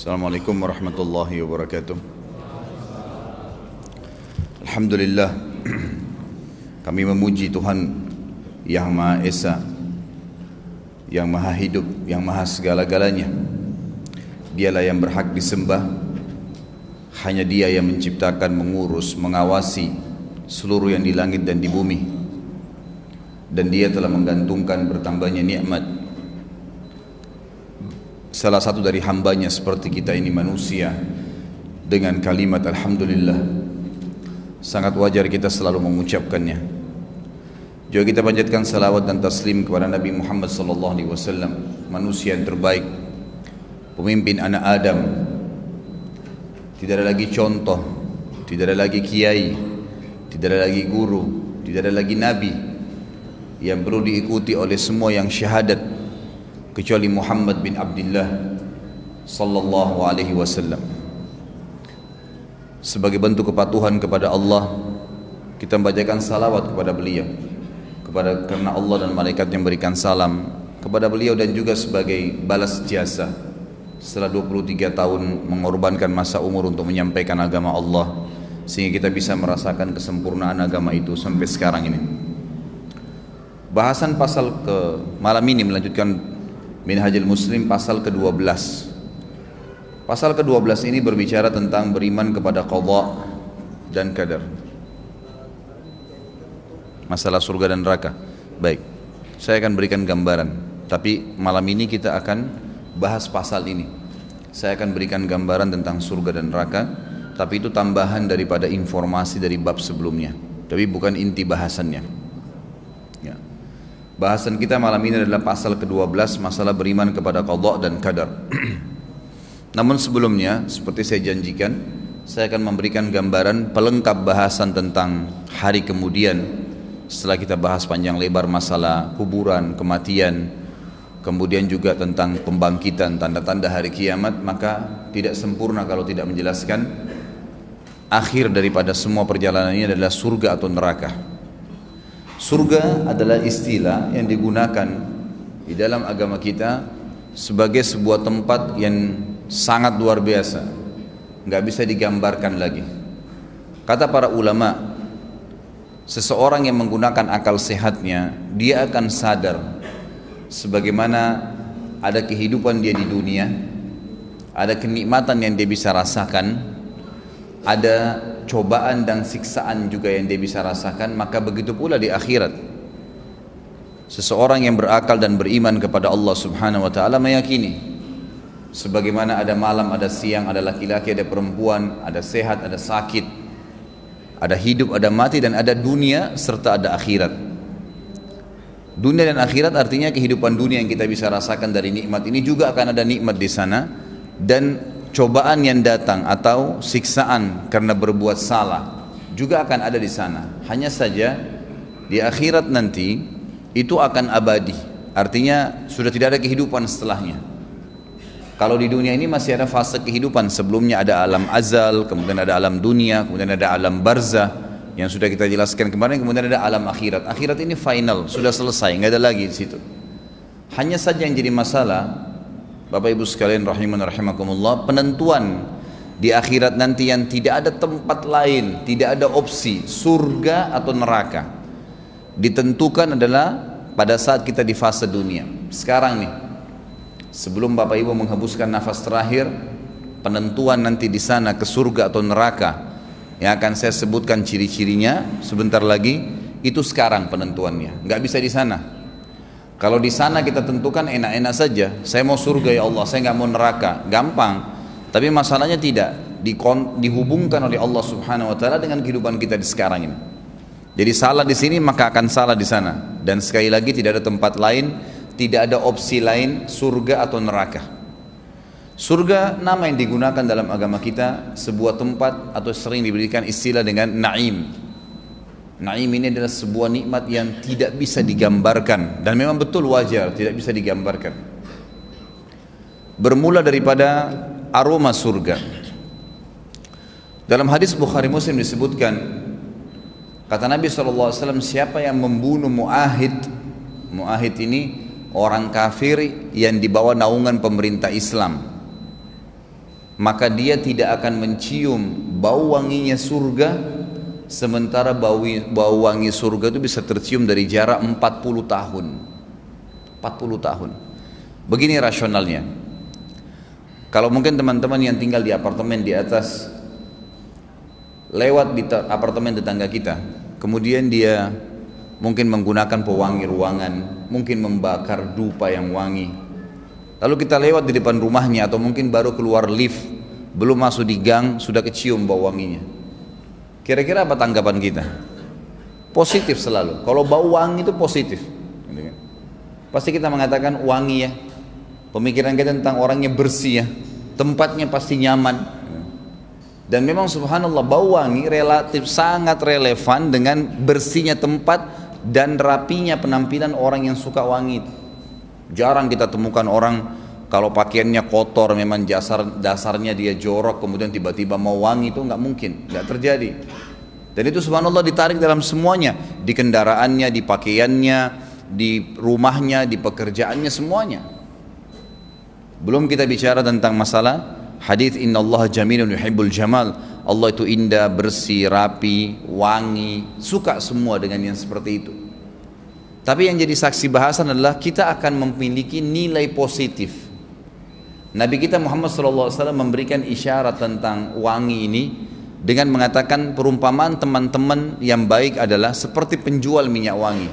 Assalamualaikum warahmatullahi wabarakatuh. Alhamdulillah Kami memuji Tuhan Yang Maha Esa Yang Maha Hidup Yang Maha segala-galanya. Dialah yang berhak disembah. Hanya dia yang menciptakan, mengurus, mengawasi Seluruh yang di langit dan di bumi. Dan dia telah menggantungkan bertambahnya nikmat salah satu dari hambanya seperti kita ini manusia. Dengan kalimat Alhamdulillah sangat wajar kita selalu mengucapkannya. Juga kita panjatkan salawat dan taslim kepada Nabi Muhammad wasallam manusia yang terbaik pemimpin anak Adam. Tidak ada lagi contoh tidak ada lagi kiai tidak ada lagi guru tidak ada lagi nabi yang perlu diikuti oleh semua yang syahadat kecuali Muhammad bin Abdullah sallallahu alaihi wasallam. Sebagai bentuk kepatuhan kepada Allah, kita membacakan salawat kepada beliau. Kepada karena Allah dan malaikat yang berikan salam kepada beliau dan juga sebagai balas jasa setelah 23 tahun mengorbankan masa umur untuk menyampaikan agama Allah sehingga kita bisa merasakan kesempurnaan agama itu sampai sekarang ini. Bahasan pasal ke malam ini melanjutkan Minhajul Muslim pasal ke-12 Pasal ke-12 ini berbicara tentang beriman kepada qadha dan qadar. Masalah surga dan neraka. Baik, saya akan berikan gambaran. Tapi malam ini kita akan bahas pasal ini. Saya akan berikan gambaran tentang surga dan neraka Tapi itu tambahan daripada informasi dari bab sebelumnya. Tapi bukan inti bahasannya Bahasan kita malam ini adalah pasal ke-12 masalah beriman kepada qadha dan qadar. Namun sebelumnya seperti saya janjikan saya akan memberikan gambaran pelengkap bahasan tentang hari kemudian setelah kita bahas panjang lebar masalah kuburan, kematian, kemudian juga tentang pembangkitan, tanda-tanda hari kiamat, maka tidak sempurna kalau tidak menjelaskan akhir daripada semua perjalanan ini adalah surga atau neraka. Surga adalah istilah yang digunakan di dalam agama kita sebagai sebuah tempat yang sangat luar biasa, nggak bisa digambarkan lagi. Kata para ulama, seseorang yang menggunakan akal sehatnya, dia akan sadar sebagaimana ada kehidupan dia di dunia, ada kenikmatan yang dia bisa rasakan, ada cobaan dan siksaan juga yang dia bisa rasakan maka begitu pula di akhirat. Seseorang yang berakal dan beriman kepada Allah subhanahu wa ta'ala meyakini sebagaimana ada malam, ada siang, ada laki-laki, ada perempuan ada sehat, ada sakit ada hidup, ada mati dan ada dunia serta ada akhirat. Dunia dan akhirat artinya kehidupan dunia yang kita bisa rasakan dari nikmat ini juga akan ada nikmat di sana dan cobaan yang datang atau siksaan karena berbuat salah juga akan ada di sana. Hanya saja di akhirat nanti itu akan abadi. Artinya sudah tidak ada kehidupan setelahnya. Kalau di dunia ini masih ada fase kehidupan sebelumnya ada alam azal, kemudian ada alam dunia, kemudian ada alam barzah yang sudah kita jelaskan kemarin, kemudian ada alam akhirat. Akhirat ini final, sudah selesai, nggak ada lagi di situ. Hanya saja yang jadi masalah Bapak Ibu sekalian rahiman rahimakumullah, penentuan di akhirat nanti yang tidak ada tempat lain, tidak ada opsi surga atau neraka. Ditentukan adalah pada saat kita di fase dunia. Sekarang nih, sebelum Bapak Ibu menghembuskan nafas terakhir, penentuan nanti di sana ke surga atau neraka yang akan saya sebutkan ciri-cirinya sebentar lagi itu sekarang penentuannya nggak bisa di sana kalau di sana kita tentukan enak-enak saja, saya mau surga ya Allah, saya nggak mau neraka, gampang. Tapi masalahnya tidak dihubungkan oleh Allah Subhanahu Wa Taala dengan kehidupan kita di sekarang ini. Jadi salah di sini maka akan salah di sana. Dan sekali lagi tidak ada tempat lain, tidak ada opsi lain surga atau neraka. Surga nama yang digunakan dalam agama kita sebuah tempat atau sering diberikan istilah dengan naim Naim ini adalah sebuah nikmat yang tidak bisa digambarkan dan memang betul wajar tidak bisa digambarkan. Bermula daripada aroma surga. Dalam hadis Bukhari Muslim disebutkan kata Nabi SAW siapa yang membunuh muahid muahid ini orang kafir yang dibawa naungan pemerintah Islam maka dia tidak akan mencium bau wanginya surga sementara bau, bau wangi surga itu bisa tercium dari jarak 40 tahun. 40 tahun. Begini rasionalnya. Kalau mungkin teman-teman yang tinggal di apartemen di atas lewat di apartemen tetangga kita kemudian dia mungkin menggunakan pewangi ruangan mungkin membakar dupa yang wangi. Lalu kita lewat di depan rumahnya atau mungkin baru keluar lift belum masuk di gang sudah kecium bau wanginya kira-kira apa tanggapan kita? Positif selalu. Kalau bau wangi itu positif. Pasti kita mengatakan wangi ya. Pemikiran kita tentang orangnya bersih ya. Tempatnya pasti nyaman. Dan memang subhanallah bau wangi relatif sangat relevan dengan bersihnya tempat dan rapinya penampilan orang yang suka wangi. Jarang kita temukan orang kalau pakaiannya kotor memang dasar dasarnya dia jorok kemudian tiba-tiba mau wangi itu nggak mungkin, nggak terjadi. Dan itu subhanallah ditarik dalam semuanya, di kendaraannya, di pakaiannya, di rumahnya, di pekerjaannya semuanya. Belum kita bicara tentang masalah Hadis Inna Allah jamilun yuhibbul jamal. Allah itu indah, bersih, rapi, wangi, suka semua dengan yang seperti itu. Tapi yang jadi saksi bahasan adalah kita akan memiliki nilai positif. Nabi kita Muhammad SAW memberikan isyarat tentang wangi ini dengan mengatakan perumpamaan teman-teman yang baik adalah seperti penjual minyak wangi.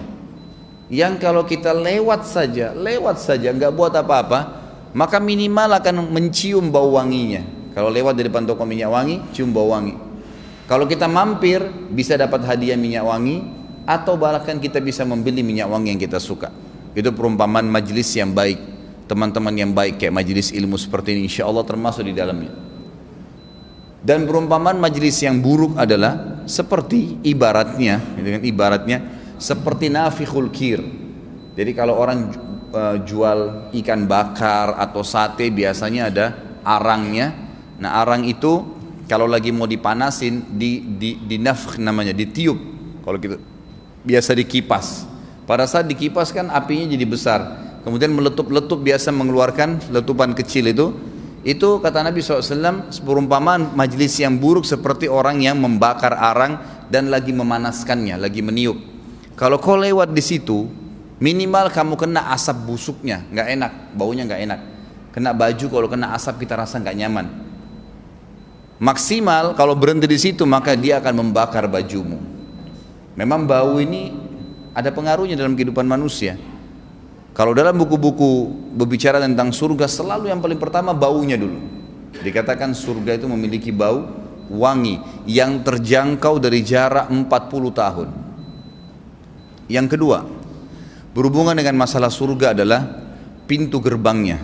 Yang kalau kita lewat saja, lewat saja, nggak buat apa-apa, maka minimal akan mencium bau wanginya. Kalau lewat di depan toko minyak wangi, cium bau wangi. Kalau kita mampir, bisa dapat hadiah minyak wangi, atau bahkan kita bisa membeli minyak wangi yang kita suka. Itu perumpamaan majelis yang baik, teman-teman yang baik kayak majelis ilmu seperti ini, insya Allah termasuk di dalamnya. Dan perumpamaan majelis yang buruk adalah seperti ibaratnya, dengan ibaratnya seperti nafikhul kir. Jadi kalau orang uh, jual ikan bakar atau sate biasanya ada arangnya. Nah arang itu kalau lagi mau dipanasin di di di nafkh namanya ditiup. Kalau kita biasa dikipas. Pada saat dikipas kan apinya jadi besar. Kemudian meletup-letup biasa mengeluarkan letupan kecil itu. Itu kata Nabi SAW perumpamaan majlis yang buruk seperti orang yang membakar arang dan lagi memanaskannya, lagi meniup. Kalau kau lewat di situ, Minimal kamu kena asap busuknya, nggak enak, baunya nggak enak. Kena baju kalau kena asap kita rasa nggak nyaman. Maksimal kalau berhenti di situ maka dia akan membakar bajumu. Memang bau ini ada pengaruhnya dalam kehidupan manusia. Kalau dalam buku-buku berbicara tentang surga selalu yang paling pertama baunya dulu. Dikatakan surga itu memiliki bau wangi yang terjangkau dari jarak 40 tahun. Yang kedua, berhubungan dengan masalah surga adalah pintu gerbangnya.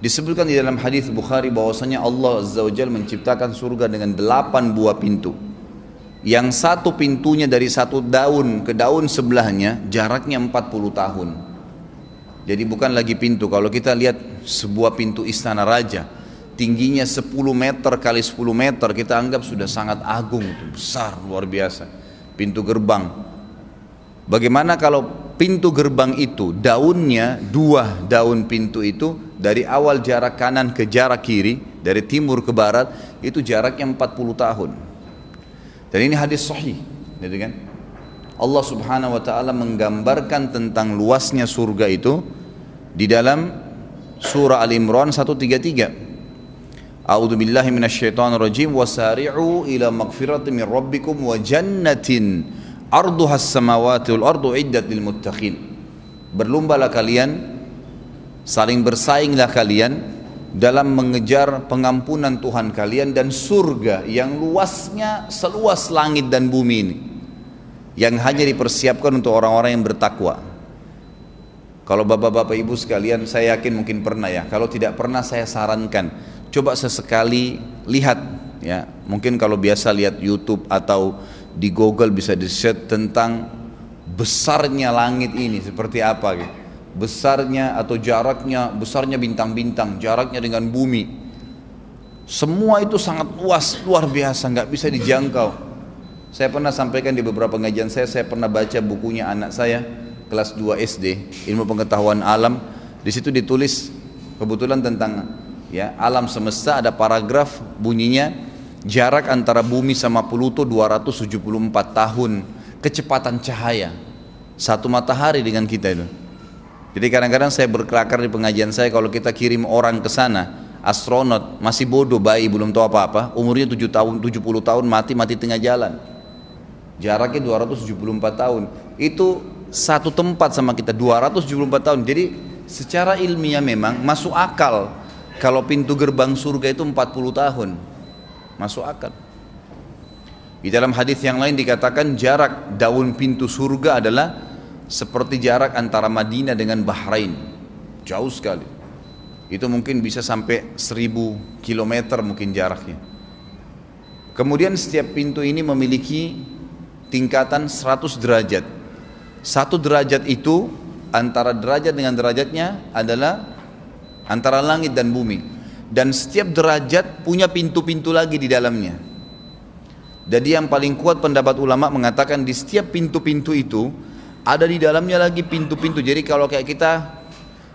Disebutkan di dalam hadis Bukhari bahwasanya Allah Azza wa menciptakan surga dengan delapan buah pintu. Yang satu pintunya dari satu daun ke daun sebelahnya jaraknya 40 tahun. Jadi bukan lagi pintu. Kalau kita lihat sebuah pintu istana raja, tingginya 10 meter kali 10 meter, kita anggap sudah sangat agung, besar, luar biasa. Pintu gerbang. Bagaimana kalau pintu gerbang itu daunnya dua daun pintu itu dari awal jarak kanan ke jarak kiri dari timur ke barat itu jaraknya 40 tahun dan ini hadis sahih gitu kan Allah subhanahu wa ta'ala menggambarkan tentang luasnya surga itu di dalam surah Al-Imran 133 A'udzu billahi minasyaitonir rajim wasari'u ila magfiratin min rabbikum wa jannatin arduhas samawati wal ardu iddat lil muttaqin. Berlombalah kalian saling bersainglah kalian dalam mengejar pengampunan Tuhan kalian dan surga yang luasnya seluas langit dan bumi ini yang hanya dipersiapkan untuk orang-orang yang bertakwa kalau bapak-bapak ibu sekalian saya yakin mungkin pernah ya kalau tidak pernah saya sarankan coba sesekali lihat ya mungkin kalau biasa lihat YouTube atau di Google bisa di set tentang besarnya langit ini seperti apa gitu. Besarnya atau jaraknya, besarnya bintang-bintang, jaraknya dengan bumi. Semua itu sangat luas, luar biasa, nggak bisa dijangkau. Saya pernah sampaikan di beberapa pengajian saya, saya pernah baca bukunya anak saya kelas 2 SD, ilmu pengetahuan alam. Di situ ditulis kebetulan tentang ya alam semesta ada paragraf bunyinya jarak antara bumi sama Pluto 274 tahun kecepatan cahaya satu matahari dengan kita itu jadi kadang-kadang saya berkelakar di pengajian saya kalau kita kirim orang ke sana astronot masih bodoh bayi belum tahu apa-apa umurnya 7 tahun 70 tahun mati mati tengah jalan jaraknya 274 tahun. Itu satu tempat sama kita 274 tahun. Jadi secara ilmiah memang masuk akal kalau pintu gerbang surga itu 40 tahun. Masuk akal. Di dalam hadis yang lain dikatakan jarak daun pintu surga adalah seperti jarak antara Madinah dengan Bahrain. Jauh sekali. Itu mungkin bisa sampai 1000 km mungkin jaraknya. Kemudian setiap pintu ini memiliki tingkatan 100 derajat. Satu derajat itu antara derajat dengan derajatnya adalah antara langit dan bumi. Dan setiap derajat punya pintu-pintu lagi di dalamnya. Jadi yang paling kuat pendapat ulama mengatakan di setiap pintu-pintu itu ada di dalamnya lagi pintu-pintu. Jadi kalau kayak kita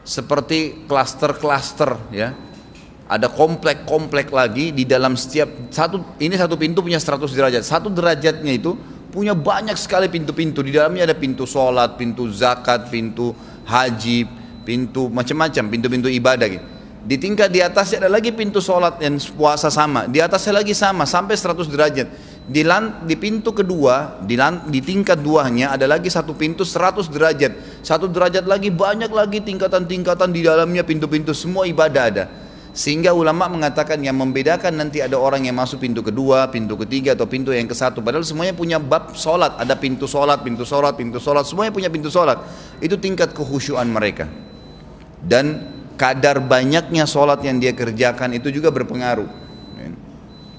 seperti klaster-klaster ya. Ada komplek-komplek lagi di dalam setiap satu ini satu pintu punya 100 derajat. Satu derajatnya itu punya banyak sekali pintu-pintu di dalamnya ada pintu sholat, pintu zakat, pintu haji, pintu macam-macam, pintu-pintu ibadah gitu. Di tingkat di atasnya ada lagi pintu sholat dan puasa sama. Di atasnya lagi sama sampai 100 derajat. Di, lan, di pintu kedua, di, lan, di tingkat duanya ada lagi satu pintu 100 derajat. Satu derajat lagi banyak lagi tingkatan-tingkatan di dalamnya pintu-pintu semua ibadah ada. Sehingga ulama mengatakan yang membedakan nanti ada orang yang masuk pintu kedua, pintu ketiga atau pintu yang ke satu. Padahal semuanya punya bab sholat. Ada pintu sholat, pintu sholat, pintu sholat. Semuanya punya pintu sholat. Itu tingkat kehusyuan mereka. Dan kadar banyaknya sholat yang dia kerjakan itu juga berpengaruh.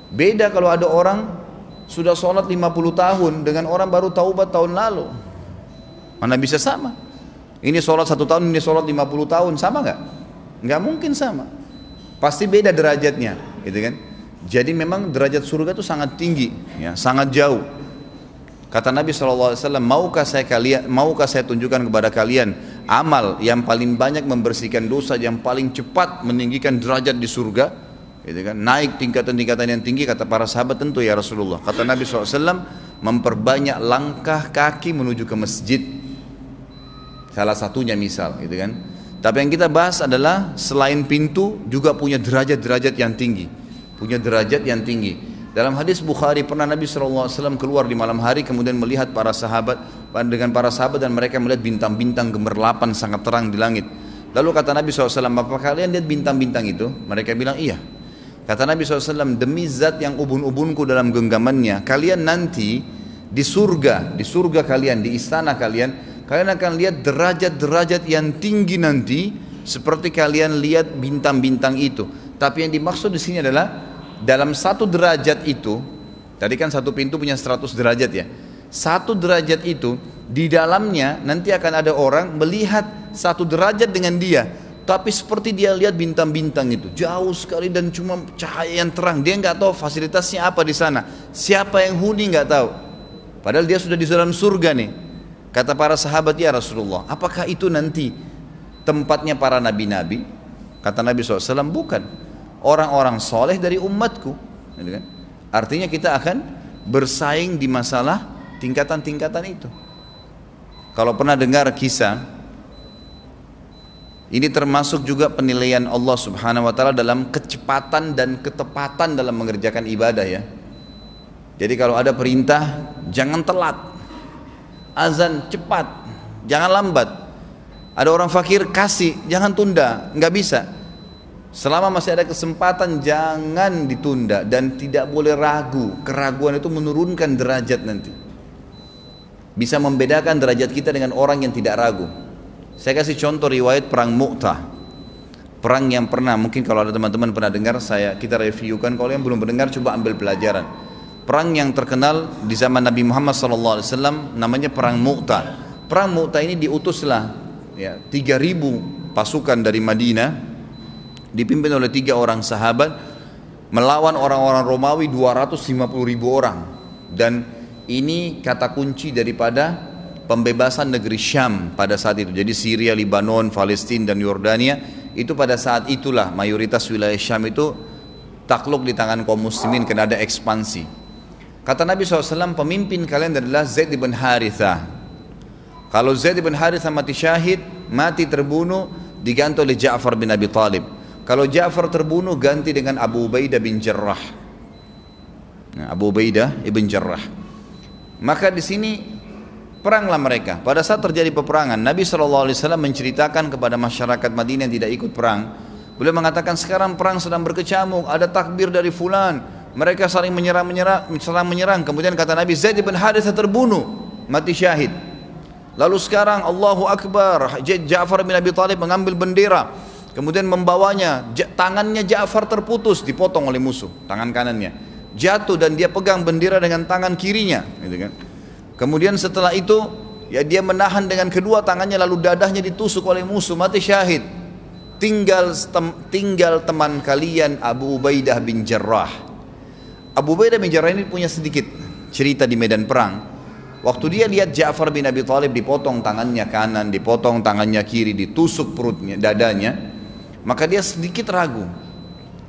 Beda kalau ada orang sudah sholat 50 tahun dengan orang baru taubat tahun lalu. Mana bisa sama? Ini sholat satu tahun, ini sholat 50 tahun, sama nggak? Nggak mungkin sama. Pasti beda derajatnya, gitu kan? Jadi memang derajat surga itu sangat tinggi, ya, sangat jauh. Kata Nabi SAW, maukah saya kalian, maukah saya tunjukkan kepada kalian amal yang paling banyak membersihkan dosa, yang paling cepat meninggikan derajat di surga, gitu kan? Naik tingkatan-tingkatan yang tinggi, kata para sahabat tentu ya Rasulullah. Kata Nabi SAW, memperbanyak langkah kaki menuju ke masjid. Salah satunya misal, gitu kan? Tapi yang kita bahas adalah selain pintu juga punya derajat-derajat yang tinggi. Punya derajat yang tinggi. Dalam hadis Bukhari pernah Nabi SAW keluar di malam hari kemudian melihat para sahabat dengan para sahabat dan mereka melihat bintang-bintang gemerlapan sangat terang di langit. Lalu kata Nabi SAW, apa kalian lihat bintang-bintang itu? Mereka bilang iya. Kata Nabi SAW, demi zat yang ubun-ubunku dalam genggamannya, kalian nanti di surga, di surga kalian, di istana kalian, kalian akan lihat derajat-derajat yang tinggi nanti seperti kalian lihat bintang-bintang itu. Tapi yang dimaksud di sini adalah dalam satu derajat itu, tadi kan satu pintu punya 100 derajat ya. Satu derajat itu di dalamnya nanti akan ada orang melihat satu derajat dengan dia, tapi seperti dia lihat bintang-bintang itu jauh sekali dan cuma cahaya yang terang. Dia nggak tahu fasilitasnya apa di sana, siapa yang huni nggak tahu. Padahal dia sudah di dalam surga nih. Kata para sahabat ya Rasulullah, apakah itu nanti tempatnya para nabi-nabi? Kata Nabi SAW, bukan. Orang-orang soleh dari umatku. Gitu kan? Artinya kita akan bersaing di masalah tingkatan-tingkatan itu. Kalau pernah dengar kisah, ini termasuk juga penilaian Allah Subhanahu wa taala dalam kecepatan dan ketepatan dalam mengerjakan ibadah ya. Jadi kalau ada perintah jangan telat azan cepat, jangan lambat. Ada orang fakir kasih, jangan tunda, nggak bisa. Selama masih ada kesempatan jangan ditunda dan tidak boleh ragu. Keraguan itu menurunkan derajat nanti. Bisa membedakan derajat kita dengan orang yang tidak ragu. Saya kasih contoh riwayat perang Mu'tah. Perang yang pernah mungkin kalau ada teman-teman pernah dengar saya kita reviewkan kalau yang belum mendengar coba ambil pelajaran perang yang terkenal di zaman Nabi Muhammad SAW namanya perang Mu'tah. Perang Mu'tah ini diutuslah ya 3000 pasukan dari Madinah dipimpin oleh tiga orang sahabat melawan orang-orang Romawi 250 ribu orang dan ini kata kunci daripada pembebasan negeri Syam pada saat itu. Jadi Syria, Lebanon, Palestina dan Yordania itu pada saat itulah mayoritas wilayah Syam itu takluk di tangan kaum muslimin karena ada ekspansi. Kata Nabi SAW, pemimpin kalian adalah Zaid bin Haritha. Kalau Zaid bin Haritha mati syahid, mati terbunuh, diganti oleh Ja'far bin Abi Talib. Kalau Ja'far terbunuh, ganti dengan Abu Ubaidah bin Jarrah. Nah, Abu Ubaidah ibn Jarrah. Maka di sini peranglah mereka. Pada saat terjadi peperangan, Nabi SAW menceritakan kepada masyarakat Madinah yang tidak ikut perang. Beliau mengatakan sekarang perang sedang berkecamuk, ada takbir dari fulan, mereka saling menyerang menyerang, menyerang. Kemudian kata Nabi Zaid bin Harithah terbunuh, mati syahid. Lalu sekarang Allahu Akbar, Ja'far bin Abi Talib mengambil bendera, kemudian membawanya, tangannya Ja'far terputus, dipotong oleh musuh, tangan kanannya. Jatuh dan dia pegang bendera dengan tangan kirinya, gitu kan. Kemudian setelah itu ya dia menahan dengan kedua tangannya lalu dadahnya ditusuk oleh musuh mati syahid. Tinggal tem, tinggal teman kalian Abu Ubaidah bin Jarrah. Abu Ubaidah bin Jarrah ini punya sedikit cerita di medan perang. Waktu dia lihat Ja'far bin Abi Thalib dipotong tangannya kanan, dipotong tangannya kiri, ditusuk perutnya, dadanya, maka dia sedikit ragu.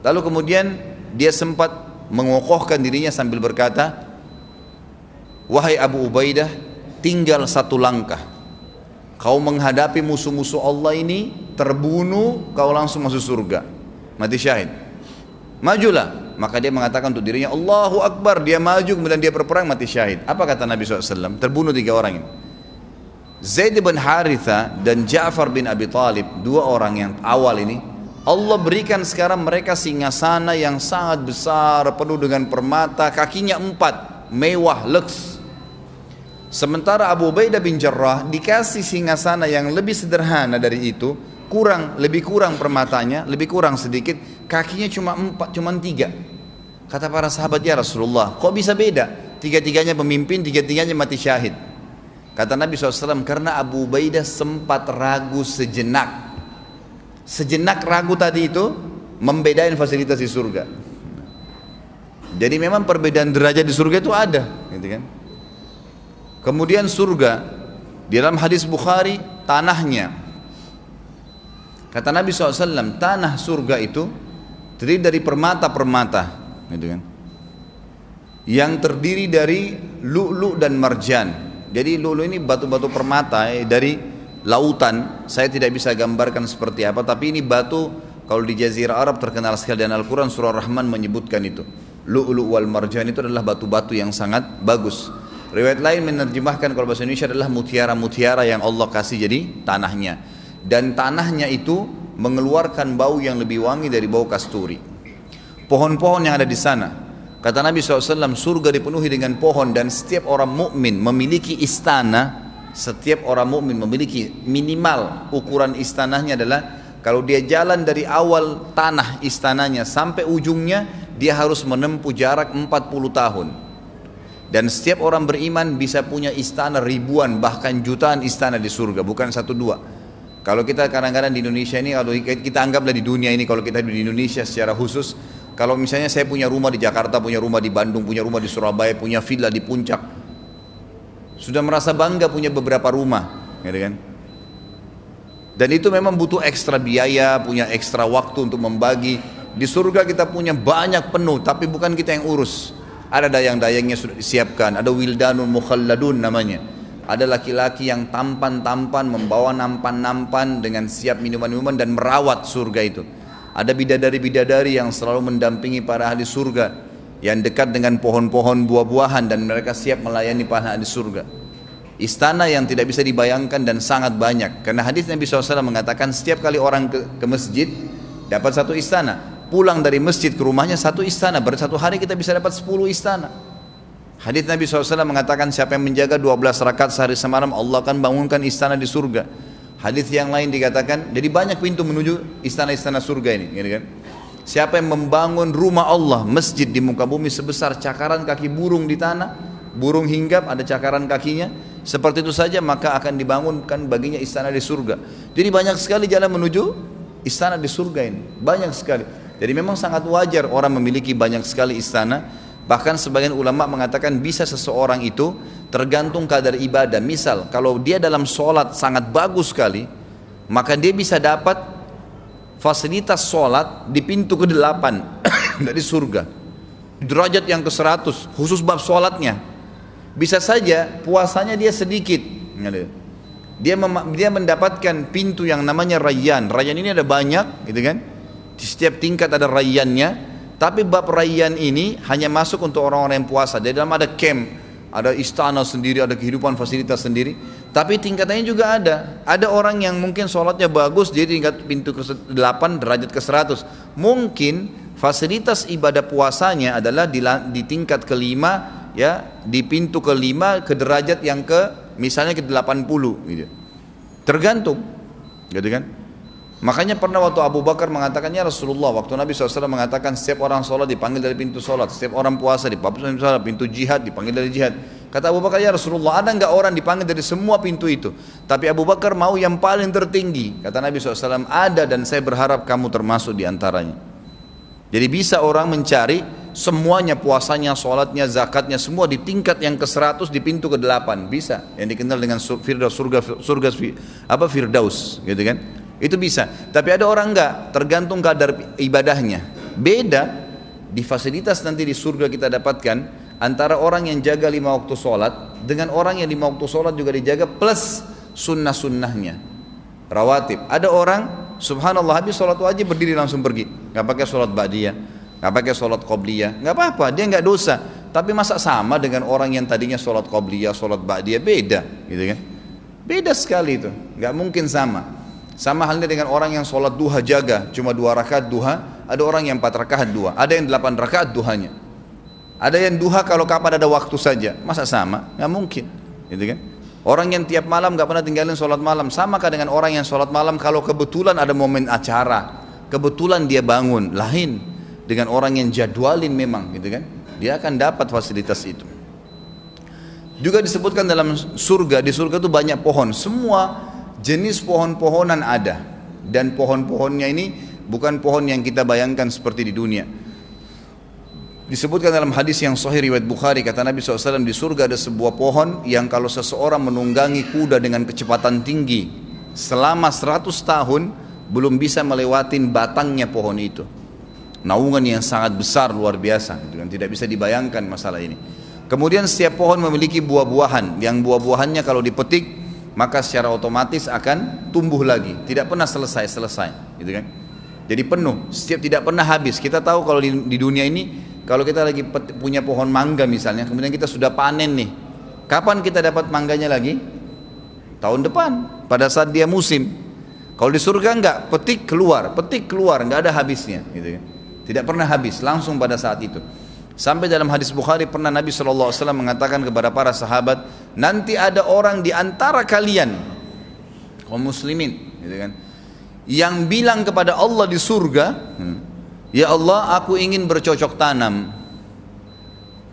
Lalu kemudian dia sempat mengokohkan dirinya sambil berkata, Wahai Abu Ubaidah, tinggal satu langkah. Kau menghadapi musuh-musuh Allah ini, terbunuh, kau langsung masuk surga. Mati syahid. Majulah. Maka dia mengatakan untuk dirinya, Allahu Akbar. Dia maju, kemudian dia berperang, mati syahid. Apa kata Nabi SAW? Terbunuh tiga orang ini. Zaid bin Haritha dan Ja'far bin Abi Talib, dua orang yang awal ini, Allah berikan sekarang mereka singgasana yang sangat besar, penuh dengan permata, kakinya empat, mewah, leks. Sementara Abu Ubaidah bin Jarrah dikasih singgasana yang lebih sederhana dari itu, kurang, lebih kurang permatanya, lebih kurang sedikit, kakinya cuma empat, cuma tiga. Kata para sahabat ya Rasulullah, kok bisa beda? Tiga-tiganya pemimpin, tiga-tiganya mati syahid. Kata Nabi SAW, karena Abu Ubaidah sempat ragu sejenak. Sejenak ragu tadi itu, membedain fasilitas di surga. Jadi memang perbedaan derajat di surga itu ada, gitu kan? Kemudian surga di dalam hadis Bukhari tanahnya kata Nabi SAW tanah surga itu terdiri dari permata-permata gitu kan? Yang terdiri dari lu'lu dan marjan. Jadi lu'lu ini batu-batu permata eh, dari lautan. Saya tidak bisa gambarkan seperti apa tapi ini batu kalau di Jazirah Arab terkenal sekali dan Al-Quran surah Rahman menyebutkan itu. Lu'lu wal marjan itu adalah batu-batu yang sangat bagus. Riwayat lain menerjemahkan kalau bahasa Indonesia adalah mutiara-mutiara yang Allah kasih jadi tanahnya. Dan tanahnya itu mengeluarkan bau yang lebih wangi dari bau kasturi. Pohon-pohon yang ada di sana. Kata Nabi SAW, surga dipenuhi dengan pohon dan setiap orang mukmin memiliki istana. Setiap orang mukmin memiliki minimal ukuran istananya adalah kalau dia jalan dari awal tanah istananya sampai ujungnya, dia harus menempuh jarak 40 tahun. Dan setiap orang beriman bisa punya istana ribuan bahkan jutaan istana di surga, bukan satu dua. Kalau kita kadang-kadang di Indonesia ini, kalau kita anggaplah di dunia ini, kalau kita di Indonesia secara khusus, kalau misalnya saya punya rumah di Jakarta, punya rumah di Bandung, punya rumah di Surabaya, punya villa di Puncak, sudah merasa bangga punya beberapa rumah, gitu kan? Dan itu memang butuh ekstra biaya, punya ekstra waktu untuk membagi. Di surga kita punya banyak penuh, tapi bukan kita yang urus. Ada dayang-dayangnya sudah disiapkan, ada wildanun mukhalladun namanya. Ada laki-laki yang tampan-tampan membawa nampan-nampan dengan siap minuman-minuman dan merawat surga itu. Ada bidadari-bidadari yang selalu mendampingi para ahli surga yang dekat dengan pohon-pohon buah-buahan dan mereka siap melayani para ahli surga. Istana yang tidak bisa dibayangkan dan sangat banyak. Karena hadis Nabi SAW mengatakan setiap kali orang ke, ke masjid dapat satu istana pulang dari masjid ke rumahnya satu istana berarti satu hari kita bisa dapat 10 istana hadis Nabi SAW mengatakan siapa yang menjaga 12 rakaat sehari semalam Allah akan bangunkan istana di surga. Hadis yang lain dikatakan jadi banyak pintu menuju istana-istana surga ini gitu kan? Siapa yang membangun rumah Allah masjid di muka bumi sebesar cakaran kaki burung di tanah burung hinggap ada cakaran kakinya seperti itu saja maka akan dibangunkan baginya istana di surga. Jadi banyak sekali jalan menuju istana di surga ini banyak sekali. Jadi memang sangat wajar orang memiliki banyak sekali istana Bahkan sebagian ulama mengatakan bisa seseorang itu tergantung kadar ibadah. Misal kalau dia dalam sholat sangat bagus sekali, maka dia bisa dapat fasilitas sholat di pintu ke-8 dari surga. Derajat yang ke-100, khusus bab sholatnya. Bisa saja puasanya dia sedikit. Dia dia mendapatkan pintu yang namanya rayyan. Rayyan ini ada banyak, gitu kan? Di setiap tingkat ada rayyannya tapi bab rayyan ini hanya masuk untuk orang-orang yang puasa. Di dalam ada camp, ada istana sendiri, ada kehidupan fasilitas sendiri. Tapi tingkatannya juga ada. Ada orang yang mungkin sholatnya bagus, jadi tingkat pintu ke-8, derajat ke-100. Mungkin fasilitas ibadah puasanya adalah di, di tingkat kelima, ya, di pintu kelima ke derajat yang ke misalnya ke 80 gitu. Tergantung, gitu kan? Makanya pernah waktu Abu Bakar mengatakannya Rasulullah waktu Nabi SAW mengatakan setiap orang sholat dipanggil dari pintu sholat, setiap orang puasa dipanggil dari pintu sholat, pintu jihad dipanggil dari jihad. Kata Abu Bakar ya Rasulullah ada nggak orang dipanggil dari semua pintu itu? Tapi Abu Bakar mau yang paling tertinggi. Kata Nabi SAW ada dan saya berharap kamu termasuk di antaranya. Jadi bisa orang mencari semuanya puasanya, sholatnya, zakatnya semua di tingkat yang ke 100 di pintu ke 8 bisa yang dikenal dengan surga surga surga apa firdaus gitu kan itu bisa. Tapi ada orang enggak, tergantung kadar ibadahnya. Beda di fasilitas nanti di surga kita dapatkan antara orang yang jaga lima waktu sholat dengan orang yang lima waktu sholat juga dijaga plus sunnah-sunnahnya. Rawatib. Ada orang subhanallah habis sholat wajib berdiri langsung pergi. Nggak pakai sholat ba'diyah, nggak pakai sholat qobliyah, nggak apa-apa, dia nggak dosa. Tapi masa sama dengan orang yang tadinya sholat qobliyah, sholat ba'diyah beda, gitu kan? Beda sekali itu, nggak mungkin sama. Sama halnya dengan orang yang sholat duha jaga, cuma dua rakaat duha, ada orang yang empat rakaat duha, ada yang delapan rakaat duhanya. Ada yang duha kalau kapan ada waktu saja, masa sama? Nggak mungkin, gitu kan? Orang yang tiap malam nggak pernah tinggalin sholat malam, sama kah dengan orang yang sholat malam kalau kebetulan ada momen acara, kebetulan dia bangun, lain dengan orang yang jadwalin memang, gitu kan? Dia akan dapat fasilitas itu. Juga disebutkan dalam surga, di surga itu banyak pohon, semua jenis pohon-pohonan ada dan pohon-pohonnya ini bukan pohon yang kita bayangkan seperti di dunia. Disebutkan dalam hadis yang sahih riwayat Bukhari kata Nabi SAW di surga ada sebuah pohon yang kalau seseorang menunggangi kuda dengan kecepatan tinggi selama 100 tahun belum bisa melewatin batangnya pohon itu. Naungan yang sangat besar luar biasa, dengan tidak bisa dibayangkan masalah ini. Kemudian setiap pohon memiliki buah-buahan yang buah-buahannya kalau dipetik maka secara otomatis akan tumbuh lagi. Tidak pernah selesai selesai gitu kan? Jadi penuh. Setiap tidak pernah habis. Kita tahu kalau di, di dunia ini kalau kita lagi punya pohon mangga misalnya kemudian kita sudah panen nih. Kapan kita dapat mangganya lagi? Tahun depan. Pada saat dia musim. Kalau di surga enggak petik keluar petik keluar enggak ada habisnya gitu kan? Tidak pernah habis langsung pada saat itu Sampai dalam hadis Bukhari pernah Nabi SAW mengatakan kepada para sahabat, nanti ada orang di antara kalian, kaum muslimin, gitu kan, yang bilang kepada Allah di surga, hmm, Ya Allah aku ingin bercocok tanam.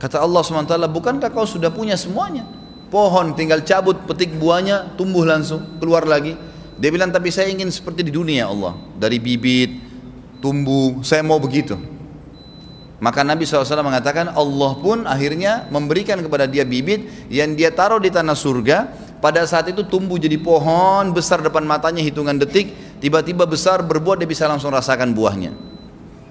Kata Allah SWT, bukankah kau sudah punya semuanya? Pohon tinggal cabut petik buahnya, tumbuh langsung, keluar lagi. Dia bilang, tapi saya ingin seperti di dunia ya Allah. Dari bibit, tumbuh, saya mau begitu. Maka Nabi SAW mengatakan Allah pun akhirnya memberikan kepada dia bibit yang dia taruh di tanah surga. Pada saat itu tumbuh jadi pohon besar depan matanya hitungan detik. Tiba-tiba besar berbuat dia bisa langsung rasakan buahnya.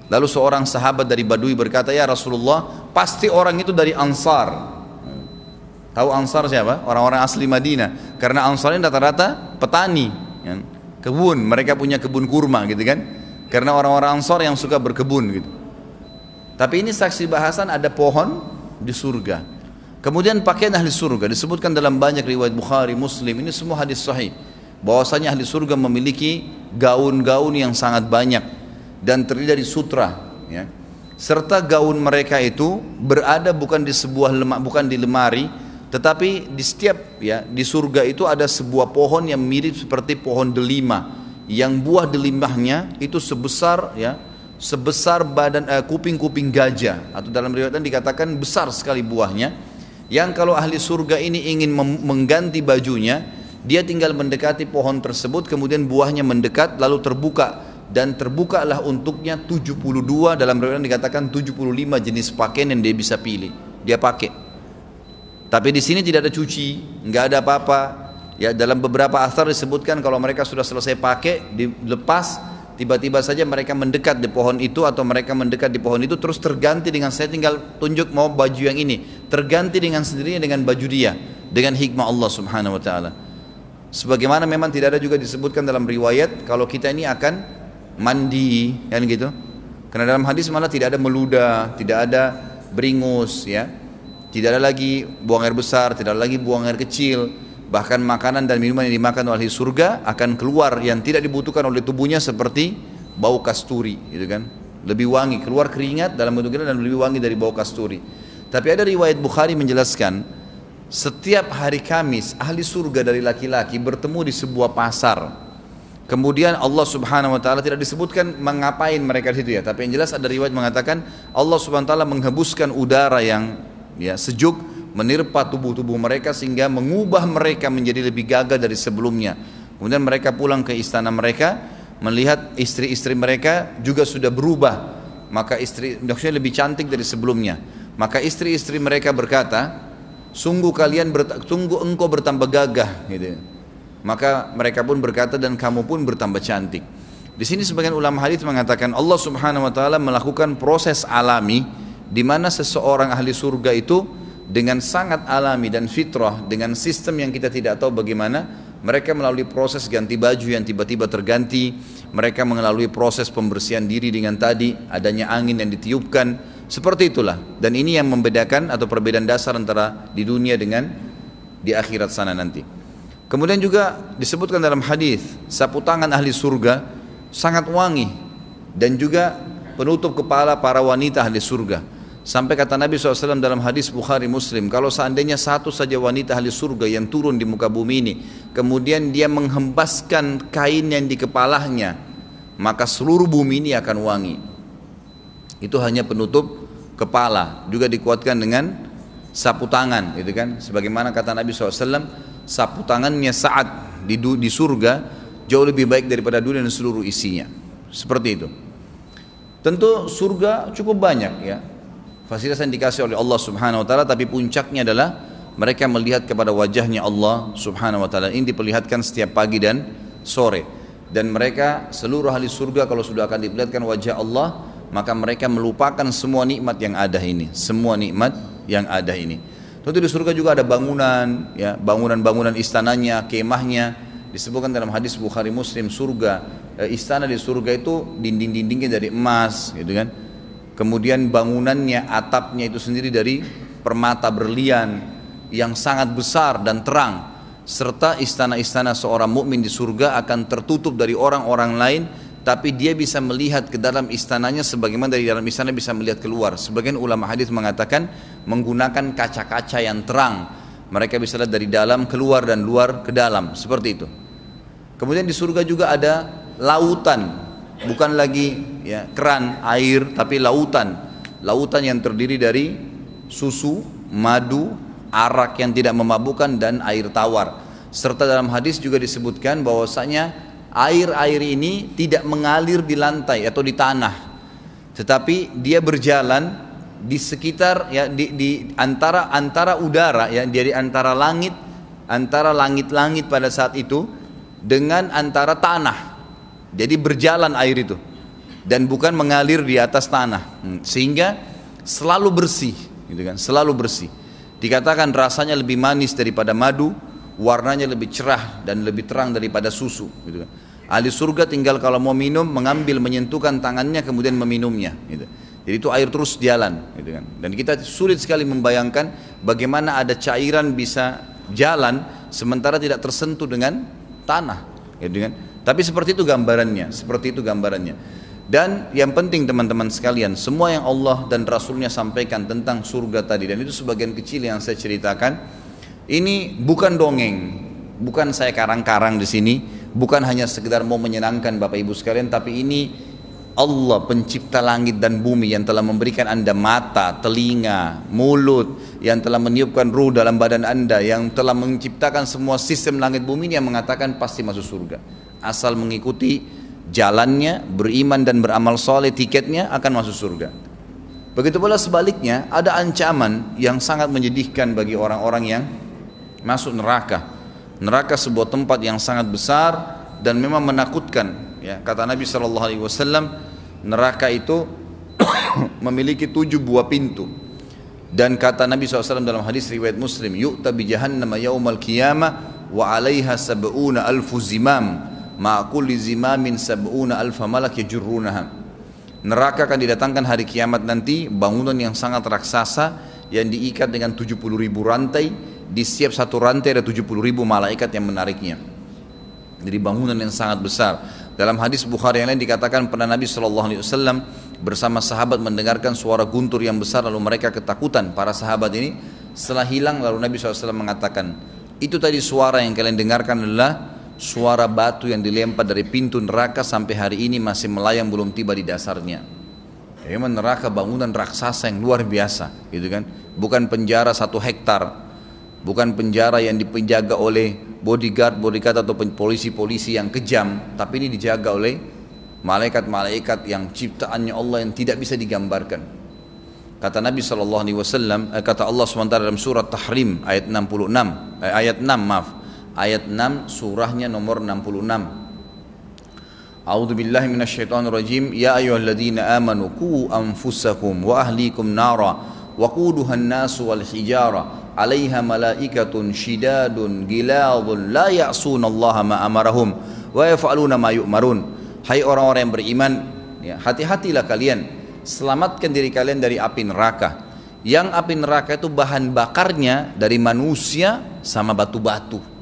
Lalu seorang sahabat dari Badui berkata, Ya Rasulullah, pasti orang itu dari Ansar. Tahu Ansar siapa? Orang-orang asli Madinah. Karena Ansar ini rata-rata petani. Ya. Kebun, mereka punya kebun kurma gitu kan. Karena orang-orang Ansar yang suka berkebun gitu. Tapi ini saksi bahasan ada pohon di surga. Kemudian pakaian ahli surga disebutkan dalam banyak riwayat Bukhari, Muslim. Ini semua hadis sahih. Bahwasanya ahli surga memiliki gaun-gaun yang sangat banyak dan terdiri dari sutra. Ya. Serta gaun mereka itu berada bukan di sebuah lemak, bukan di lemari, tetapi di setiap ya di surga itu ada sebuah pohon yang mirip seperti pohon delima, yang buah delimahnya itu sebesar ya sebesar badan eh, kuping-kuping gajah. Atau dalam riwayat dikatakan besar sekali buahnya. Yang kalau ahli surga ini ingin mengganti bajunya dia tinggal mendekati pohon tersebut kemudian buahnya mendekat lalu terbuka. Dan terbukalah untuknya 72 dalam riwayat dikatakan 75 jenis pakaian yang dia bisa pilih. Dia pakai. Tapi di sini tidak ada cuci nggak ada apa-apa. Ya dalam beberapa asar disebutkan kalau mereka sudah selesai pakai dilepas tiba-tiba saja mereka mendekat di pohon itu atau mereka mendekat di pohon itu terus terganti dengan saya tinggal tunjuk mau baju yang ini. Terganti dengan sendirinya dengan baju dia dengan hikmah Allah subhanahu wa ta'ala. Sebagaimana memang tidak ada juga disebutkan dalam riwayat kalau kita ini akan mandi kan gitu? Karena dalam hadis malah tidak ada meludah tidak ada beringus ya. Tidak ada lagi buang air besar tidak ada lagi buang air kecil bahkan makanan dan minuman yang dimakan oleh surga akan keluar yang tidak dibutuhkan oleh tubuhnya seperti bau kasturi gitu kan? Lebih wangi keluar keringat dalam bentuk dan lebih wangi dari bau kasturi. Tapi ada riwayat Bukhari menjelaskan setiap hari Kamis ahli surga dari laki-laki bertemu di sebuah pasar. Kemudian Allah Subhanahu wa taala tidak disebutkan mengapain mereka di situ ya, tapi yang jelas ada riwayat mengatakan Allah Subhanahu wa taala menghembuskan udara yang ya sejuk menirpa tubuh-tubuh mereka sehingga mengubah mereka menjadi lebih gagah dari sebelumnya. Kemudian mereka pulang ke istana mereka melihat istri-istri mereka juga sudah berubah. Maka istri maksudnya lebih cantik dari sebelumnya. Maka istri-istri mereka berkata, "Sungguh kalian sungguh engkau bertambah gagah." gitu maka mereka pun berkata dan kamu pun bertambah cantik. Di sini sebagian ulama hadis mengatakan Allah Subhanahu wa taala melakukan proses alami di mana seseorang ahli surga itu dengan sangat alami dan fitrah dengan sistem yang kita tidak tahu bagaimana mereka melalui proses ganti baju yang tiba-tiba terganti mereka melalui proses pembersihan diri dengan tadi adanya angin yang ditiupkan seperti itulah dan ini yang membedakan atau perbedaan dasar antara di dunia dengan di akhirat sana nanti. Kemudian juga disebutkan dalam hadis sapu tangan ahli surga sangat wangi dan juga penutup kepala para wanita ahli surga. Sampai kata Nabi SAW dalam hadis Bukhari Muslim, kalau seandainya satu saja wanita ahli surga yang turun di muka bumi ini, kemudian dia menghembaskan kain yang di kepalanya, maka seluruh bumi ini akan wangi. Itu hanya penutup kepala, juga dikuatkan dengan sapu tangan, gitu kan? Sebagaimana kata Nabi SAW, sapu tangannya saat di, di surga jauh lebih baik daripada dunia dan seluruh isinya. Seperti itu. Tentu surga cukup banyak ya. Fasilitas yang dikasih oleh Allah Subhanahu wa taala tapi puncaknya adalah mereka melihat kepada wajahnya Allah Subhanahu wa taala. Ini diperlihatkan setiap pagi dan sore. Dan mereka seluruh ahli surga kalau sudah akan diperlihatkan wajah Allah, maka mereka melupakan semua nikmat yang ada ini, semua nikmat yang ada ini. Tentu di surga juga ada bangunan, ya, bangunan-bangunan istananya, kemahnya. Disebutkan dalam hadis Bukhari Muslim surga, eh, istana di surga itu dinding-dindingnya dari emas, gitu kan. Kemudian bangunannya, atapnya itu sendiri dari permata berlian yang sangat besar dan terang. Serta istana-istana seorang mukmin di surga akan tertutup dari orang-orang lain tapi dia bisa melihat ke dalam istananya sebagaimana dari dalam istana bisa melihat keluar. Sebagian ulama hadis mengatakan menggunakan kaca-kaca yang terang. Mereka bisa lihat dari dalam keluar dan luar ke dalam, seperti itu. Kemudian di surga juga ada lautan, bukan lagi ya keran air tapi lautan. Lautan yang terdiri dari susu, madu, arak yang tidak memabukkan dan air tawar. Serta dalam hadis juga disebutkan bahwasanya air-air ini tidak mengalir di lantai atau di tanah tetapi dia berjalan di sekitar ya di, di antara antara udara ya dari antara langit antara langit-langit pada saat itu dengan antara tanah jadi berjalan air itu dan bukan mengalir di atas tanah hmm, sehingga selalu bersih gitu kan selalu bersih dikatakan rasanya lebih manis daripada madu warnanya lebih cerah dan lebih terang daripada susu gitu kan. Ahli surga tinggal kalau mau minum mengambil menyentuhkan tangannya kemudian meminumnya gitu. Jadi itu air terus jalan gitu kan. Dan kita sulit sekali membayangkan bagaimana ada cairan bisa jalan sementara tidak tersentuh dengan tanah gitu kan. Tapi seperti itu gambarannya, seperti itu gambarannya. Dan yang penting teman-teman sekalian, semua yang Allah dan Rasulnya sampaikan tentang surga tadi dan itu sebagian kecil yang saya ceritakan, ini bukan dongeng, bukan saya karang-karang di sini, bukan hanya sekedar mau menyenangkan Bapak Ibu sekalian, tapi ini Allah pencipta langit dan bumi yang telah memberikan anda mata, telinga, mulut, yang telah meniupkan ruh dalam badan anda, yang telah menciptakan semua sistem langit bumi ini yang mengatakan pasti masuk surga. Asal mengikuti jalannya, beriman dan beramal soleh tiketnya akan masuk surga. Begitu pula sebaliknya ada ancaman yang sangat menyedihkan bagi orang-orang yang masuk neraka. Neraka sebuah tempat yang sangat besar dan memang menakutkan. Ya, kata Nabi Shallallahu Alaihi Wasallam, neraka itu memiliki tujuh buah pintu. Dan kata Nabi SAW dalam hadis riwayat Muslim, "Yu'ta bi jahannam yaumal qiyamah wa 'alaiha sab'una alfu zimam, ma kulli zimamin sab'una alfa malak yajurrunaha." Neraka akan didatangkan hari kiamat nanti bangunan yang sangat raksasa yang diikat dengan 70 ribu rantai. Di setiap satu rantai ada 70 ribu malaikat yang menariknya. Jadi bangunan yang sangat besar. Dalam hadis Bukhari yang lain dikatakan pernah Nabi SAW bersama sahabat mendengarkan suara guntur yang besar lalu mereka ketakutan. Para sahabat ini setelah hilang lalu Nabi SAW mengatakan itu tadi suara yang kalian dengarkan adalah suara batu yang dilempar dari pintu neraka sampai hari ini masih melayang belum tiba di dasarnya. Ya, memang neraka bangunan raksasa yang luar biasa gitu kan? Bukan penjara satu hektar. Bukan penjara yang dipenjaga oleh bodyguard bodyguard atau polisi-polisi yang kejam tapi ini dijaga oleh malaikat-malaikat yang ciptaannya Allah yang tidak bisa digambarkan. Kata Nabi saw eh, kata Allah swt dalam surat Tahrim ayat 66 eh, ayat 6 maaf ayat 6 surahnya nomor 66 A'udzu billahi minasyaitonir rajim ya ayyuhalladzina amanu qu anfusakum wa ahlikum nara waquduha an-nas wal hijara alaiha malaikatun shidadun giladun la ya'suna Allah ma amarahum wa yaf'aluna ma yu'marun. Hai orang-orang yang beriman ya hati-hatilah kalian. Selamatkan diri kalian dari api neraka. Yang api neraka itu bahan bakarnya dari manusia sama batu-batu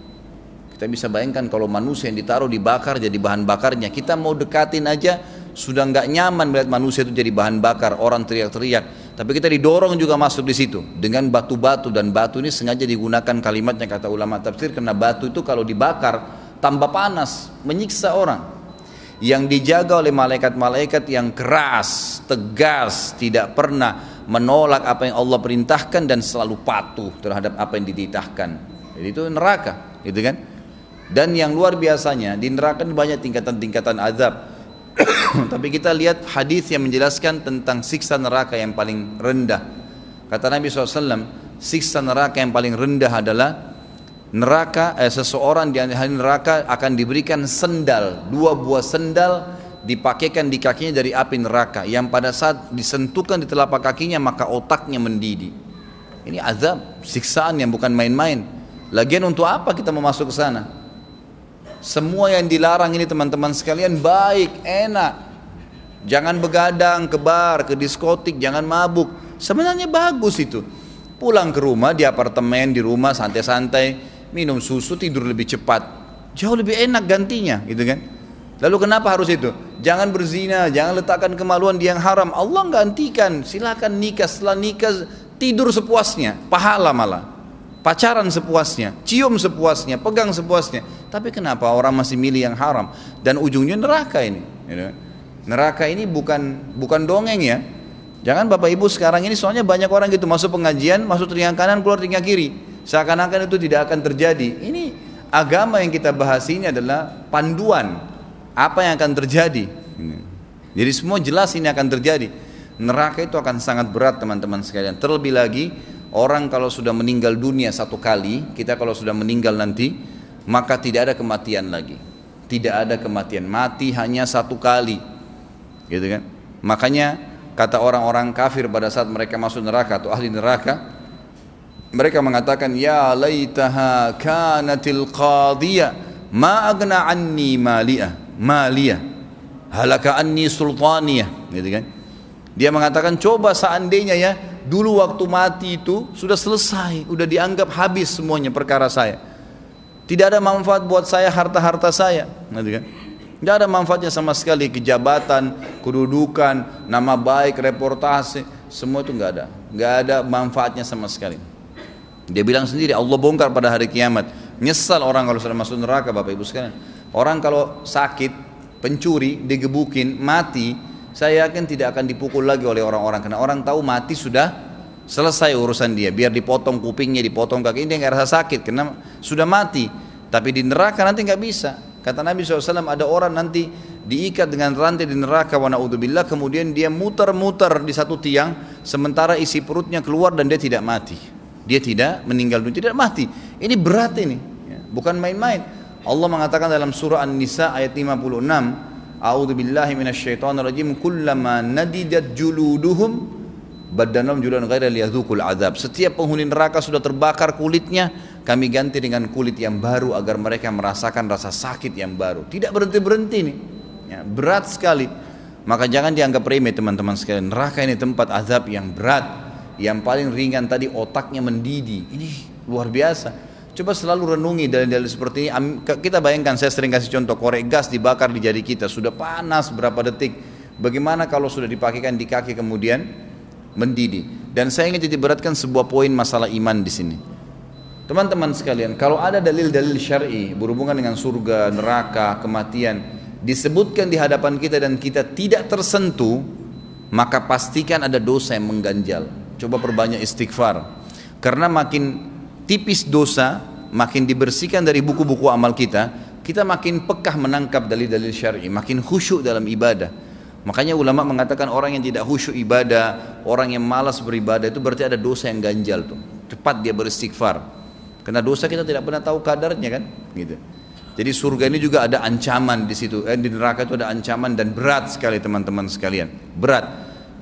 kita bisa bayangkan kalau manusia yang ditaruh dibakar jadi bahan bakarnya kita mau dekatin aja sudah nggak nyaman melihat manusia itu jadi bahan bakar orang teriak-teriak tapi kita didorong juga masuk di situ dengan batu-batu dan batu ini sengaja digunakan kalimatnya kata ulama tafsir karena batu itu kalau dibakar tambah panas, menyiksa orang. Yang dijaga oleh malaikat-malaikat yang keras, tegas, tidak pernah menolak apa yang Allah perintahkan dan selalu patuh terhadap apa yang dititahkan. Jadi itu neraka, gitu kan? Dan yang luar biasanya di neraka banyak tingkatan-tingkatan azab Tapi kita lihat hadis yang menjelaskan tentang siksa neraka yang paling rendah. Kata Nabi SAW, siksa neraka yang paling rendah adalah neraka eh, seseorang di ahli neraka akan diberikan sendal, dua buah sendal dipakaikan di kakinya dari api neraka yang pada saat disentuhkan di telapak kakinya maka otaknya mendidih. Ini azab, siksaan yang bukan main-main. Lagian untuk apa kita mau masuk ke sana? Semua yang dilarang ini teman-teman sekalian baik, enak. Jangan begadang ke bar, ke diskotik, jangan mabuk. Sebenarnya bagus itu. Pulang ke rumah di apartemen, di rumah santai-santai, minum susu, tidur lebih cepat. Jauh lebih enak gantinya, gitu kan? Lalu kenapa harus itu? Jangan berzina, jangan letakkan kemaluan di yang haram. Allah gantikan, silakan nikah setelah nikah tidur sepuasnya, pahala malah. Pacaran sepuasnya, cium sepuasnya, pegang sepuasnya. Tapi kenapa orang masih milih yang haram dan ujungnya neraka ini? Gitu. Neraka ini bukan bukan dongeng ya. Jangan Bapak Ibu sekarang ini soalnya banyak orang gitu masuk pengajian, masuk telinga kanan, keluar telinga kiri. Seakan-akan itu tidak akan terjadi. Ini agama yang kita bahas ini adalah panduan apa yang akan terjadi. Jadi semua jelas ini akan terjadi. Neraka itu akan sangat berat teman-teman sekalian. Terlebih lagi Orang kalau sudah meninggal dunia satu kali, kita kalau sudah meninggal nanti, maka tidak ada kematian lagi. Tidak ada kematian, mati hanya satu kali. Gitu kan? Makanya kata orang-orang kafir pada saat mereka masuk neraka atau ahli neraka, mereka mengatakan ya laitaha kanatil qadiyah ma agna anni maliyah maliyah halaka anni sultaniyah gitu kan dia mengatakan coba seandainya ya dulu waktu mati itu sudah selesai, sudah dianggap habis semuanya perkara saya. Tidak ada manfaat buat saya harta-harta saya, gitu kan? Tidak ada manfaatnya sama sekali kejabatan, kedudukan, nama baik, reportase, semua itu nggak ada, nggak ada manfaatnya sama sekali. Dia bilang sendiri, Allah bongkar pada hari kiamat. Nyesal orang kalau sudah masuk neraka, bapak ibu sekalian. Orang kalau sakit, pencuri, digebukin, mati, saya yakin tidak akan dipukul lagi oleh orang-orang. Karena orang tahu mati sudah selesai urusan dia. Biar dipotong kupingnya dipotong kaki. Dia nggak rasa sakit. Karena sudah mati. Tapi di neraka nanti nggak bisa. Kata Nabi SAW ada orang nanti diikat dengan rantai di neraka wa naudzubillah. Kemudian dia muter-muter di satu tiang sementara isi perutnya keluar dan dia tidak mati. Dia tidak meninggal dunia, tidak mati. Ini berat ini, ya, bukan main-main. Allah mengatakan dalam surah An-Nisa ayat 56, A'udzu billahi minasyaitonir rajim, kullama nadidat juluduhum badanam julan ghaira liyadzuqul azab. Setiap penghuni neraka sudah terbakar kulitnya, kami ganti dengan kulit yang baru agar mereka merasakan rasa sakit yang baru. Tidak berhenti-berhenti nih. Ya, berat sekali. Maka jangan dianggap remeh teman-teman sekalian. Neraka ini tempat azab yang berat. Yang paling ringan tadi otaknya mendidih. Ini luar biasa. Coba selalu renungi dalil-dalil seperti ini. Kita bayangkan saya sering kasih contoh korek gas dibakar di jari kita. Sudah panas berapa detik. Bagaimana kalau sudah dipakaikan di kaki kemudian mendidih. Dan saya ingin titik beratkan sebuah poin masalah iman di sini. Teman-teman sekalian, kalau ada dalil-dalil syar'i berhubungan dengan surga, neraka, kematian disebutkan di hadapan kita dan kita tidak tersentuh, maka pastikan ada dosa yang mengganjal. Coba perbanyak istighfar. Karena makin tipis dosa, makin dibersihkan dari buku-buku amal kita, kita makin pekah menangkap dalil-dalil syar'i, makin khusyuk dalam ibadah. Makanya ulama mengatakan orang yang tidak khusyuk ibadah, orang yang malas beribadah itu berarti ada dosa yang ganjal tuh. Cepat dia beristighfar. Karena dosa kita tidak pernah tahu kadarnya kan, gitu. Jadi surga ini juga ada ancaman di situ. Eh, di neraka itu ada ancaman dan berat sekali teman-teman sekalian. Berat.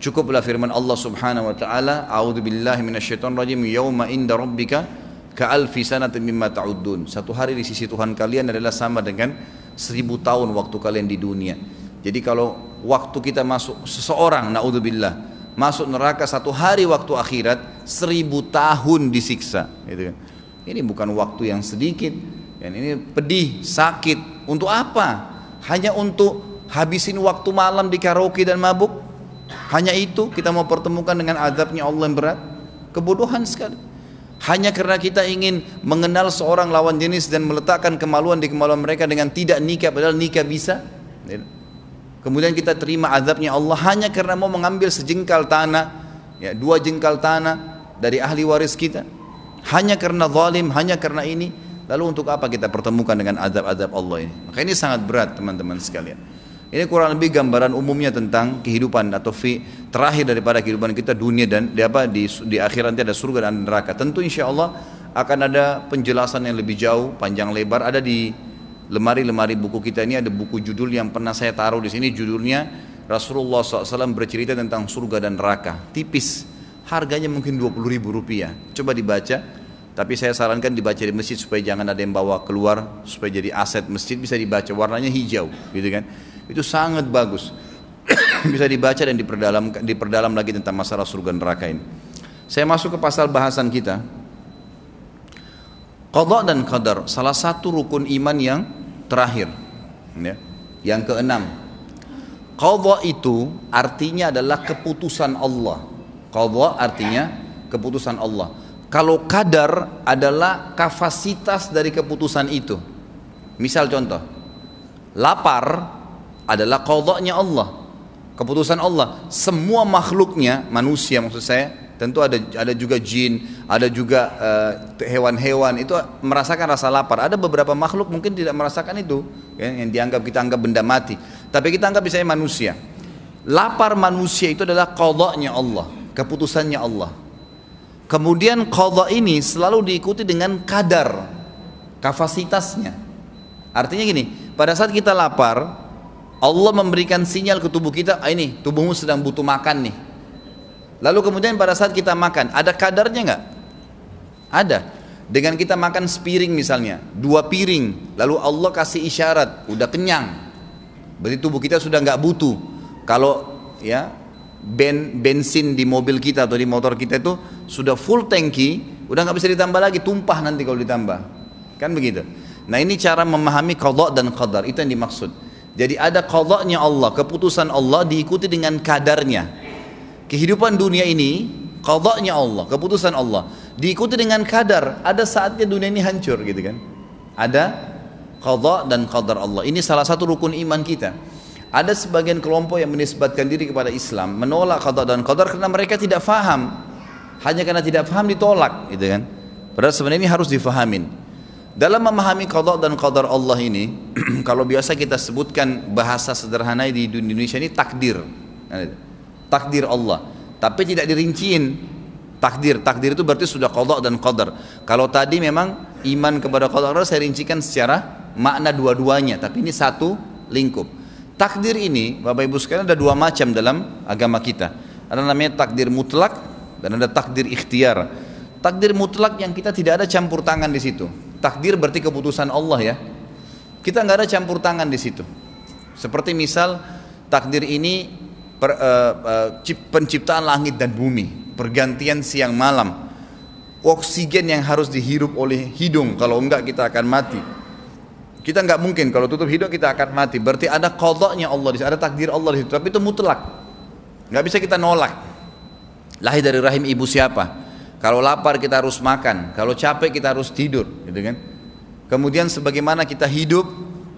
Cukuplah firman Allah Subhanahu wa taala, "A'udzu billahi minasyaitonir rajim. Yauma inda rabbika ka'alfi sanatin mimma ta'uddun." Satu hari di sisi Tuhan kalian adalah sama dengan seribu tahun waktu kalian di dunia. Jadi kalau waktu kita masuk seseorang naudzubillah masuk neraka satu hari waktu akhirat seribu tahun disiksa gitu kan. ini bukan waktu yang sedikit dan ini pedih sakit untuk apa hanya untuk habisin waktu malam di karaoke dan mabuk hanya itu kita mau pertemukan dengan azabnya Allah yang berat kebodohan sekali hanya karena kita ingin mengenal seorang lawan jenis dan meletakkan kemaluan di kemaluan mereka dengan tidak nikah padahal nikah bisa Kemudian kita terima azabnya Allah hanya karena mau mengambil sejengkal tanah, ya, dua jengkal tanah dari ahli waris kita. Hanya karena zalim, hanya karena ini. Lalu untuk apa kita pertemukan dengan azab-azab Allah ini? Maka ini sangat berat teman-teman sekalian. Ini kurang lebih gambaran umumnya tentang kehidupan atau fi terakhir daripada kehidupan kita dunia dan di apa di, di akhirat nanti ada surga dan neraka. Tentu insya Allah akan ada penjelasan yang lebih jauh, panjang lebar. Ada di lemari-lemari buku kita ini ada buku judul yang pernah saya taruh di sini. Judulnya Rasulullah SAW bercerita tentang surga dan neraka. Tipis. Harganya mungkin 20 ribu rupiah. Coba dibaca. Tapi saya sarankan dibaca di masjid supaya jangan ada yang bawa keluar supaya jadi aset masjid. Bisa dibaca warnanya hijau gitu kan itu sangat bagus. Bisa dibaca dan diperdalam diperdalam lagi tentang masalah surga neraka ini. Saya masuk ke pasal bahasan kita. Qadha dan qadar salah satu rukun iman yang terakhir ya. yang keenam. Qadha itu artinya adalah keputusan Allah. Qadha artinya keputusan Allah. Kalau kadar adalah kapasitas dari keputusan itu. Misal contoh lapar adalah qadhanya Allah keputusan Allah semua makhluknya manusia maksud saya Tentu ada ada juga jin, ada juga eh, hewan-hewan uh, itu merasakan rasa lapar. Ada beberapa makhluk mungkin tidak merasakan itu, ya, yang dianggap kita anggap benda mati. Tapi kita anggap misalnya manusia. Lapar manusia itu adalah qadanya Allah, keputusannya Allah. Kemudian qadha ini selalu diikuti dengan kadar kapasitasnya. Artinya gini, pada saat kita lapar, Allah memberikan sinyal ke tubuh kita, ah, ini tubuhmu sedang butuh makan nih Lalu kemudian pada saat kita makan, ada kadarnya nggak? Ada. Dengan kita makan sepiring misalnya, dua piring, lalu Allah kasih isyarat, udah kenyang. Berarti tubuh kita sudah nggak butuh. Kalau ya ben, bensin di mobil kita atau di motor kita itu sudah full tangki, udah nggak bisa ditambah lagi, tumpah nanti kalau ditambah. Kan begitu. Nah ini cara memahami qadha dan qadar, itu yang dimaksud. Jadi ada qadhanya Allah, keputusan Allah diikuti dengan kadarnya. Kehidupan dunia ini qadanya Allah, keputusan Allah. Diikuti dengan kadar, ada saatnya dunia ini hancur gitu kan. Ada qada dan qadar Allah. Ini salah satu rukun iman kita. Ada sebagian kelompok yang menisbatkan diri kepada Islam, menolak qada dan qadar karena mereka tidak faham. Hanya karena tidak faham ditolak gitu kan. Padahal sebenarnya ini harus difahamin. Dalam memahami qada dan qadar Allah ini, kalau biasa kita sebutkan bahasa sederhana di Indonesia ini takdir. Takdir Allah. Tapi tidak dirinciin. Takdir, takdir itu berarti sudah qada dan qadar. Kalau tadi memang iman kepada qadar saya rincikan secara makna dua-duanya, tapi ini satu lingkup. Takdir ini, Bapak Ibu sekalian ada dua macam dalam agama kita. Ada namanya takdir mutlak dan ada takdir ikhtiar. Takdir mutlak yang kita tidak ada campur tangan di situ. Takdir berarti keputusan Allah ya. Kita nggak ada campur tangan di situ. Seperti misal takdir ini per, uh, uh, penciptaan langit dan bumi pergantian siang malam. Oksigen yang harus dihirup oleh hidung kalau enggak kita akan mati. Kita enggak mungkin kalau tutup hidung kita akan mati. Berarti ada kodoknya Allah di ada takdir Allah di situ tapi itu mutlak. Nggak bisa kita nolak. Lahir dari rahim ibu siapa kalau lapar kita harus makan kalau capek kita harus tidur gitu kan kemudian sebagaimana kita hidup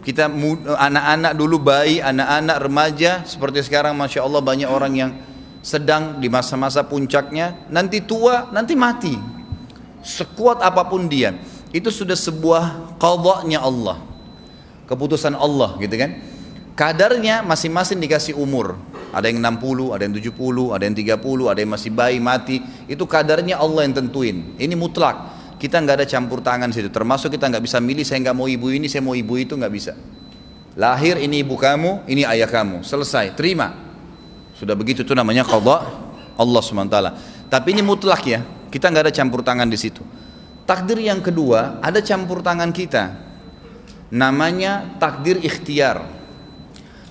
kita anak-anak dulu bayi anak-anak remaja seperti sekarang masya Allah banyak orang yang sedang di masa-masa puncaknya, nanti tua, nanti mati. Sekuat apa pun dia, itu sudah sebuah qadha Allah. Keputusan Allah gitu kan. Kadarnya masing-masing dikasih umur. Ada yang 60, ada yang 70, ada yang 30, ada yang masih bayi mati. Itu kadarnya Allah yang tentuin. Ini mutlak. Kita nggak ada campur tangan situ. Termasuk kita nggak bisa milih. Saya nggak mau ibu ini, saya mau ibu itu nggak bisa. Lahir ini ibu kamu, ini ayah kamu. Selesai, terima. Sudah begitu itu namanya qadha Allah SWT. Tapi ini mutlak ya. Kita nggak ada campur tangan di situ. Takdir yang kedua ada campur tangan kita. Namanya takdir ikhtiar.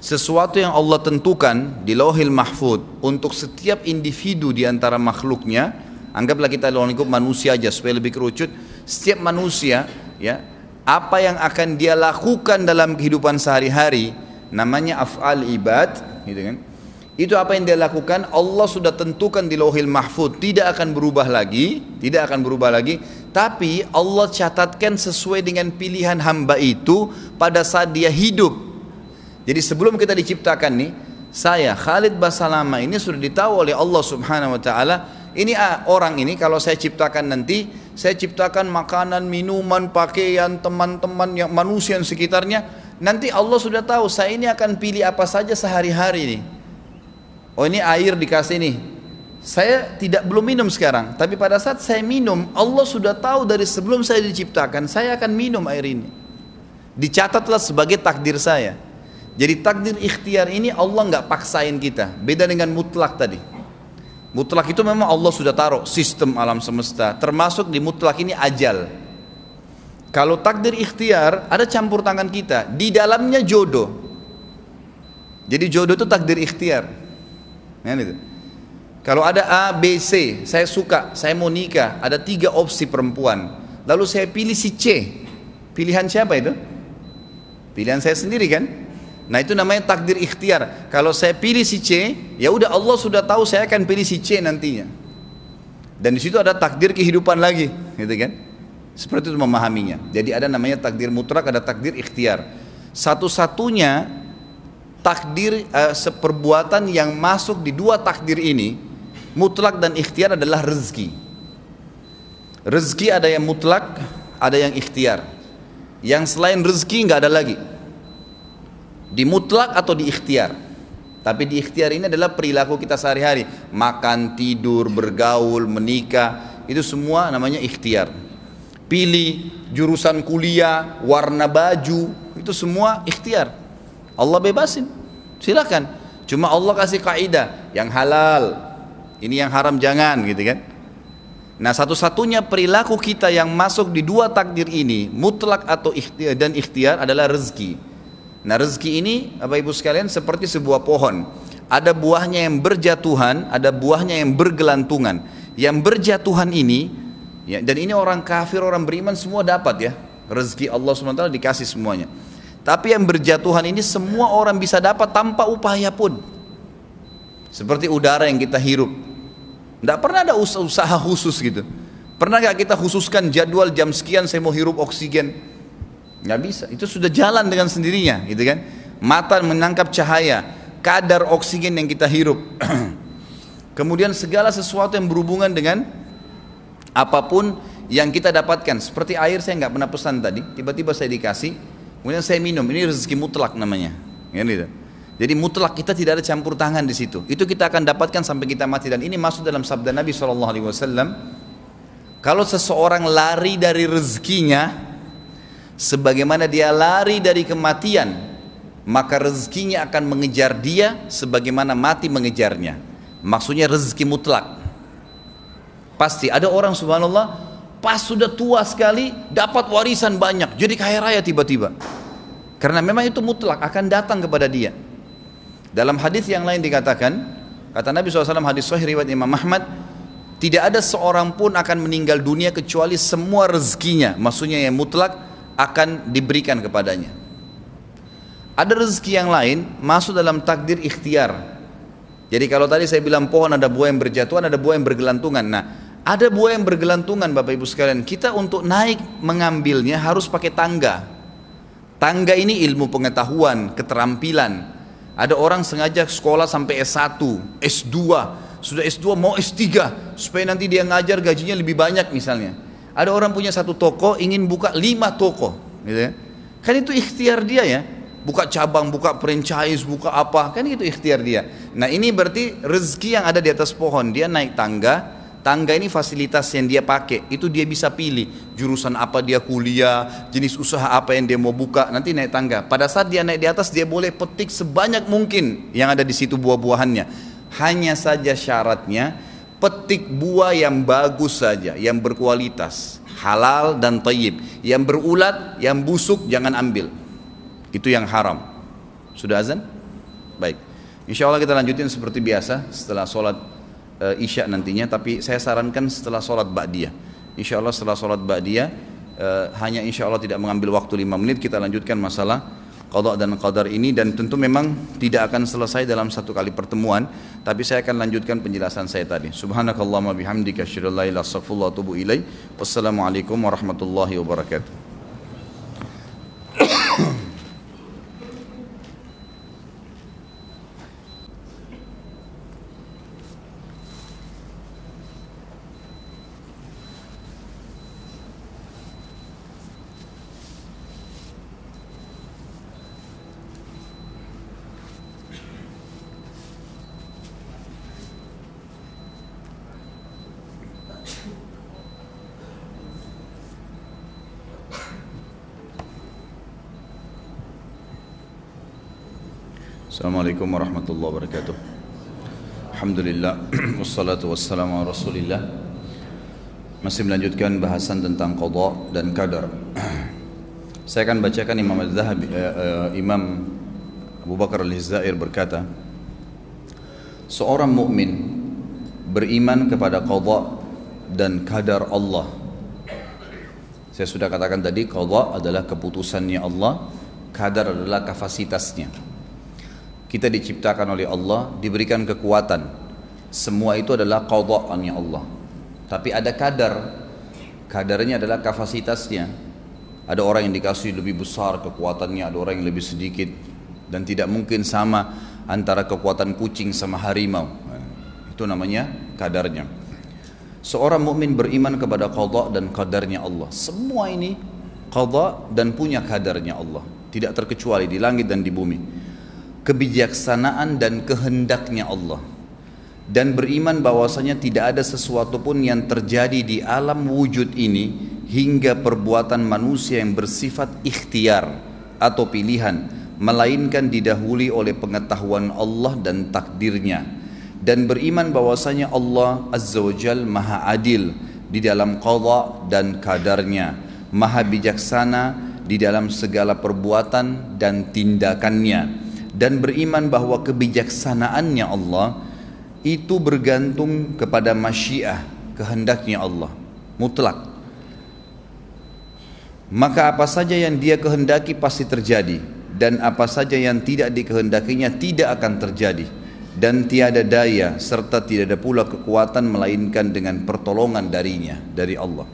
Sesuatu yang Allah tentukan di Lauhil Mahfud untuk setiap individu di antara makhluknya, anggaplah kita lingkup manusia aja supaya lebih kerucut, setiap manusia ya, apa yang akan dia lakukan dalam kehidupan sehari-hari namanya af'al ibad, gitu kan? Itu apa yang dia lakukan? Allah sudah tentukan di lauhil mahfud Tidak akan berubah lagi Tidak akan berubah lagi. Tapi Allah catatkan sesuai dengan pilihan hamba itu Pada saat dia hidup Jadi sebelum kita diciptakan nih Saya Khalid Basalama ini sudah ditahu oleh Allah subhanahu wa ta'ala Ini ah, orang ini kalau saya ciptakan nanti Saya ciptakan makanan, minuman, pakaian, teman-teman yang manusia yang sekitarnya Nanti Allah sudah tahu saya ini akan pilih apa saja sehari-hari nih Oh ini air dikasih nih. Saya tidak belum minum sekarang, tapi pada saat saya minum, Allah sudah tahu dari sebelum saya diciptakan, saya akan minum air ini. Dicatatlah sebagai takdir saya. Jadi takdir ikhtiar ini Allah nggak paksain kita. Beda dengan mutlak tadi. Mutlak itu memang Allah sudah taruh sistem alam semesta. Termasuk di mutlak ini ajal. Kalau takdir ikhtiar ada campur tangan kita. Di dalamnya jodoh. Jadi jodoh itu takdir ikhtiar. Kan itu. Kalau ada A, B, C, saya suka, saya mau nikah, ada tiga opsi perempuan. Lalu saya pilih si C. Pilihan siapa itu? Pilihan saya sendiri kan? Nah itu namanya takdir ikhtiar. Kalau saya pilih si C, ya udah Allah sudah tahu saya akan pilih si C nantinya. Dan di situ ada takdir kehidupan lagi, gitu kan? Seperti itu memahaminya. Jadi ada namanya takdir mutlak, ada takdir ikhtiar. Satu-satunya takdir uh, seperbuatan yang masuk di dua takdir ini mutlak dan ikhtiar adalah rezeki rezeki ada yang mutlak ada yang ikhtiar yang selain rezeki nggak ada lagi di mutlak atau di ikhtiar tapi di ikhtiar ini adalah perilaku kita sehari-hari makan, tidur, bergaul, menikah itu semua namanya ikhtiar pilih jurusan kuliah, warna baju itu semua ikhtiar Allah bebasin. Silakan. Cuma Allah kasih kaidah yang halal. Ini yang haram jangan gitu kan. Nah satu-satunya perilaku kita yang masuk di dua takdir ini mutlak atau ikhtiar dan ikhtiar adalah rezeki. Nah rezeki ini Bapak Ibu sekalian seperti sebuah pohon. Ada buahnya yang berjatuhan, ada buahnya yang bergelantungan. Yang berjatuhan ini, ya, dan ini orang kafir, orang beriman semua dapat ya. Rezeki Allah SWT dikasih semuanya. Tapi yang berjatuhan ini semua orang bisa dapat tanpa upaya pun. Seperti udara yang kita hirup. Tidak pernah ada usaha khusus gitu. Pernah gak kita khususkan jadwal jam sekian saya mau hirup oksigen? Nggak bisa. Itu sudah jalan dengan sendirinya, gitu kan? Mata menangkap cahaya, kadar oksigen yang kita hirup. Kemudian segala sesuatu yang berhubungan dengan apa pun yang kita dapatkan seperti air saya nggak pernah pesan tadi tiba-tiba saya dikasih kemudian saya minum ini rezeki mutlak namanya ya, gitu. jadi mutlak kita tidak ada campur tangan di situ itu kita akan dapatkan sampai kita mati dan ini masuk dalam sabda Nabi saw kalau seseorang lari dari rezekinya sebagaimana dia lari dari kematian maka rezekinya akan mengejar dia sebagaimana mati mengejarnya. Maksudnya rezeki mutlak. Pasti ada orang subhanallah pas sudah tua sekali dapat warisan banyak jadi kaya raya tiba-tiba. Karena memang itu mutlak akan datang kepada dia. Dalam hadis yang lain dikatakan kata Nabi SAW hadis sahih riwayat Imam Ahmad tidak ada seorang pun akan meninggal dunia kecuali semua rezekinya. Maksudnya yang mutlak akan diberikan kepadanya ada rezeki yang lain masuk dalam takdir ikhtiar jadi kalau tadi saya bilang pohon ada buah yang berjatuhan ada buah yang bergelantungan nah ada buah yang bergelantungan Bapak Ibu sekalian. Kita untuk naik mengambilnya harus pakai tangga. Tangga ini ilmu pengetahuan, keterampilan. Ada orang sengaja sekolah sampai S1, S2, sudah S2 mau S3 supaya nanti dia ngajar gajinya lebih banyak misalnya. Ada orang punya satu toko ingin buka lima toko, gitu ya. Kan itu ikhtiar dia ya. Buka cabang, buka franchise, buka apa, kan itu ikhtiar dia. Nah ini berarti rezeki yang ada di atas pohon. Dia naik tangga, Tangga ini fasilitas yang dia pakai, itu dia bisa pilih jurusan apa dia kuliah, jenis usaha apa yang dia mau buka, nanti naik tangga. Pada saat dia naik di atas dia boleh petik sebanyak mungkin yang ada di situ buah-buahannya. Hanya saja syaratnya petik buah yang bagus saja, yang berkualitas, halal dan tayyib. Yang berulat, yang busuk jangan ambil. Itu yang haram. Sudah azan? Baik. Insya Allah kita lanjutin seperti biasa setelah sholat uh, isya nantinya tapi saya sarankan setelah sholat ba'diyah insya Allah setelah sholat ba'diyah uh, hanya insya Allah tidak mengambil waktu 5 menit kita lanjutkan masalah qada dan qadar ini dan tentu memang tidak akan selesai dalam satu kali pertemuan tapi saya akan lanjutkan penjelasan saya tadi. Subhanakallahumma bihamdika asyhadu an la ilaha illa wassalamualaikum warahmatullahi wabarakatuh Assalamualaikum warahmatullahi wabarakatuh. Alhamdulillah Wassalatu wassalamu ala rasulillah. Masih melanjutkan bahasan tentang qadha dan qadar. Saya akan bacakan Imam Al-Zahabi eh, eh, Imam Abu Bakar Al-Hizzair berkata Seorang mukmin beriman kepada qadha dan qadar Allah. Saya sudah katakan tadi qadha adalah keputusannya Allah Qadar adalah kapasitasnya kita diciptakan oleh Allah, diberikan kekuatan. Semua itu adalah qada'annya Allah. Tapi ada kadar. Kadarnya adalah kapasitasnya. Ada orang yang dikasih lebih besar kekuatannya, ada orang yang lebih sedikit dan tidak mungkin sama antara kekuatan kucing sama harimau. Itu namanya kadarnya. Seorang mukmin beriman kepada qada dan kadarnya Allah. Semua ini qada dan punya kadarnya Allah. Tidak terkecuali di langit dan di bumi kebijaksanaan dan kehendaknya Allah. Dan beriman bahwasanya tidak ada sesuatu pun yang terjadi di alam wujud ini hingga perbuatan manusia yang bersifat ikhtiar atau pilihan melainkan didahului oleh pengetahuan Allah dan takdirnya. Dan beriman bahwasanya Allah Azza wa Jal maha adil di dalam qadha dan kadarnya maha bijaksana di dalam segala perbuatan dan tindakannya dan beriman bahwa kebijaksanaannya Allah itu bergantung kepada masyiah kehendaknya Allah. Mutlak. Maka apa saja yang dia kehendaki pasti terjadi dan apa saja yang tidak dikehendakinya tidak akan terjadi. Dan tiada daya serta tidak ada pula kekuatan melainkan dengan pertolongan darinya dari Allah.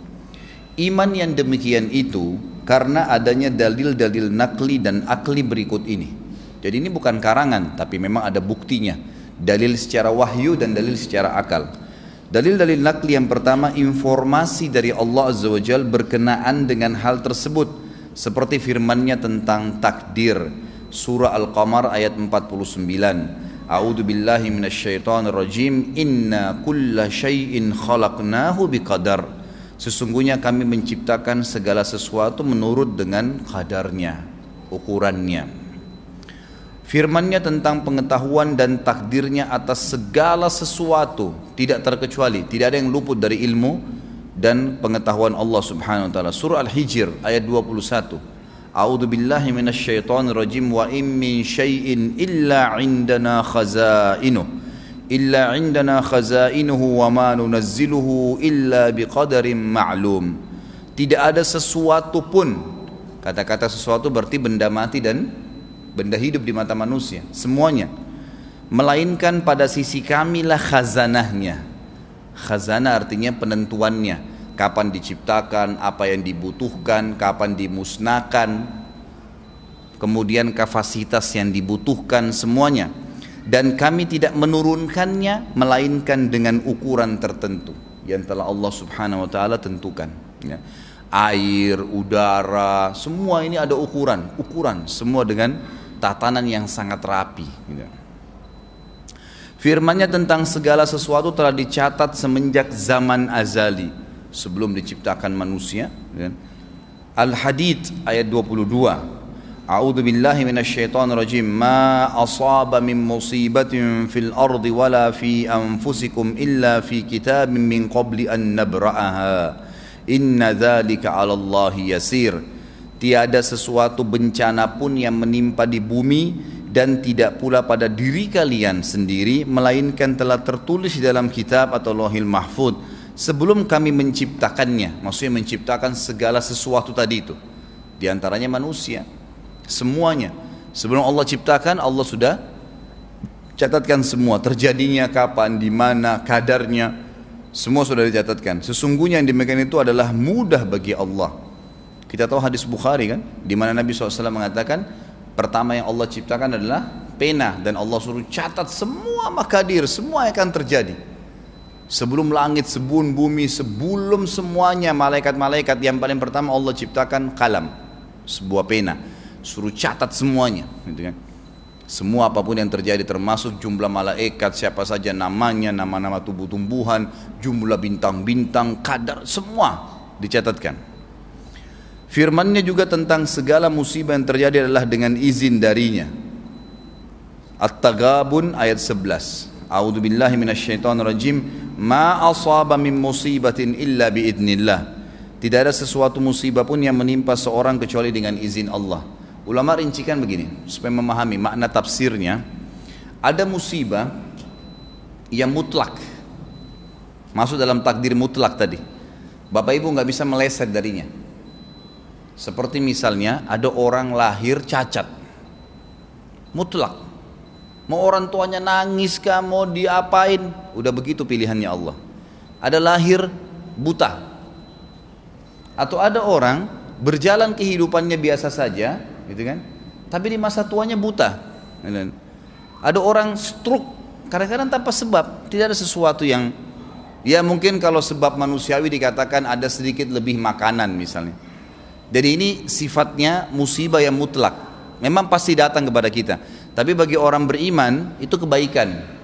Iman yang demikian itu karena adanya dalil-dalil nakli dan akli berikut ini jadi ini bukan karangan, tapi memang ada buktinya. Dalil secara wahyu dan dalil secara akal. Dalil-dalil nakli yang pertama informasi dari Allah Azza wa Jal berkenaan dengan hal tersebut seperti firman-Nya tentang takdir surah Al-Qamar ayat 49 A'udzu billahi rajim inna kulla syai'in khalaqnahu biqadar Sesungguhnya kami menciptakan segala sesuatu menurut dengan kadarnya, ukurannya. Firmannya tentang pengetahuan dan takdirnya atas segala sesuatu tidak terkecuali, tidak ada yang luput dari ilmu dan pengetahuan Allah Subhanahu wa taala. Surah Al-Hijr ayat 21. A'udzu billahi minasyaitonir rajim wa in min syai'in illa 'indana khazainuh illa 'indana khazainuhu wa ma nunazziluhu illa biqadarin ma'lum. Tidak ada sesuatu pun kata-kata sesuatu berarti benda mati dan benda hidup di mata manusia, semuanya. Melainkan pada sisi kamilah khazanahnya. Khazanah artinya penentuannya, kapan diciptakan, apa yang dibutuhkan, kapan dimusnahkan, kemudian kapasitas yang dibutuhkan semuanya. Dan kami tidak menurunkannya melainkan dengan ukuran tertentu yang telah Allah Subhanahu wa taala tentukan. Ya air, udara, semua ini ada ukuran, ukuran semua dengan tatanan yang sangat rapi. Gitu. Firmannya tentang segala sesuatu telah dicatat semenjak zaman azali sebelum diciptakan manusia. Gitu. Al-Hadid ayat 22. A'udzu billahi minasyaitonir rajim. Ma asaba min musibatin fil ardi wala fi anfusikum illa fi kitabin min qabli an nabra'aha. Inna dzalika 'ala Allah yasir. Tiada sesuatu bencana pun yang menimpa di bumi dan tidak pula pada diri kalian sendiri melainkan telah tertulis di dalam kitab atau lohil mahfud. Sebelum kami menciptakannya maksudnya menciptakan segala sesuatu tadi itu di antaranya manusia semuanya. Sebelum Allah ciptakan Allah sudah catatkan semua. Terjadinya kapan di mana kadarnya semua sudah dicatatkan. Sesungguhnya yang demikian itu adalah mudah bagi Allah kita tahu hadis Bukhari kan, di mana Nabi SAW mengatakan pertama yang Allah ciptakan adalah pena dan Allah suruh catat semua makadir, semua yang akan terjadi. Sebelum langit, sebelum bumi, sebelum semuanya malaikat-malaikat yang paling pertama Allah ciptakan kalam, sebuah pena, suruh catat semuanya, gitu kan. Semua apa pun yang terjadi termasuk jumlah malaikat, siapa saja namanya, nama-nama tubuh-tumbuhan, jumlah bintang-bintang, kadar, semua dicatatkan. Firmannya juga tentang segala musibah yang terjadi adalah dengan izin darinya. At-Taghabun ayat 11. A'udzu billahi minasyaitonir rajim. Ma asaba min musibatin illa biidnillah. Tidak ada sesuatu musibah pun yang menimpa seorang kecuali dengan izin Allah. Ulama rincikan begini supaya memahami makna tafsirnya. Ada musibah yang mutlak. Masuk dalam takdir mutlak tadi. Bapak Ibu nggak bisa meleset darinya seperti misalnya ada orang lahir cacat. Mutlak. Mau orang tuanya nangis kah, mau diapain, udah begitu pilihannya Allah. Ada lahir buta. Atau ada orang berjalan kehidupannya biasa saja, gitu kan? Tapi di masa tuanya buta. Ada orang stroke kadang-kadang tanpa sebab, tidak ada sesuatu yang ya mungkin kalau sebab manusiawi dikatakan ada sedikit lebih makanan misalnya. Jadi ini sifatnya musibah yang mutlak. Memang pasti datang kepada kita. Tapi bagi orang beriman itu kebaikan.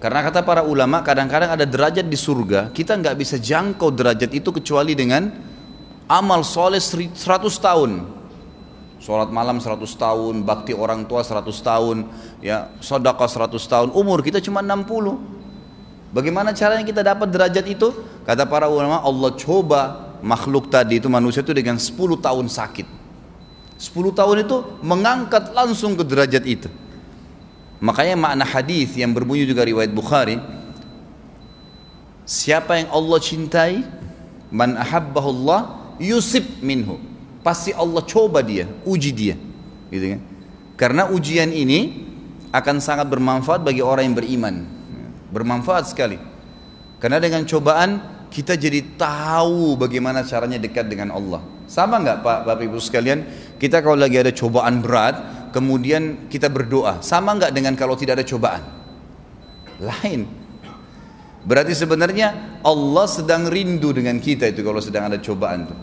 Karena kata para ulama kadang-kadang ada derajat di surga kita nggak bisa jangkau derajat itu kecuali dengan amal soleh 100 tahun. Sholat malam 100 tahun, bakti orang tua 100 tahun, ya sodakah 100 tahun, umur kita cuma 60. Bagaimana caranya kita dapat derajat itu? Kata para ulama, Allah coba makhluk tadi itu manusia itu dengan 10 tahun sakit. 10 tahun itu mengangkat langsung ke derajat itu. Makanya makna hadis yang berbunyi juga riwayat Bukhari siapa yang Allah cintai man ahabbahullah yusib minhu. Pasti Allah coba dia uji dia gitu kan? Karena ujian ini akan sangat bermanfaat bagi orang yang beriman. Bermanfaat sekali. Karena dengan cobaan kita jadi tahu bagaimana caranya dekat dengan Allah. Sama nggak Pak Bapak Ibu sekalian? Kita kalau lagi ada cobaan berat, kemudian kita berdoa. Sama nggak dengan kalau tidak ada cobaan? Lain. Berarti sebenarnya Allah sedang rindu dengan kita itu kalau sedang ada cobaan tuh.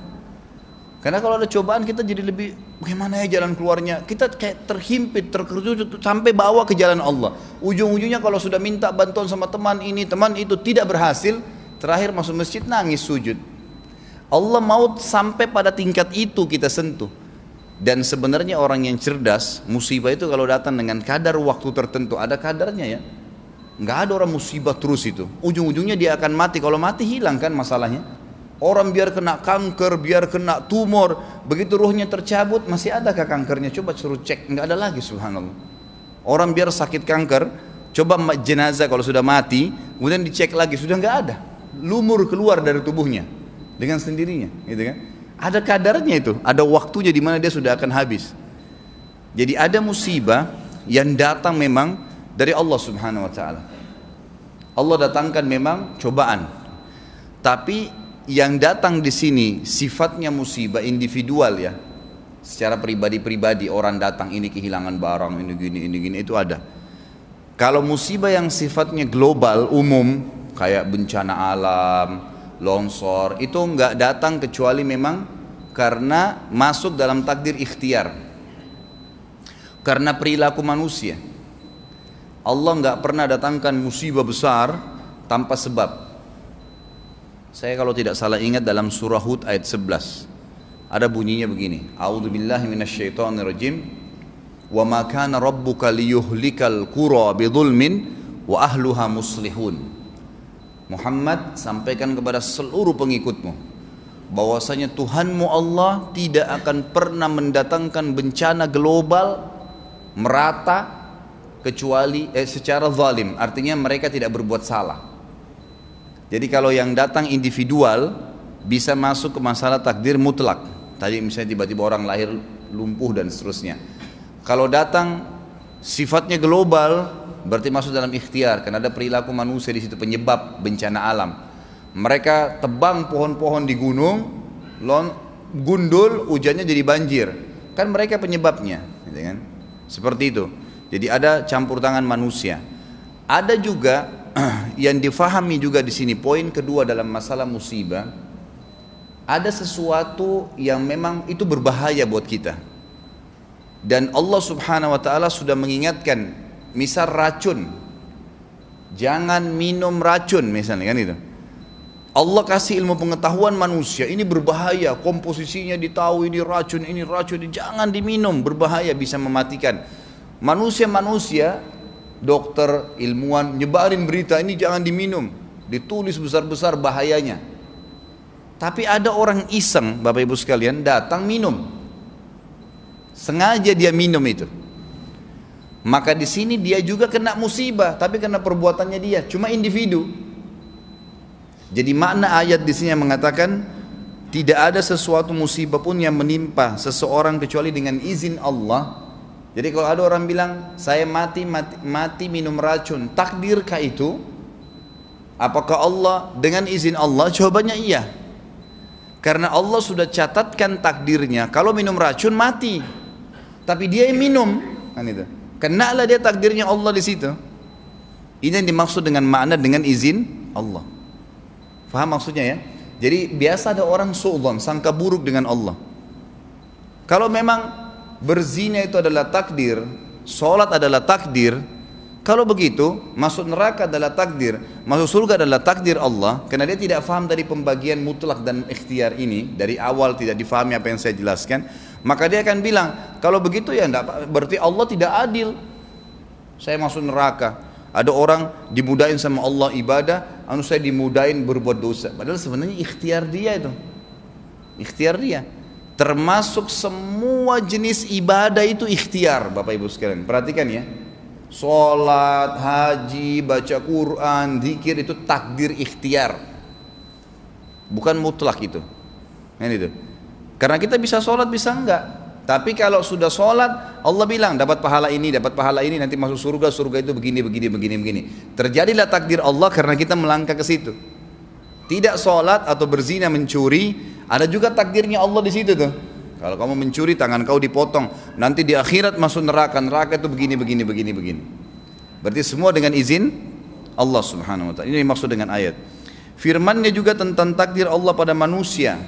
Karena kalau ada cobaan kita jadi lebih bagaimana ya jalan keluarnya? Kita kayak terhimpit, terkerjut sampai bawa ke jalan Allah. Ujung-ujungnya kalau sudah minta bantuan sama teman ini, teman itu tidak berhasil, terakhir masuk masjid nangis sujud. Allah mau sampai pada tingkat itu kita sentuh. Dan sebenarnya orang yang cerdas, musibah itu kalau datang dengan kadar waktu tertentu, ada kadarnya ya. Nggak ada orang musibah terus itu. Ujung-ujungnya dia akan mati. Kalau mati hilang kan masalahnya. Orang biar kena kanker biar kena tumor begitu ruhnya tercabut masih adakah kankernya? Coba suruh cek. Nggak ada lagi subhanallah. Orang biar sakit kanker coba jenazah kalau sudah mati kemudian dicek lagi sudah nggak ada lumur keluar dari tubuhnya dengan sendirinya gitu kan ada kadarnya itu ada waktunya di mana dia sudah akan habis jadi ada musibah yang datang memang dari Allah Subhanahu wa taala. Allah datangkan memang cobaan. Tapi yang datang di sini sifatnya musibah individual ya. Secara pribadi-pribadi orang datang ini kehilangan barang ini gini ini gini itu ada. Kalau musibah yang sifatnya global umum kayak bencana alam, longsor itu enggak datang kecuali memang karena masuk dalam takdir ikhtiar. Karena perilaku manusia. Allah nggak pernah datangkan musibah besar tanpa sebab. Saya kalau tidak salah ingat dalam surah Hud ayat 11 ada bunyinya begini. A'udzubillahi minasyaitonirrajim. Wa ma kana rabbuka liyuhlikal qura bidzulmin wa ahluha muslihun. Muhammad sampaikan kepada seluruh pengikutmu bahwasanya Tuhanmu Allah tidak akan pernah mendatangkan bencana global merata kecuali eh, secara zalim. Artinya mereka tidak berbuat salah. Jadi kalau yang datang individual bisa masuk ke masalah takdir mutlak. Tadi misalnya tiba-tiba orang lahir lumpuh dan seterusnya. Kalau datang sifatnya global berarti masuk dalam ikhtiar karena ada perilaku manusia di situ penyebab bencana alam mereka tebang pohon-pohon di gunung lon, gundul hujannya jadi banjir kan mereka penyebabnya gitu kan seperti itu jadi ada campur tangan manusia. Ada juga yang difahami juga di sini poin kedua dalam masalah musibah. Ada sesuatu yang memang itu berbahaya buat kita. Dan Allah Subhanahu wa taala sudah mengingatkan misal racun. Jangan minum racun misalnya kan itu. Allah kasih ilmu pengetahuan manusia ini berbahaya komposisinya ditahu ini racun ini racun ini jangan diminum berbahaya bisa mematikan Manusia-manusia, dokter, ilmuwan nyebarin berita ini jangan diminum, ditulis besar-besar bahayanya. Tapi ada orang iseng, Bapak Ibu sekalian, datang minum. Sengaja dia minum itu. Maka di sini dia juga kena musibah, tapi kena perbuatannya dia, cuma individu. Jadi makna ayat di sini yang mengatakan tidak ada sesuatu musibah pun yang menimpa seseorang kecuali dengan izin Allah jadi kalau ada orang bilang saya mati mati, mati minum racun, takdirkah itu? Apakah Allah dengan izin Allah? Jawabannya iya. Karena Allah sudah catatkan takdirnya. Kalau minum racun mati, tapi dia yang minum, kan itu. Kenalah dia takdirnya Allah di situ. Ini yang dimaksud dengan makna dengan izin Allah. Faham maksudnya ya? Jadi biasa ada orang suudzon, sangka buruk dengan Allah. Kalau memang berzina itu adalah takdir, sholat adalah takdir, kalau begitu, masuk neraka adalah takdir, masuk surga adalah takdir Allah, karena dia tidak faham dari pembagian mutlak dan ikhtiar ini, dari awal tidak difahami apa yang saya jelaskan, maka dia akan bilang, kalau begitu ya enggak, berarti Allah tidak adil. Saya masuk neraka. Ada orang dimudahin sama Allah ibadah, anu saya dimudahin berbuat dosa. Padahal sebenarnya ikhtiar dia itu. Ikhtiar dia termasuk semua jenis ibadah itu ikhtiar Bapak Ibu sekalian perhatikan ya Sholat, haji, baca Quran, zikir itu takdir ikhtiar bukan mutlak itu kan itu karena kita bisa sholat bisa enggak tapi kalau sudah sholat Allah bilang dapat pahala ini dapat pahala ini nanti masuk surga surga itu begini begini begini begini terjadilah takdir Allah karena kita melangkah ke situ tidak sholat atau berzina mencuri ada juga takdirnya Allah di situ tuh. Kalau kamu mencuri tangan kau dipotong, nanti di akhirat masuk neraka. Neraka itu begini begini begini begini. Berarti semua dengan izin Allah Subhanahu wa taala. Ini maksud dengan ayat. Firman-Nya juga tentang takdir Allah pada manusia.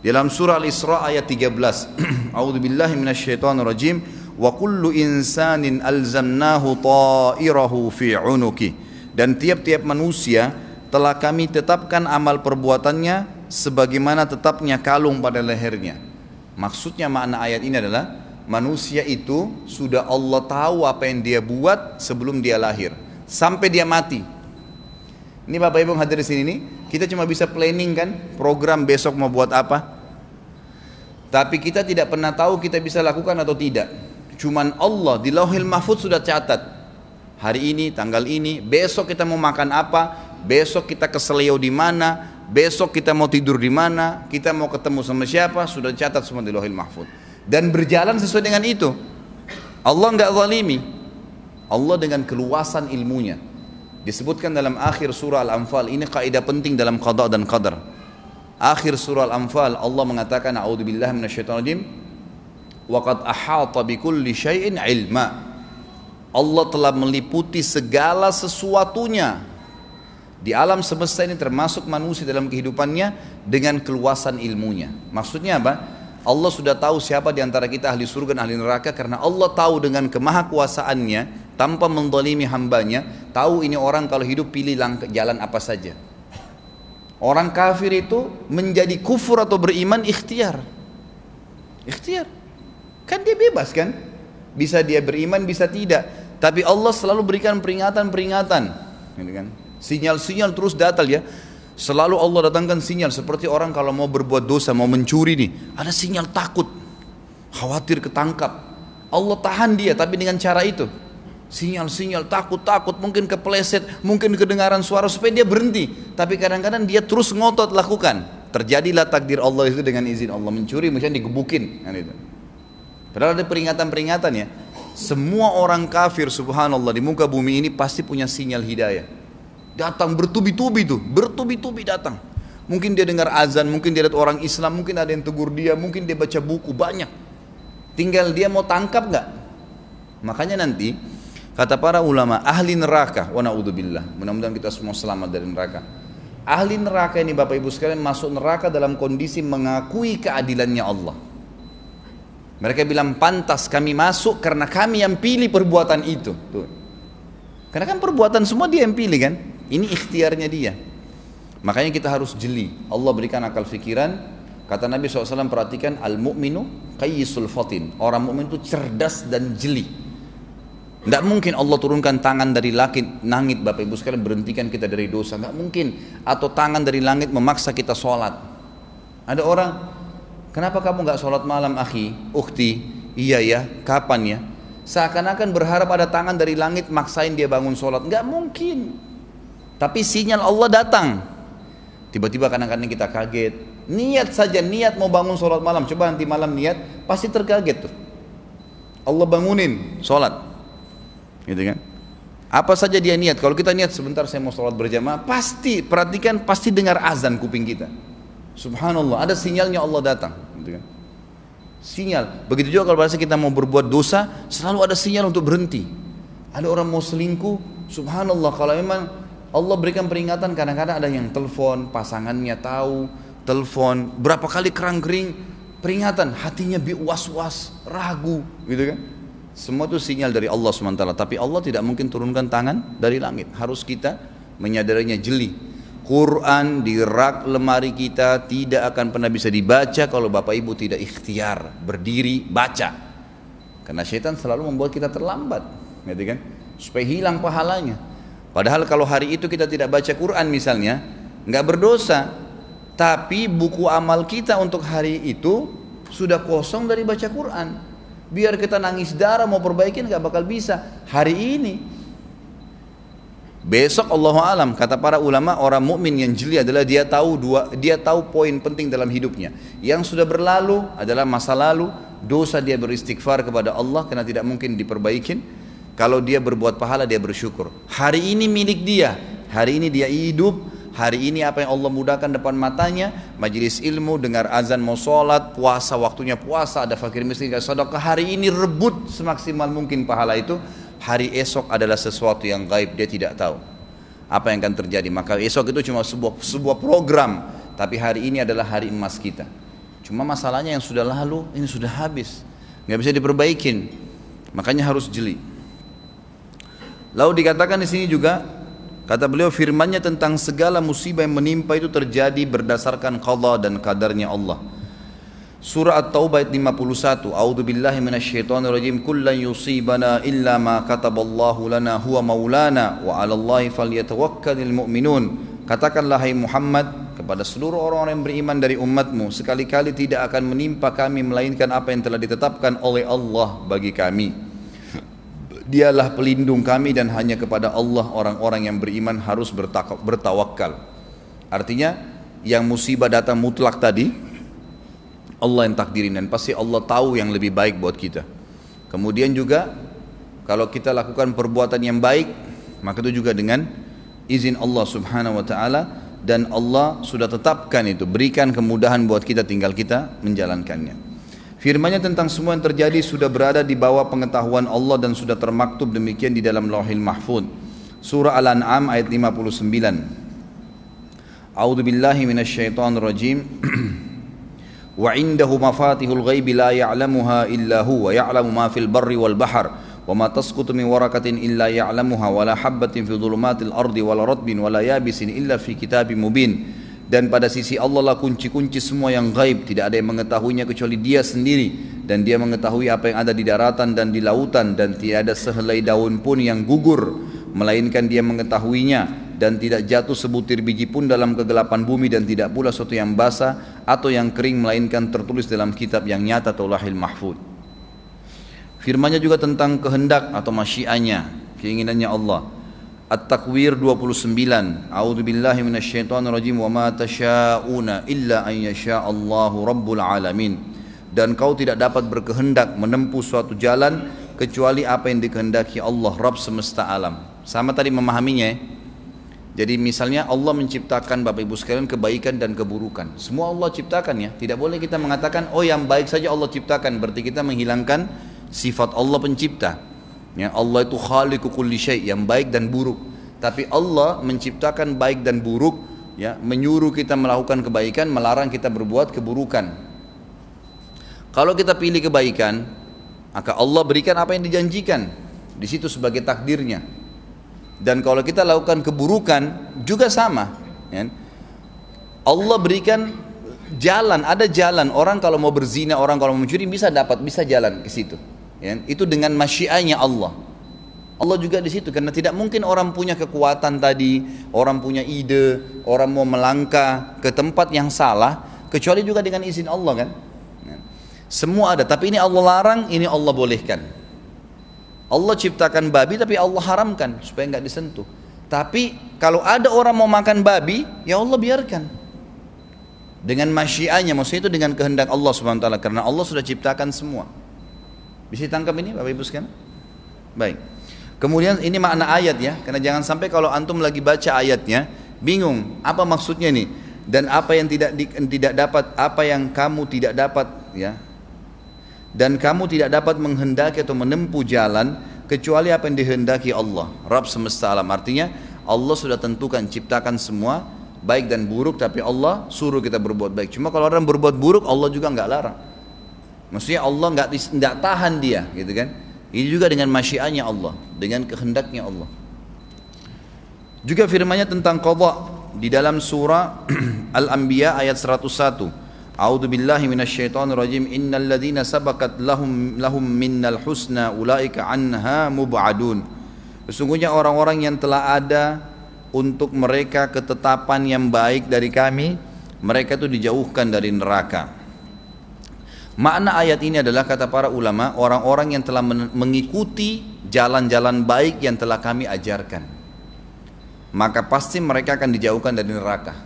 Dalam surah Al-Isra ayat 13. A'udzubillahi minasyaitonirrajim. Wa kullu insanin alzamnahu ta'irahu fi 'unuki. Dan tiap-tiap manusia telah kami tetapkan amal perbuatannya sebagaimana tetapnya kalung pada lehernya. Maksudnya makna ayat ini adalah manusia itu sudah Allah tahu apa yang dia buat sebelum dia lahir sampai dia mati. Ini Bapak Ibu hadir di sini nih, kita cuma bisa planning kan program besok mau buat apa. Tapi kita tidak pernah tahu kita bisa lakukan atau tidak. Cuman Allah di Lauhil Mahfud sudah catat. Hari ini, tanggal ini, besok kita mau makan apa, besok kita ke Seleo di mana, besok kita mau tidur di mana, kita mau ketemu sama siapa, sudah catat semua di Lohil Mahfud. Dan berjalan sesuai dengan itu. Allah nggak zalimi. Allah dengan keluasan ilmunya. Disebutkan dalam akhir surah Al-Anfal, ini kaidah penting dalam qada dan qadar. Akhir surah Al-Anfal Allah mengatakan a'udzubillahi minasyaitonirrajim wa qad ahata bikulli syai'in ilma. Allah telah meliputi segala sesuatunya di alam semesta ini termasuk manusia dalam kehidupannya dengan keluasan ilmunya. Maksudnya apa? Allah sudah tahu siapa di antara kita ahli surga dan ahli neraka karena Allah tahu dengan kemahakuasaannya tanpa mendolimi hambanya tahu ini orang kalau hidup pilih jalan apa saja. Orang kafir itu menjadi kufur atau beriman ikhtiar. Ikhtiar. Kan dia bebas kan? Bisa dia beriman, bisa tidak. Tapi Allah selalu berikan peringatan-peringatan. Kan? Sinyal-sinyal terus datang ya. Selalu Allah datangkan sinyal seperti orang kalau mau berbuat dosa, mau mencuri nih, ada sinyal takut, khawatir ketangkap. Allah tahan dia tapi dengan cara itu. Sinyal-sinyal takut-takut, mungkin kepleset, mungkin kedengaran suara supaya dia berhenti. Tapi kadang-kadang dia terus ngotot lakukan. Terjadilah takdir Allah itu dengan izin Allah mencuri, misalnya digebukin. Kan itu. Padahal ada peringatan-peringatan ya. Semua orang kafir subhanallah di muka bumi ini pasti punya sinyal hidayah. Datang bertubi-tubi tuh, bertubi-tubi datang. Mungkin dia dengar azan, mungkin dia lihat orang Islam, mungkin ada yang tegur dia, mungkin dia baca buku banyak. Tinggal dia mau tangkap nggak? Makanya nanti kata para ulama ahli neraka, wa naudzubillah. Mudah-mudahan kita semua selamat dari neraka. Ahli neraka ini Bapak Ibu sekalian masuk neraka dalam kondisi mengakui keadilannya Allah. Mereka bilang pantas kami masuk karena kami yang pilih perbuatan itu. Tuh. Karena kan perbuatan semua dia yang pilih kan. Ini ikhtiarnya dia. Makanya kita harus jeli. Allah berikan akal fikiran. Kata Nabi SAW perhatikan al-mu'minu qayyisul fatin. Orang mukmin itu cerdas dan jeli. Tidak mungkin Allah turunkan tangan dari langit, langit Bapak Ibu sekalian berhentikan kita dari dosa. Tidak mungkin. Atau tangan dari langit memaksa kita sholat. Ada orang, kenapa kamu nggak sholat malam akhi, ukti? Iya ya, kapan ya? Seakan-akan berharap ada tangan dari langit maksain dia bangun sholat. Nggak mungkin. Tapi sinyal Allah datang. Tiba-tiba kadang-kadang kita kaget. Niat saja, niat mau bangun sholat malam. Coba nanti malam niat, pasti terkaget tuh. Allah bangunin sholat. Gitu kan? Apa saja dia niat. Kalau kita niat sebentar saya mau sholat berjamaah, pasti perhatikan pasti dengar azan kuping kita. Subhanallah, ada sinyalnya Allah datang. Gitu kan? Sinyal. Begitu juga kalau bahasa kita mau berbuat dosa, selalu ada sinyal untuk berhenti. Ada orang mau selingkuh, subhanallah kalau memang Allah berikan peringatan kadang-kadang ada yang telepon, pasangannya tahu, telepon, berapa kali kerang kering, peringatan, hatinya bi was-was, ragu, gitu kan. Semua itu sinyal dari Allah SWT. Tapi Allah tidak mungkin turunkan tangan dari langit. Harus kita menyadarinya jeli. Quran di rak lemari kita tidak akan pernah bisa dibaca kalau Bapak Ibu tidak ikhtiar, berdiri, baca. Karena syaitan selalu membuat kita terlambat, gitu kan? Supaya hilang pahalanya. Padahal kalau hari itu kita tidak baca Quran misalnya, nggak berdosa. Tapi buku amal kita untuk hari itu sudah kosong dari baca Quran. Biar kita nangis darah mau perbaikin nggak bakal bisa. Hari ini Besok Allah alam kata para ulama orang mukmin yang jeli adalah dia tahu dua dia tahu poin penting dalam hidupnya. Yang sudah berlalu adalah masa lalu, dosa dia beristighfar kepada Allah karena tidak mungkin diperbaikin kalau dia berbuat pahala dia bersyukur. Hari ini milik dia. Hari ini dia hidup. Hari ini apa yang Allah mudahkan depan matanya. Majelis ilmu, dengar azan mau sholat, puasa waktunya puasa, ada fakir miskin, ada sedekah. Hari ini rebut semaksimal mungkin pahala itu. Hari esok adalah sesuatu yang gaib dia tidak tahu. apa yang akan terjadi. Maka esok itu cuma sebuah sebuah program, tapi hari ini adalah hari emas kita. Cuma masalahnya yang sudah lalu ini sudah habis, nggak bisa diperbaikin. Makanya harus jeli. Lalu dikatakan di sini juga kata beliau firmannya tentang segala musibah yang menimpa itu terjadi berdasarkan qada dan kadarnya Allah. Surah At-Taubah ayat 51. A'udzu billahi minasyaitonir rajim. Kullan yusibana illa ma kataballahu lana huwa maulana wa 'alallahi falyatawakkalul mu'minun. Katakanlah hai Muhammad kepada seluruh orang-orang yang beriman dari umatmu sekali-kali tidak akan menimpa kami melainkan apa yang telah ditetapkan oleh Allah bagi kami. Dialah pelindung kami dan hanya kepada Allah orang-orang yang beriman harus bertawakal. Artinya yang musibah datang mutlak tadi Allah yang takdirin dan pasti Allah tahu yang lebih baik buat kita. Kemudian juga kalau kita lakukan perbuatan yang baik, maka itu juga dengan izin Allah Subhanahu wa taala dan Allah sudah tetapkan itu, berikan kemudahan buat kita tinggal kita menjalankannya. Firmanya tentang semua yang terjadi sudah berada di bawah pengetahuan Allah dan sudah termaktub demikian di dalam Lauhil Mahfud. Surah Al-An'am ayat 59. A'udzu billahi minasyaitonir rajim. وعنده مفاتيح الغيب لا يعلمها إلا هو يعلم ما في البر والبحر وما تسقط من ورقة إلا يعلمها ولا حبة في ظلمات الأرض ولا رطب ولا يابس إلا في كتاب مبين dan pada sisi Allah lah kunci-kunci semua yang gaib. Tidak ada yang mengetahuinya kecuali dia sendiri. Dan dia mengetahui apa yang ada di daratan dan di lautan. Dan tidak ada sehelai daun pun yang gugur. Melainkan dia mengetahuinya. Dan tidak jatuh sebutir biji pun dalam kegelapan bumi. Dan tidak pula sesuatu yang basah atau yang kering. Melainkan tertulis dalam kitab yang nyata atau lahil mahfud. Firmannya juga tentang kehendak atau masyianya, keinginannya Allah. At-Takwir 29. A'udzu billahi minasyaitonir rajim wa ma tasyauna illa an yasha Allahu rabbul alamin. Dan kau tidak dapat berkehendak menempuh suatu jalan kecuali apa yang dikehendaki Allah Rabb semesta alam. Sama tadi memahaminya ya. Jadi misalnya Allah menciptakan Bapak Ibu sekalian kebaikan dan keburukan. Semua Allah ciptakan ya. Tidak boleh kita mengatakan oh yang baik saja Allah ciptakan. Berarti kita menghilangkan sifat Allah pencipta. Ya, Allah itu khaliqu kulli syai yang baik dan buruk. Tapi Allah menciptakan baik dan buruk ya, menyuruh kita melakukan kebaikan, melarang kita berbuat keburukan. Kalau kita pilih kebaikan, maka Allah berikan apa yang dijanjikan. Di situ sebagai takdirnya. Dan kalau kita lakukan keburukan juga sama. Ya. Allah berikan jalan, ada jalan. Orang kalau mau berzina, orang kalau mau mencuri bisa dapat, bisa jalan ke situ. Ya. Itu dengan masyianya Allah. Allah juga di situ karena tidak mungkin orang punya kekuatan tadi, orang punya ide, orang mau melangkah ke tempat yang salah kecuali juga dengan izin Allah kan. Ya. Semua ada, tapi ini Allah larang, ini Allah bolehkan. Allah ciptakan babi tapi Allah haramkan supaya nggak disentuh. Tapi kalau ada orang mau makan babi, ya Allah biarkan. Dengan masyianya, maksudnya itu dengan kehendak Allah taala karena Allah sudah ciptakan semua. Bisa ditangkap ini Bapak Ibu sekalian? Baik. Kemudian ini makna ayat ya, karena jangan sampai kalau antum lagi baca ayatnya bingung apa maksudnya nih dan apa yang tidak di, tidak dapat apa yang kamu tidak dapat ya. Dan kamu tidak dapat menghendaki atau menempuh jalan kecuali apa yang dihendaki Allah Rabb semesta alam. Artinya Allah sudah tentukan ciptakan semua baik dan buruk tapi Allah suruh kita berbuat baik. Cuma kalau orang berbuat buruk Allah juga nggak larang maksudnya Allah nggak nggak tahan dia gitu kan ini juga dengan masyiannya Allah dengan kehendaknya Allah juga firmannya tentang qadha di dalam surah Al-Anbiya ayat 101 A'udzu billahi minasyaitonir rajim. Innal sabaqat lahum lahum minnal husna ulaika anha mub'adun. Sesungguhnya orang-orang yang telah ada untuk mereka ketetapan yang baik dari kami, mereka itu dijauhkan dari neraka. Makna ayat ini adalah kata para ulama, orang-orang yang telah mengikuti jalan-jalan baik yang telah kami ajarkan. Maka pasti mereka akan dijauhkan dari neraka.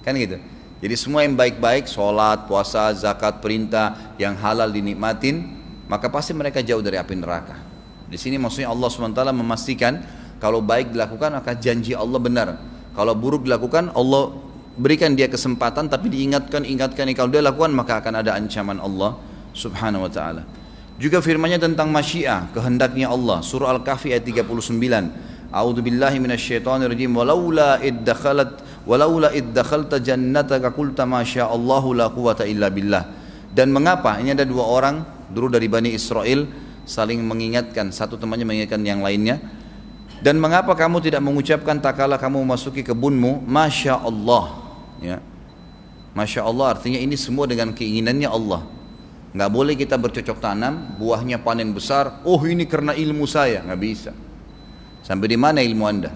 Kan gitu. Jadi semua yang baik-baik, sholat, puasa, zakat, perintah, yang halal dinikmatin, maka pasti mereka jauh dari api neraka. Di sini maksudnya Allah SWT memastikan kalau baik dilakukan maka janji Allah benar. Kalau buruk dilakukan Allah berikan dia kesempatan tapi diingatkan ingatkan kalau dia lakukan maka akan ada ancaman Allah Subhanahu wa taala. Juga firman-Nya tentang masyiah, kehendaknya Allah. Surah Al-Kahfi ayat 39. A'udzu billahi minasyaitonir rajim walaula id dakhalat walaula id dakhalta jannataka qulta ma Allahu la quwata illa billah. Dan mengapa? Ini ada dua orang dulu dari Bani Israel saling mengingatkan satu temannya mengingatkan yang lainnya. Dan mengapa kamu tidak mengucapkan tak kala kamu memasuki kebunmu Masya Allah ya. Masya Allah artinya ini semua dengan keinginannya Allah nggak boleh kita bercocok tanam buahnya panen besar oh ini karena ilmu saya nggak bisa Sampai di mana ilmu anda?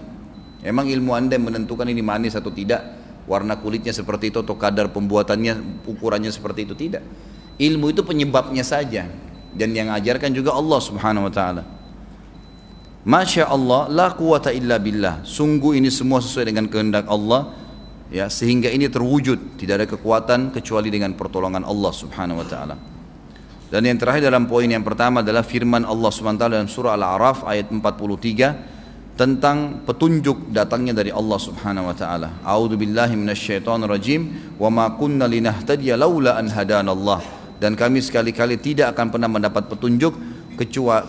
Emang ilmu anda yang menentukan ini manis atau tidak? Warna kulitnya seperti itu atau kadar pembuatannya, ukurannya seperti itu? Tidak. Ilmu itu penyebabnya saja. Dan yang ajarkan juga Allah subhanahu wa ta'ala. Masya Allah, la quwata illa billah. Sungguh ini semua sesuai dengan kehendak Allah. Ya, sehingga ini terwujud. Tidak ada kekuatan kecuali dengan pertolongan Allah subhanahu wa ta'ala. Dan yang terakhir dalam poin yang pertama adalah firman Allah subhanahu wa ta'ala dalam surah Al-A'raf ayat 43 tentang petunjuk datangnya dari Allah Subhanahu wa taala. A'udzu billahi minasyaitonir rajim wa ma kunna linahtadiya laula an hadanallah. Dan kami sekali-kali tidak akan pernah mendapat petunjuk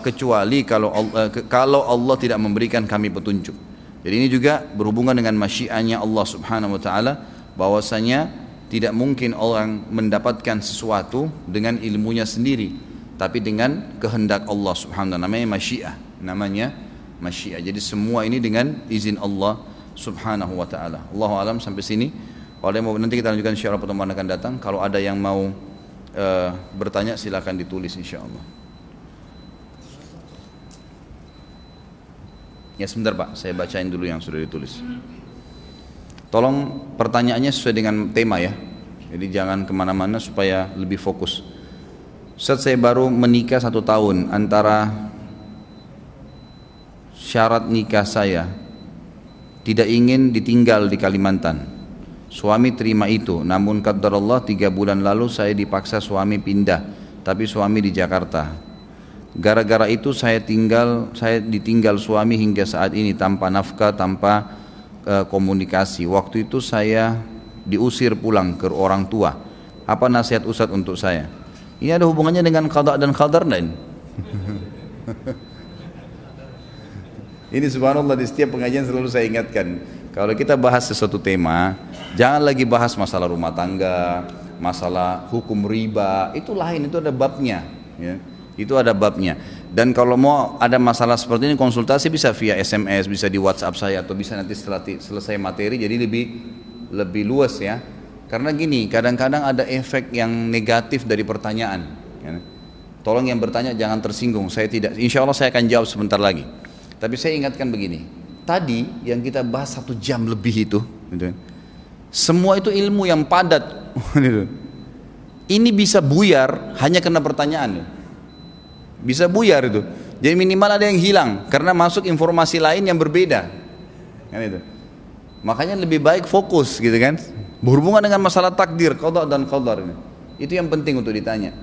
kecuali, kalau Allah, kalau Allah tidak memberikan kami petunjuk. Jadi ini juga berhubungan dengan masyiannya Allah Subhanahu wa taala bahwasanya tidak mungkin orang mendapatkan sesuatu dengan ilmunya sendiri tapi dengan kehendak Allah Subhanahu wa taala namanya masyiah namanya masyiah. Jadi semua ini dengan izin Allah Subhanahu wa taala. Allah alam sampai sini. Kalau mau nanti kita lanjutkan insyaallah pertemuan akan datang. Kalau ada yang mau uh, bertanya silakan ditulis insyaallah. Ya sebentar Pak, saya bacain dulu yang sudah ditulis. Tolong pertanyaannya sesuai dengan tema ya. Jadi jangan ke mana-mana supaya lebih fokus. Saat saya baru menikah satu tahun antara syarat nikah saya tidak ingin ditinggal di Kalimantan suami terima itu namun kata Allah tiga bulan lalu saya dipaksa suami pindah tapi suami di Jakarta gara-gara itu saya tinggal saya ditinggal suami hingga saat ini tanpa nafkah tanpa uh, komunikasi waktu itu saya diusir pulang ke orang tua apa nasihat Ustadz untuk saya ini ada hubungannya dengan qada dan qadar lain Ini subhanallah di setiap pengajian selalu saya ingatkan. Kalau kita bahas sesuatu tema, jangan lagi bahas masalah rumah tangga, masalah hukum riba, itu lain, itu ada babnya. Ya. Itu ada babnya. Dan kalau mau ada masalah seperti ini konsultasi bisa via SMS, bisa di WhatsApp saya atau bisa nanti setelah selesai materi jadi lebih lebih luas ya. Karena gini, kadang-kadang ada efek yang negatif dari pertanyaan. Ya. Tolong yang bertanya jangan tersinggung. Saya tidak. Insya Allah saya akan jawab sebentar lagi. Tapi saya ingatkan begini, tadi yang kita bahas satu jam lebih itu, gitu kan. semua itu ilmu yang padat. Gitu. Ini bisa buyar hanya karena pertanyaan. Bisa buyar itu. Jadi minimal ada yang hilang karena masuk informasi lain yang berbeda. Kan itu. Makanya lebih baik fokus gitu kan. Berhubungan dengan masalah takdir, qada dan qadar Itu yang penting untuk ditanya.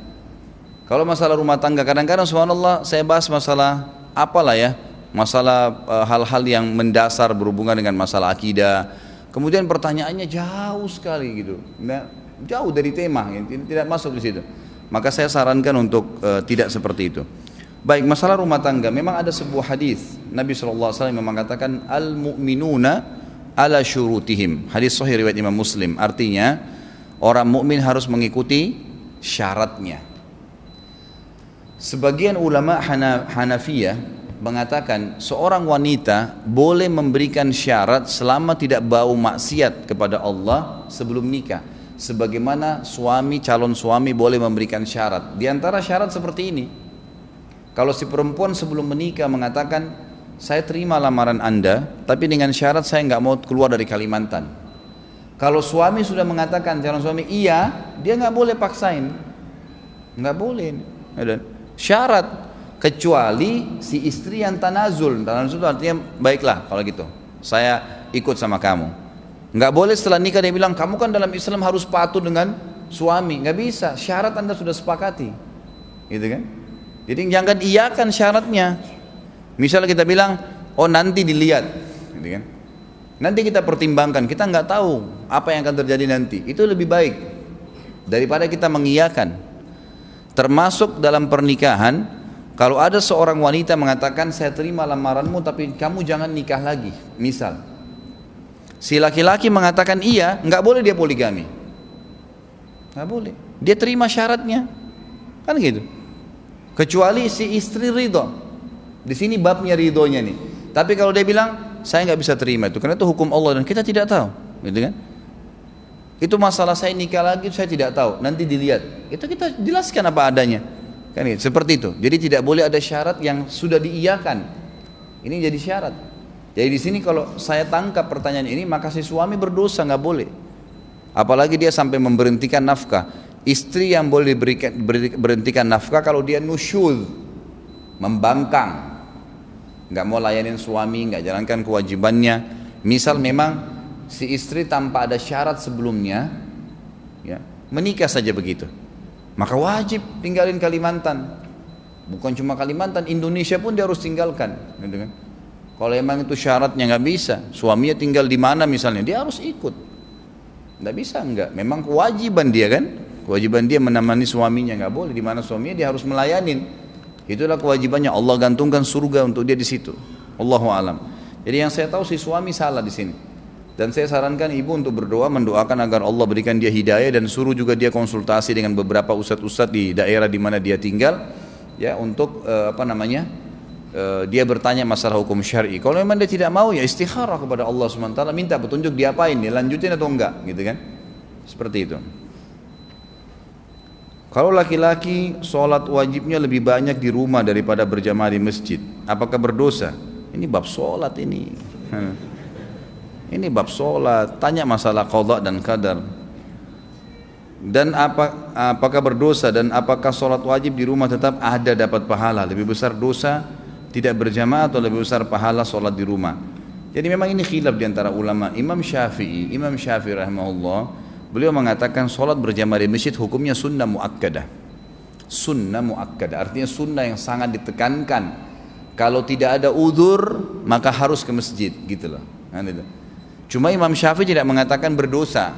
Kalau masalah rumah tangga kadang-kadang subhanallah saya bahas masalah apalah ya masalah eh, hal-hal uh, yang mendasar berhubungan dengan masalah akidah. Kemudian pertanyaannya jauh sekali gitu, nah, jauh dari tema, gitu. tidak masuk di situ. Maka saya sarankan untuk uh, tidak seperti itu. Baik masalah rumah tangga, memang ada sebuah hadis Nabi saw memang katakan al mu'minuna ala syurutihim. Hadis sahih riwayat Imam Muslim. Artinya orang mukmin harus mengikuti syaratnya. Sebagian ulama Hanafiyah mengatakan seorang wanita boleh memberikan syarat selama tidak bau maksiat kepada Allah sebelum nikah. Sebagaimana suami calon suami boleh memberikan syarat. Di antara syarat seperti ini. Kalau si perempuan sebelum menikah mengatakan saya terima lamaran anda, tapi dengan syarat saya nggak mau keluar dari Kalimantan. Kalau suami sudah mengatakan calon suami iya, dia nggak boleh paksain, nggak boleh. Syarat kecuali si istri yang tanazul tanazul artinya baiklah kalau gitu saya ikut sama kamu nggak boleh setelah nikah dia bilang kamu kan dalam Islam harus patuh dengan suami. Nggak bisa. Syarat anda sudah sepakati. Gitu kan? Jadi jangan iakan syaratnya. Misalnya kita bilang oh nanti dilihat. Gitu kan? Nanti kita pertimbangkan. Kita nggak tahu apa yang akan terjadi nanti. Itu lebih baik daripada kita mengiyakan. Termasuk dalam pernikahan Kalau ada seorang wanita mengatakan saya terima lamaranmu tapi kamu jangan nikah lagi, misal. Si laki-laki mengatakan iya, nggak boleh dia poligami. Nggak boleh. Dia terima syaratnya, kan gitu. Kecuali si istri ridho. Di sini babnya ridhonya nih. Tapi kalau dia bilang saya nggak bisa terima itu, karena itu hukum Allah dan kita tidak tahu, gitu kan? Itu masalah saya nikah lagi saya tidak tahu. Nanti dilihat. Itu kita jelaskan apa adanya. Kan gitu, seperti itu. Jadi tidak boleh ada syarat yang sudah diiyakan. Ini jadi syarat. Jadi di sini kalau saya tangkap pertanyaan ini maka si suami berdosa nggak boleh. Apalagi dia sampai memberhentikan nafkah. Istri yang boleh diberikan berhentikan nafkah kalau dia nusyul, membangkang, nggak mau layanin suami, nggak jalankan kewajibannya. Misal memang si istri tanpa ada syarat sebelumnya, ya menikah saja begitu maka wajib tinggalin Kalimantan. Bukan cuma Kalimantan, Indonesia pun dia harus tinggalkan. Gitu kan? Kalau emang itu syaratnya nggak bisa, suaminya tinggal di mana misalnya, dia harus ikut. Nggak bisa enggak, memang kewajiban dia kan, kewajiban dia menemani suaminya nggak boleh di mana suaminya dia harus melayanin. Itulah kewajibannya Allah gantungkan surga untuk dia di situ. Allahu alam. Jadi yang saya tahu si suami salah di sini. Dan saya sarankan ibu untuk berdoa mendoakan agar Allah berikan dia hidayah dan suruh juga dia konsultasi dengan beberapa ustadz-ustadz di daerah di mana dia tinggal ya untuk uh, apa namanya uh, dia bertanya masalah hukum syar'i. Kalau memang dia tidak mau ya istikharah kepada Allah SWT minta petunjuk diapain, dilanjutin atau enggak gitu kan. Seperti itu. Kalau laki-laki sholat wajibnya lebih banyak di rumah daripada berjamaah di masjid, apakah berdosa? Ini bab sholat ini. Ini bab sholat, tanya masalah qadha dan qadar. Dan apa, apakah berdosa dan apakah sholat wajib di rumah tetap ada dapat pahala? Lebih besar dosa tidak berjamaah atau lebih besar pahala sholat di rumah? Jadi memang ini khilaf di antara ulama. Imam Syafi'i, Imam Syafi'i rahimahullah, beliau mengatakan sholat berjamaah di masjid hukumnya sunnah muakkadah. Sunnah muakkadah, artinya sunnah yang sangat ditekankan. Kalau tidak ada udur, maka harus ke masjid, gitu loh. Gitu. Cuma Imam Syafi'i tidak mengatakan berdosa.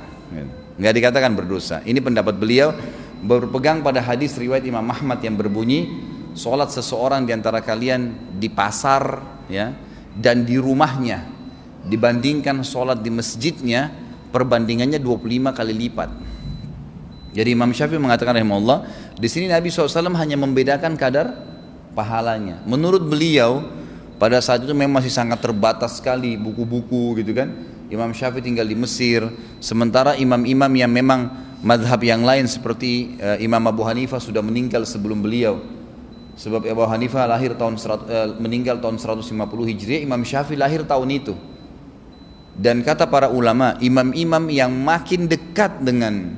Nggak dikatakan berdosa. Ini pendapat beliau berpegang pada hadis riwayat Imam Ahmad yang berbunyi sholat seseorang di antara kalian di pasar ya dan di rumahnya dibandingkan sholat di masjidnya perbandingannya 25 kali lipat. Jadi Imam Syafi'i mengatakan rahimahullah di sini Nabi SAW hanya membedakan kadar pahalanya. Menurut beliau pada saat itu memang masih sangat terbatas sekali buku-buku gitu kan Imam Syafi'i tinggal di Mesir, sementara imam-imam yang memang madhab yang lain seperti uh, Imam Abu Hanifah sudah meninggal sebelum beliau. Sebab Abu Hanifah lahir tahun uh, meninggal tahun 150 Hijriah, Imam Syafi'i lahir tahun itu. Dan kata para ulama, imam-imam yang makin dekat dengan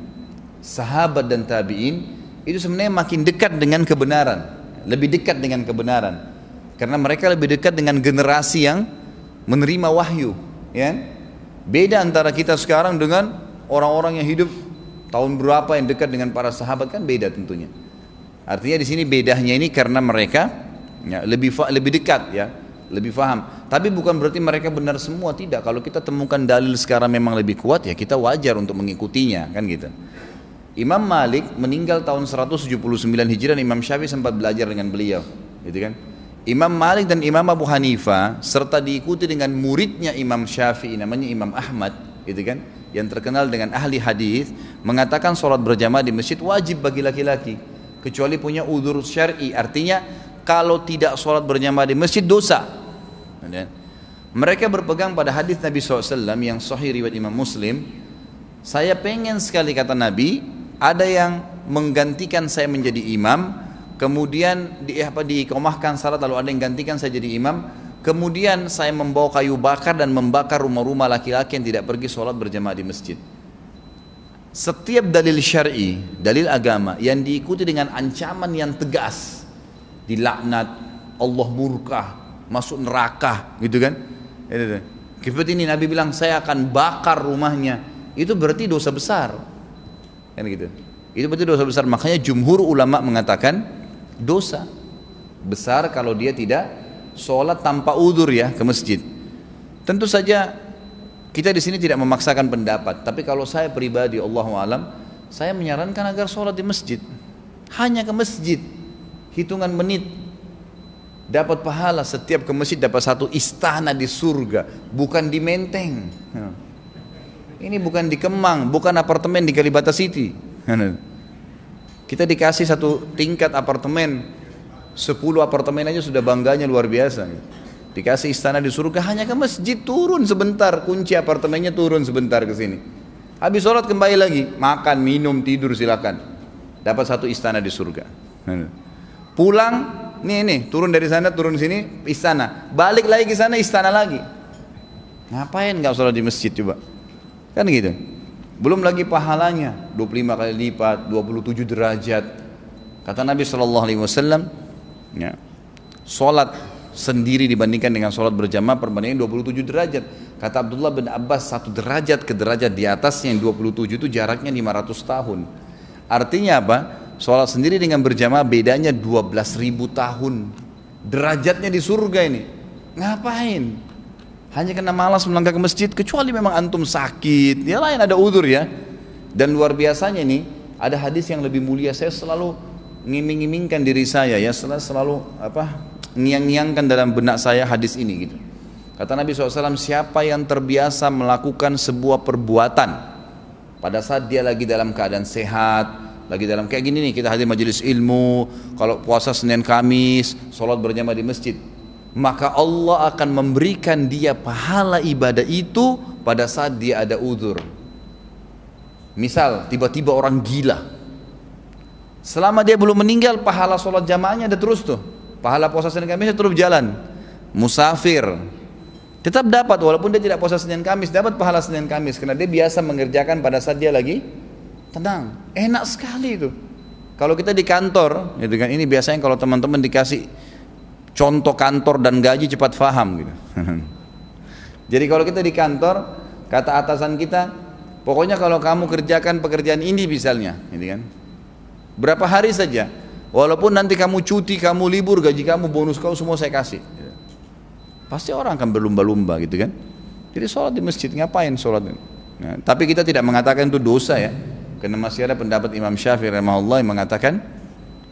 sahabat dan tabi'in itu sebenarnya makin dekat dengan kebenaran, lebih dekat dengan kebenaran. Karena mereka lebih dekat dengan generasi yang menerima wahyu, ya. Beda antara kita sekarang dengan orang-orang yang hidup tahun berapa yang dekat dengan para sahabat kan beda tentunya. Artinya di sini bedanya ini karena mereka ya, lebih lebih dekat ya, lebih faham. Tapi bukan berarti mereka benar semua tidak. Kalau kita temukan dalil sekarang memang lebih kuat ya kita wajar untuk mengikutinya kan gitu. Imam Malik meninggal tahun 179 Hijriah Imam Syafi'i sempat belajar dengan beliau, gitu kan? Imam Malik dan Imam Abu Hanifah serta diikuti dengan muridnya Imam Syafi'i namanya Imam Ahmad gitu kan yang terkenal dengan ahli hadis mengatakan sholat berjamaah di masjid wajib bagi laki-laki kecuali punya udur syar'i. Artinya kalau tidak sholat berjamaah di masjid dosa. Mereka berpegang pada hadis Nabi SAW yang sahih riwayat Imam Muslim. Saya pengen sekali kata Nabi ada yang menggantikan saya menjadi imam kemudian di apa dikomahkan salat lalu ada yang gantikan saya jadi imam. Kemudian saya membawa kayu bakar dan membakar rumah-rumah laki-laki yang tidak pergi sholat berjamaah di masjid setiap dalil syar'i dalil agama yang diikuti dengan ancaman yang tegas dilaknat Allah murka masuk neraka gitu kan? Seperti ini Nabi bilang saya akan bakar rumahnya. Itu berarti dosa besar. Kan gitu? Itu berarti dosa besar. Makanya jumhur ulama mengatakan dosa besar kalau dia tidak sholat tanpa udur ya ke masjid. Tentu saja kita di sini tidak memaksakan pendapat, tapi kalau saya pribadi Allah alam, saya menyarankan agar sholat di masjid, hanya ke masjid, hitungan menit, dapat pahala setiap ke masjid dapat satu istana di surga, bukan di Menteng. Ini bukan di Kemang, bukan apartemen di Kalibata City. Kita dikasih satu tingkat apartemen, 10 apartemen aja sudah bangganya luar biasa. Dikasih istana di surga hanya ke masjid turun sebentar, kunci apartemennya turun sebentar ke sini. Habis sholat kembali lagi, makan, minum, tidur silakan. Dapat satu istana di surga. Pulang, nih nih, turun dari sana, turun sini, istana. Balik lagi ke sana, istana lagi. Ngapain nggak sholat di masjid coba? Kan gitu. Belum lagi pahalanya, 25 kali lipat, 27 derajat. Kata Nabi SAW, ya, sholat sendiri dibandingkan dengan sholat berjamaah perbandingan 27 derajat. Kata Abdullah bin Abbas satu derajat ke derajat di atasnya yang 27 itu jaraknya 500 tahun. Artinya apa? Sholat sendiri dengan berjamaah bedanya 12 ribu tahun. Derajatnya di surga ini. Ngapain? Hanya karena malas melangkah ke masjid kecuali memang antum sakit. Ya lain ada udur ya. Dan luar biasanya nih ada hadis yang lebih mulia. Saya selalu ngiming-ngimingkan diri saya ya selalu, selalu apa ngiang-ngiangkan dalam benak saya hadis ini gitu. Kata Nabi SAW, siapa yang terbiasa melakukan sebuah perbuatan pada saat dia lagi dalam keadaan sehat, lagi dalam kayak gini nih kita hadir majelis ilmu kalau puasa Senin Kamis sholat berjamaah di masjid maka Allah akan memberikan dia pahala ibadah itu pada saat dia ada udur misal tiba-tiba orang gila. Selama dia belum meninggal pahala sholat jamaahnya ada terus tuh pahala puasa Senin Kamis terus jalan musafir tetap dapat walaupun dia tidak puasa Senin Kamis dapat pahala Senin Kamis karena dia biasa mengerjakan pada saat dia lagi tenang, enak sekali itu. Kalau kita di kantor, gitu kan, ini biasanya kalau teman-teman dikasih contoh kantor dan gaji cepat faham gitu. Jadi kalau kita di kantor, kata atasan kita, pokoknya kalau kamu kerjakan pekerjaan ini misalnya, gitu kan. Berapa hari saja, walaupun nanti kamu cuti, kamu libur, gaji kamu, bonus kamu semua saya kasih. Pasti orang akan berlumba-lumba gitu kan. Jadi sholat di masjid ngapain sholat? Nah, tapi kita tidak mengatakan itu dosa ya. Karena masih ada pendapat Imam Syafi'i rahimahullah yang mengatakan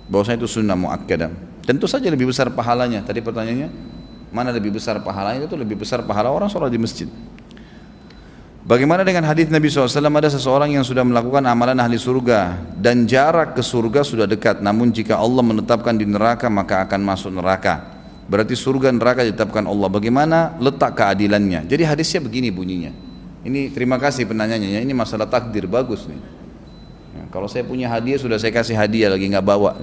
bahwasanya itu sunnah muakkadah. Tentu saja lebih besar pahalanya. Tadi pertanyaannya, mana lebih besar pahalanya? Itu lebih besar pahala orang sholat di masjid. Bagaimana dengan hadis Nabi SAW ada seseorang yang sudah melakukan amalan ahli surga dan jarak ke surga sudah dekat namun jika Allah menetapkan di neraka maka akan masuk neraka. Berarti surga neraka ditetapkan Allah. Bagaimana letak keadilannya? Jadi hadisnya begini bunyinya. Ini terima kasih penanyanya ini masalah takdir bagus nih. Kalau saya punya hadiah sudah saya kasih hadiah lagi nggak bawa.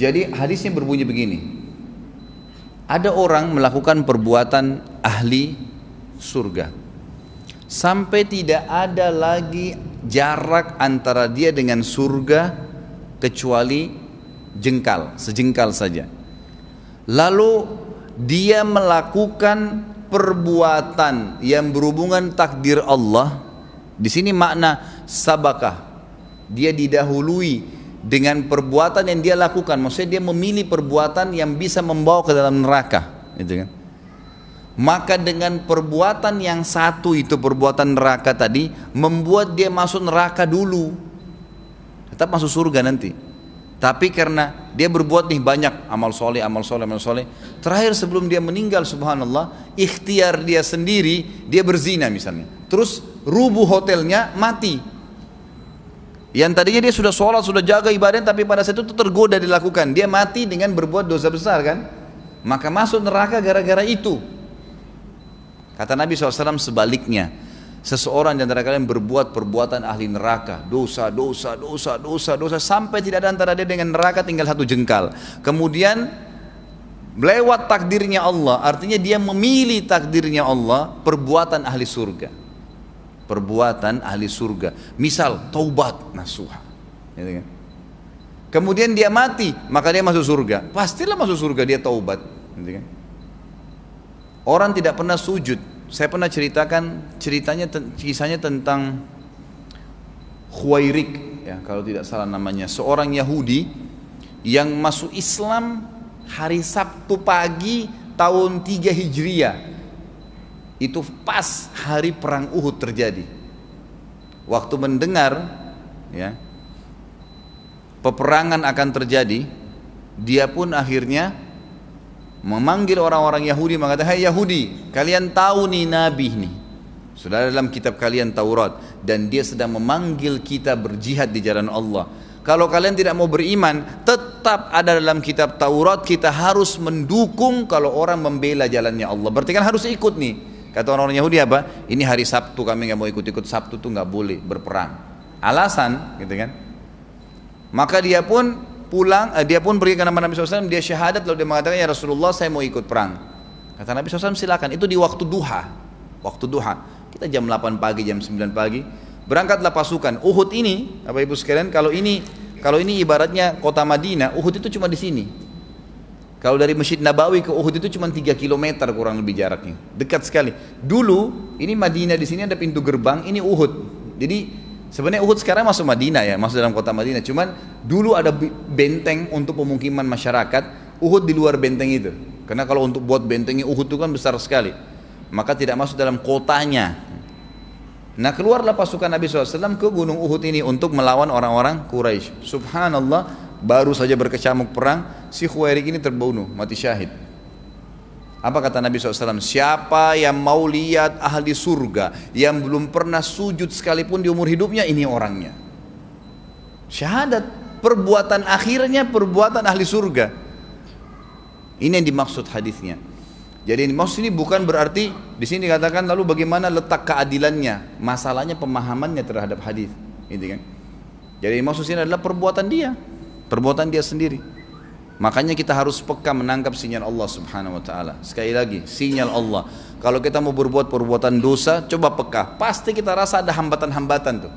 Jadi hadisnya berbunyi begini. Ada orang melakukan perbuatan ahli surga. Sampai tidak ada lagi jarak antara dia dengan surga kecuali jengkal, sejengkal saja. Lalu dia melakukan perbuatan yang berhubungan takdir Allah di sini makna sabakah. Dia didahului dengan perbuatan yang dia lakukan. Maksudnya dia memilih perbuatan yang bisa membawa ke dalam neraka. Gitu kan? Maka dengan perbuatan yang satu itu perbuatan neraka tadi membuat dia masuk neraka dulu. Tetap masuk surga nanti. Tapi karena dia berbuat nih banyak amal soleh, amal soleh, amal soleh. Terakhir sebelum dia meninggal subhanallah, ikhtiar dia sendiri, dia berzina misalnya. Terus rubuh hotelnya, mati. Yang tadinya dia sudah sholat, sudah jaga ibadah, tapi pada saat itu tergoda dilakukan. Dia mati dengan berbuat dosa besar kan? Maka masuk neraka gara-gara itu. Kata Nabi SAW sebaliknya, seseorang di antara kalian berbuat perbuatan ahli neraka, dosa, dosa, dosa, dosa, dosa, sampai tidak ada antara dia dengan neraka tinggal satu jengkal. Kemudian lewat takdirnya Allah, artinya dia memilih takdirnya Allah, perbuatan ahli surga. Perbuatan ahli surga. Misal taubat nasuha. Gitu kan? Kemudian dia mati, maka dia masuk surga. Pastilah masuk surga dia taubat. Gitu kan? Orang tidak pernah sujud. Saya pernah ceritakan ceritanya kisahnya tentang Khuwairik ya kalau tidak salah namanya. Seorang Yahudi yang masuk Islam hari Sabtu pagi tahun 3 Hijriah. Itu pas hari perang Uhud terjadi. Waktu mendengar ya peperangan akan terjadi dia pun akhirnya memanggil orang-orang Yahudi mengatakan, "Hai hey Yahudi, kalian tahu nih nabi nih. Sudah dalam kitab kalian Taurat dan dia sedang memanggil kita berjihad di jalan Allah. Kalau kalian tidak mau beriman, tetap ada dalam kitab Taurat kita harus mendukung kalau orang membela jalannya Allah. Berarti kan harus ikut nih. Kata orang-orang Yahudi apa? Ini hari Sabtu kami nggak mau ikut-ikut Sabtu tuh nggak boleh berperang. Alasan, gitu kan? Maka dia pun pulang, eh, dia pun pergi ke nama Nabi SAW, dia syahadat lalu dia mengatakan ya Rasulullah saya mau ikut perang. Kata Nabi SAW silakan. Itu di waktu duha, waktu duha. Kita jam 8 pagi, jam 9 pagi, Berangkatlah pasukan. Uhud ini, Bapak Ibu sekalian, kalau ini kalau ini ibaratnya kota Madinah, Uhud itu cuma di sini. Kalau dari Masjid Nabawi ke Uhud itu cuma 3 km kurang lebih jaraknya. Dekat sekali. Dulu ini Madinah di sini ada pintu gerbang, ini Uhud. Jadi sebenarnya Uhud sekarang masuk Madinah ya, masuk dalam kota Madinah. Cuman dulu ada benteng untuk pemukiman masyarakat, Uhud di luar benteng itu. Karena kalau untuk buat bentengnya Uhud itu kan besar sekali. Maka tidak masuk dalam kotanya. Nah keluarlah pasukan Nabi SAW ke gunung Uhud ini untuk melawan orang-orang Quraisy. Subhanallah, baru saja berkecamuk perang, si Khuwairik ini terbunuh, mati syahid. Apa kata Nabi SAW? Siapa yang mau lihat ahli surga yang belum pernah sujud sekalipun di umur hidupnya, ini orangnya. Syahadat, perbuatan akhirnya perbuatan ahli surga. Ini yang dimaksud hadisnya. Jadi maksud ini bukan berarti di sini dikatakan lalu bagaimana letak keadilannya, masalahnya pemahamannya terhadap hadis, gitu kan? Jadi maksud ini adalah perbuatan dia, perbuatan dia sendiri. Makanya kita harus peka menangkap sinyal Allah Subhanahu wa taala. Sekali lagi, sinyal Allah. Kalau kita mau berbuat perbuatan dosa, coba peka. Pasti kita rasa ada hambatan-hambatan tuh.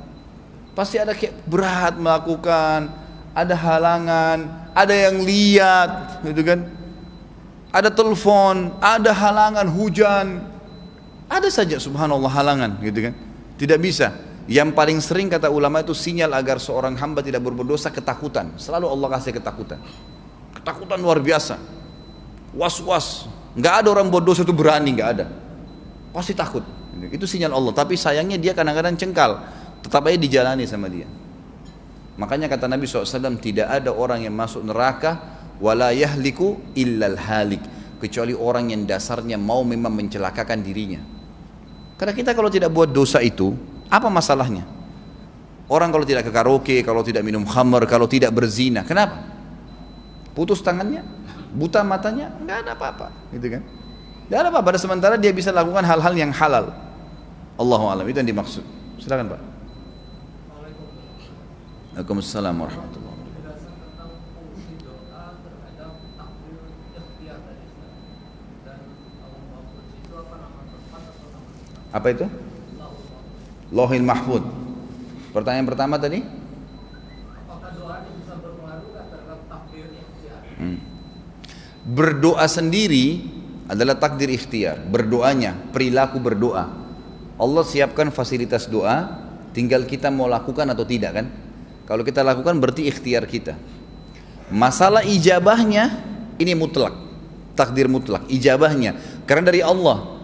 Pasti ada kayak berat melakukan, ada halangan, ada yang lihat, gitu kan? ada telepon, ada halangan hujan, ada saja subhanallah halangan gitu kan. Tidak bisa. Yang paling sering kata ulama itu sinyal agar seorang hamba tidak berbuat dosa ketakutan. Selalu Allah kasih ketakutan. Ketakutan luar biasa. Was-was. Nggak ada orang buat dosa itu berani, nggak ada. Pasti takut. Itu sinyal Allah. Tapi sayangnya dia kadang-kadang cengkal. Tetap aja dijalani sama dia. Makanya kata Nabi SAW tidak ada orang yang masuk neraka wala yahliku illal halik kecuali orang yang dasarnya mau memang mencelakakan dirinya karena kita kalau tidak buat dosa itu apa masalahnya orang kalau tidak ke karaoke kalau tidak minum khamar kalau tidak berzina kenapa putus tangannya buta matanya nggak ada apa-apa gitu kan nggak ada apa-apa sementara dia bisa lakukan hal-hal yang halal Allahu alam itu yang dimaksud silakan Pak Waalaikumsalam warahmatullahi Apa itu? Lohil Mahfud. Pertanyaan pertama tadi? Apakah doa bisa berpengaruh terhadap takdirnya? Hmm. Berdoa sendiri adalah takdir ikhtiar. Berdoanya, perilaku berdoa. Allah siapkan fasilitas doa, tinggal kita mau lakukan atau tidak kan? Kalau kita lakukan berarti ikhtiar kita. Masalah ijabahnya ini mutlak, takdir mutlak, ijabahnya karena dari Allah.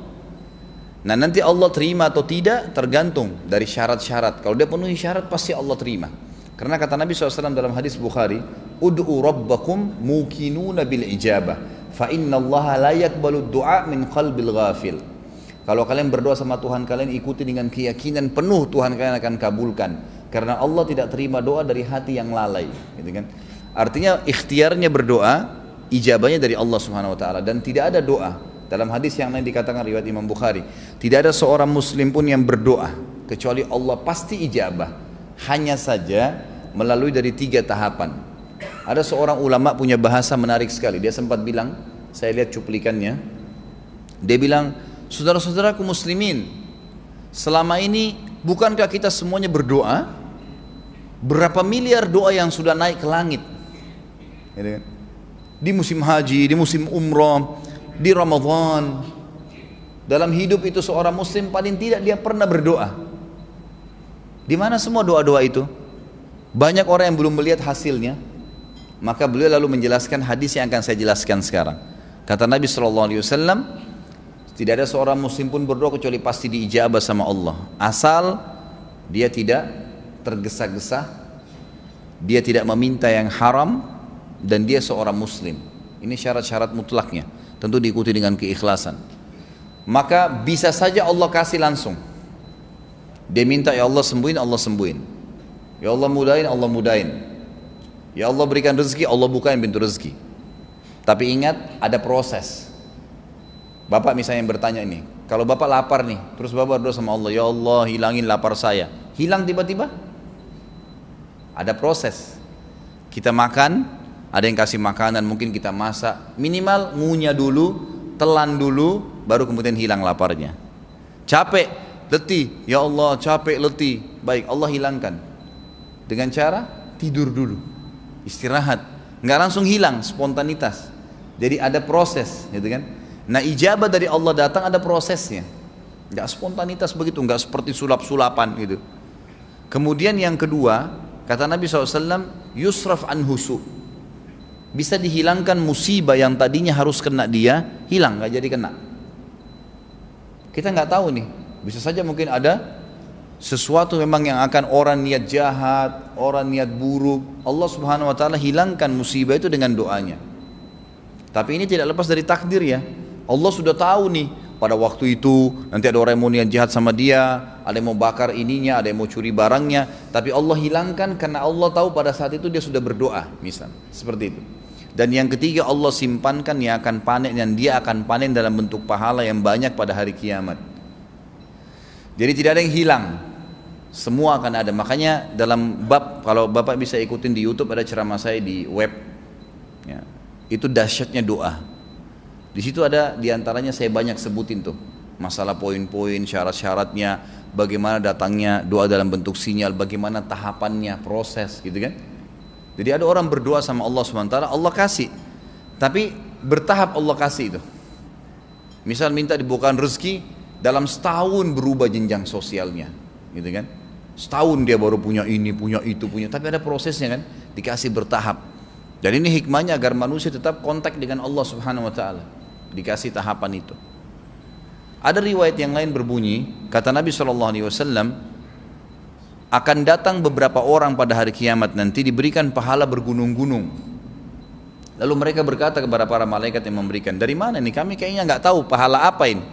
Nah nanti Allah terima atau tidak tergantung dari syarat-syarat. Kalau dia penuhi syarat pasti Allah terima. Karena kata Nabi SAW dalam hadis Bukhari, Ud'u rabbakum mukinuna bil ijabah. Fa inna Allah la yakbalu du'a min qalbil ghafil. Kalau kalian berdoa sama Tuhan kalian ikuti dengan keyakinan penuh Tuhan kalian akan kabulkan. Karena Allah tidak terima doa dari hati yang lalai. Gitu kan? Artinya ikhtiarnya berdoa, ijabahnya dari Allah Subhanahu wa taala dan tidak ada doa dalam hadis yang lain dikatakan riwayat Imam Bukhari, tidak ada seorang muslim pun yang berdoa kecuali Allah pasti ijabah. Hanya saja melalui dari tiga tahapan. Ada seorang ulama punya bahasa menarik sekali. Dia sempat bilang, saya lihat cuplikannya. Dia bilang, saudara-saudaraku muslimin, selama ini bukankah kita semuanya berdoa? Berapa miliar doa yang sudah naik ke langit? Kan? Di musim haji, di musim umroh, di Ramadan dalam hidup itu seorang muslim paling tidak dia pernah berdoa di mana semua doa-doa itu banyak orang yang belum melihat hasilnya maka beliau lalu menjelaskan hadis yang akan saya jelaskan sekarang kata Nabi SAW tidak ada seorang muslim pun berdoa kecuali pasti diijabah sama Allah asal dia tidak tergesa-gesa dia tidak meminta yang haram dan dia seorang muslim. Ini syarat-syarat mutlaknya. Tentu diikuti dengan keikhlasan. Maka bisa saja Allah kasih langsung. Dia minta ya Allah sembuhin, Allah sembuhin. Ya Allah mudahin, Allah mudahin. Ya Allah berikan rezeki, Allah bukain pintu rezeki. Tapi ingat ada proses. Bapak misalnya yang bertanya ini, kalau Bapak lapar nih, terus Bapak berdoa sama Allah, Ya Allah hilangin lapar saya. Hilang tiba-tiba? Ada proses. Kita makan, ada yang kasih makanan, mungkin kita masak. Minimal ngunyah dulu, telan dulu, baru kemudian hilang laparnya. Capek, letih. Ya Allah capek, letih. Baik, Allah hilangkan. Dengan cara tidur dulu. Istirahat. Nggak langsung hilang, spontanitas. Jadi ada proses, gitu kan? Nah ijabah dari Allah datang ada prosesnya. Nggak spontanitas begitu, nggak seperti sulap-sulapan gitu. Kemudian yang kedua, Kata Nabi SAW, yusraf an husu. Bisa dihilangkan musibah yang tadinya harus kena dia, hilang, nggak jadi kena. Kita nggak tahu nih, bisa saja mungkin ada sesuatu memang yang akan orang niat jahat, orang niat buruk. Allah Subhanahu Wa Taala hilangkan musibah itu dengan doanya. Tapi ini tidak lepas dari takdir ya. Allah sudah tahu nih pada waktu itu nanti ada orang yang mau niat jahat sama dia ada yang mau bakar ininya ada yang mau curi barangnya tapi Allah hilangkan karena Allah tahu pada saat itu dia sudah berdoa misal seperti itu dan yang ketiga Allah simpankan yang akan panen dan dia akan panen dalam bentuk pahala yang banyak pada hari kiamat jadi tidak ada yang hilang semua akan ada makanya dalam bab kalau bapak bisa ikutin di YouTube ada ceramah saya di web ya, itu dahsyatnya doa di situ ada di antaranya saya banyak sebutin tuh masalah poin-poin syarat-syaratnya, bagaimana datangnya doa dalam bentuk sinyal, bagaimana tahapannya, proses gitu kan. Jadi ada orang berdoa sama Allah SWT, Allah kasih. Tapi bertahap Allah kasih itu. Misal minta dibukakan rezeki, dalam setahun berubah jenjang sosialnya. Gitu kan. Setahun dia baru punya ini, punya itu, punya. Tapi ada prosesnya kan, dikasih bertahap. Dan ini hikmahnya agar manusia tetap kontak dengan Allah Subhanahu wa taala dikasih tahapan itu. Ada riwayat yang lain berbunyi, kata Nabi SAW, akan datang beberapa orang pada hari kiamat nanti diberikan pahala bergunung-gunung. Lalu mereka berkata kepada para malaikat yang memberikan, dari mana ini kami kayaknya nggak tahu pahala apa ini.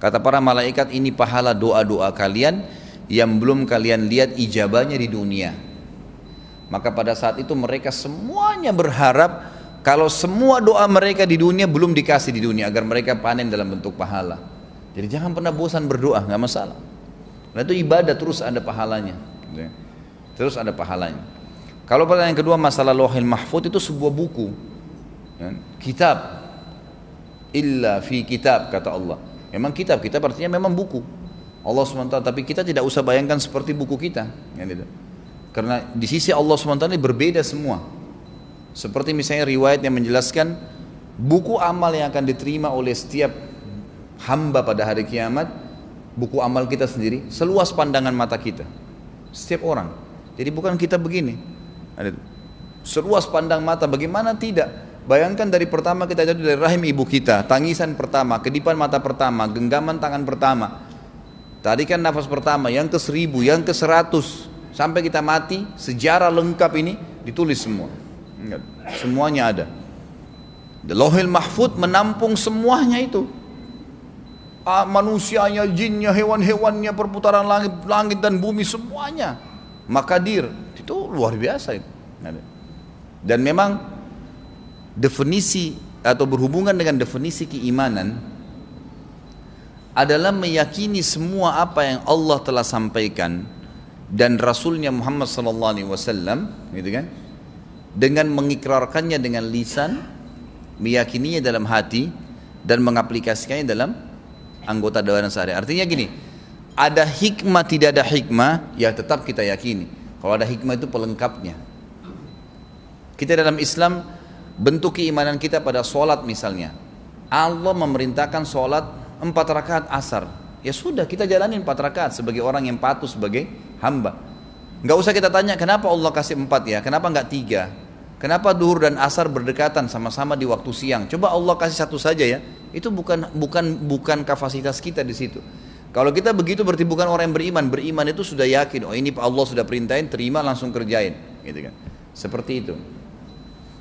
Kata para malaikat ini pahala doa-doa kalian yang belum kalian lihat ijabahnya di dunia. Maka pada saat itu mereka semuanya berharap kalau semua doa mereka di dunia belum dikasih di dunia agar mereka panen dalam bentuk pahala. Jadi jangan pernah bosan berdoa, nggak masalah. Nah itu ibadah terus ada pahalanya. Gitu ya. Terus ada pahalanya. Kalau pertanyaan kedua masalah lohil mahfud itu sebuah buku. Ya, kitab. Illa fi kitab kata Allah. Memang kitab, kitab artinya memang buku. Allah SWT, tapi kita tidak usah bayangkan seperti buku kita. Ya, gitu. Karena di sisi Allah SWT ini berbeda semua. Seperti misalnya riwayat yang menjelaskan buku amal yang akan diterima oleh setiap hamba pada hari kiamat, buku amal kita sendiri, seluas pandangan mata kita. Setiap orang. Jadi bukan kita begini. Seluas pandang mata, bagaimana tidak? Bayangkan dari pertama kita jadi dari rahim ibu kita, tangisan pertama, kedipan mata pertama, genggaman tangan pertama. Tadi kan nafas pertama, yang ke seribu, yang ke seratus, sampai kita mati, sejarah lengkap ini ditulis semua. Semuanya ada. Lohil Mahfud menampung semuanya itu. Ah, manusianya, jinnya, hewan-hewannya, perputaran langit, langit dan bumi semuanya. Makadir itu luar biasa itu. Dan memang definisi atau berhubungan dengan definisi keimanan adalah meyakini semua apa yang Allah telah sampaikan dan Rasulnya Muhammad sallallahu alaihi wasallam, gitu kan? dengan mengikrarkannya dengan lisan, meyakininya dalam hati dan mengaplikasikannya dalam anggota dewan sehari. Artinya gini, ada hikmah tidak ada hikmah, ya tetap kita yakini. Kalau ada hikmah itu pelengkapnya. Kita dalam Islam bentuk keimanan kita pada solat misalnya. Allah memerintahkan solat empat rakaat asar. Ya sudah kita jalanin empat rakaat sebagai orang yang patuh sebagai hamba. Nggak usah kita tanya kenapa Allah kasih empat ya, kenapa nggak tiga? Kenapa duhur dan asar berdekatan sama-sama di waktu siang? Coba Allah kasih satu saja ya. Itu bukan bukan bukan kapasitas kita di situ. Kalau kita begitu berarti bukan orang yang beriman. Beriman itu sudah yakin, oh ini Allah sudah perintahin, terima langsung kerjain, gitu kan. Seperti itu.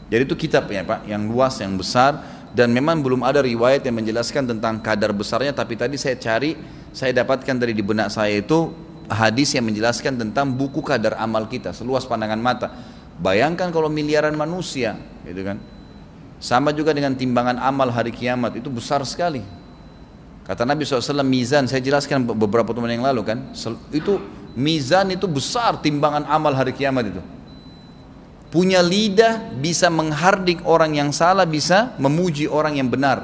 Jadi itu kitabnya Pak, yang luas, yang besar dan memang belum ada riwayat yang menjelaskan tentang kadar besarnya tapi tadi saya cari, saya dapatkan dari di benak saya itu hadis yang menjelaskan tentang buku kadar amal kita seluas pandangan mata. Bayangkan kalau miliaran manusia, gitu kan. Sama juga dengan timbangan amal hari kiamat itu besar sekali. Kata Nabi SAW mizan, saya jelaskan beberapa teman yang lalu kan, itu mizan itu besar timbangan amal hari kiamat itu. Punya lidah bisa menghardik orang yang salah, bisa memuji orang yang benar.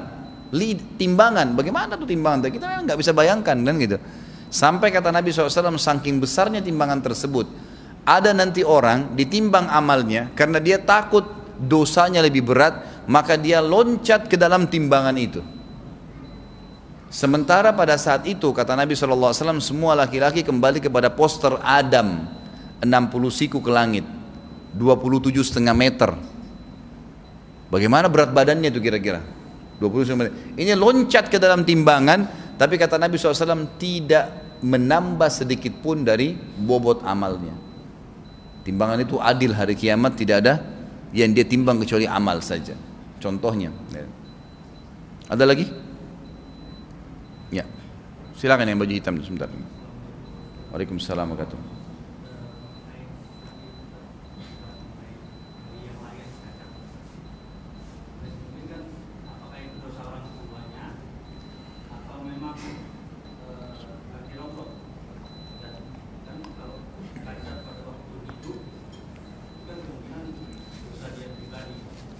Lid, timbangan, bagaimana tuh timbangan? Kita nggak bisa bayangkan kan gitu. Sampai kata Nabi SAW saking besarnya timbangan tersebut, ada nanti orang ditimbang amalnya karena dia takut dosanya lebih berat, maka dia loncat ke dalam timbangan itu. Sementara pada saat itu kata Nabi SAW semua laki-laki kembali kepada poster Adam 60 siku ke langit 27 setengah meter Bagaimana berat badannya itu kira-kira 27 meter Ini loncat ke dalam timbangan Tapi kata Nabi SAW tidak menambah sedikit pun dari bobot amalnya Timbangan itu adil hari kiamat tidak ada yang dia timbang kecuali amal saja Contohnya. Ya. Ada lagi? Ya. Silakan yang baju hitam sebentar. Waalaikumsalam warahmatullahi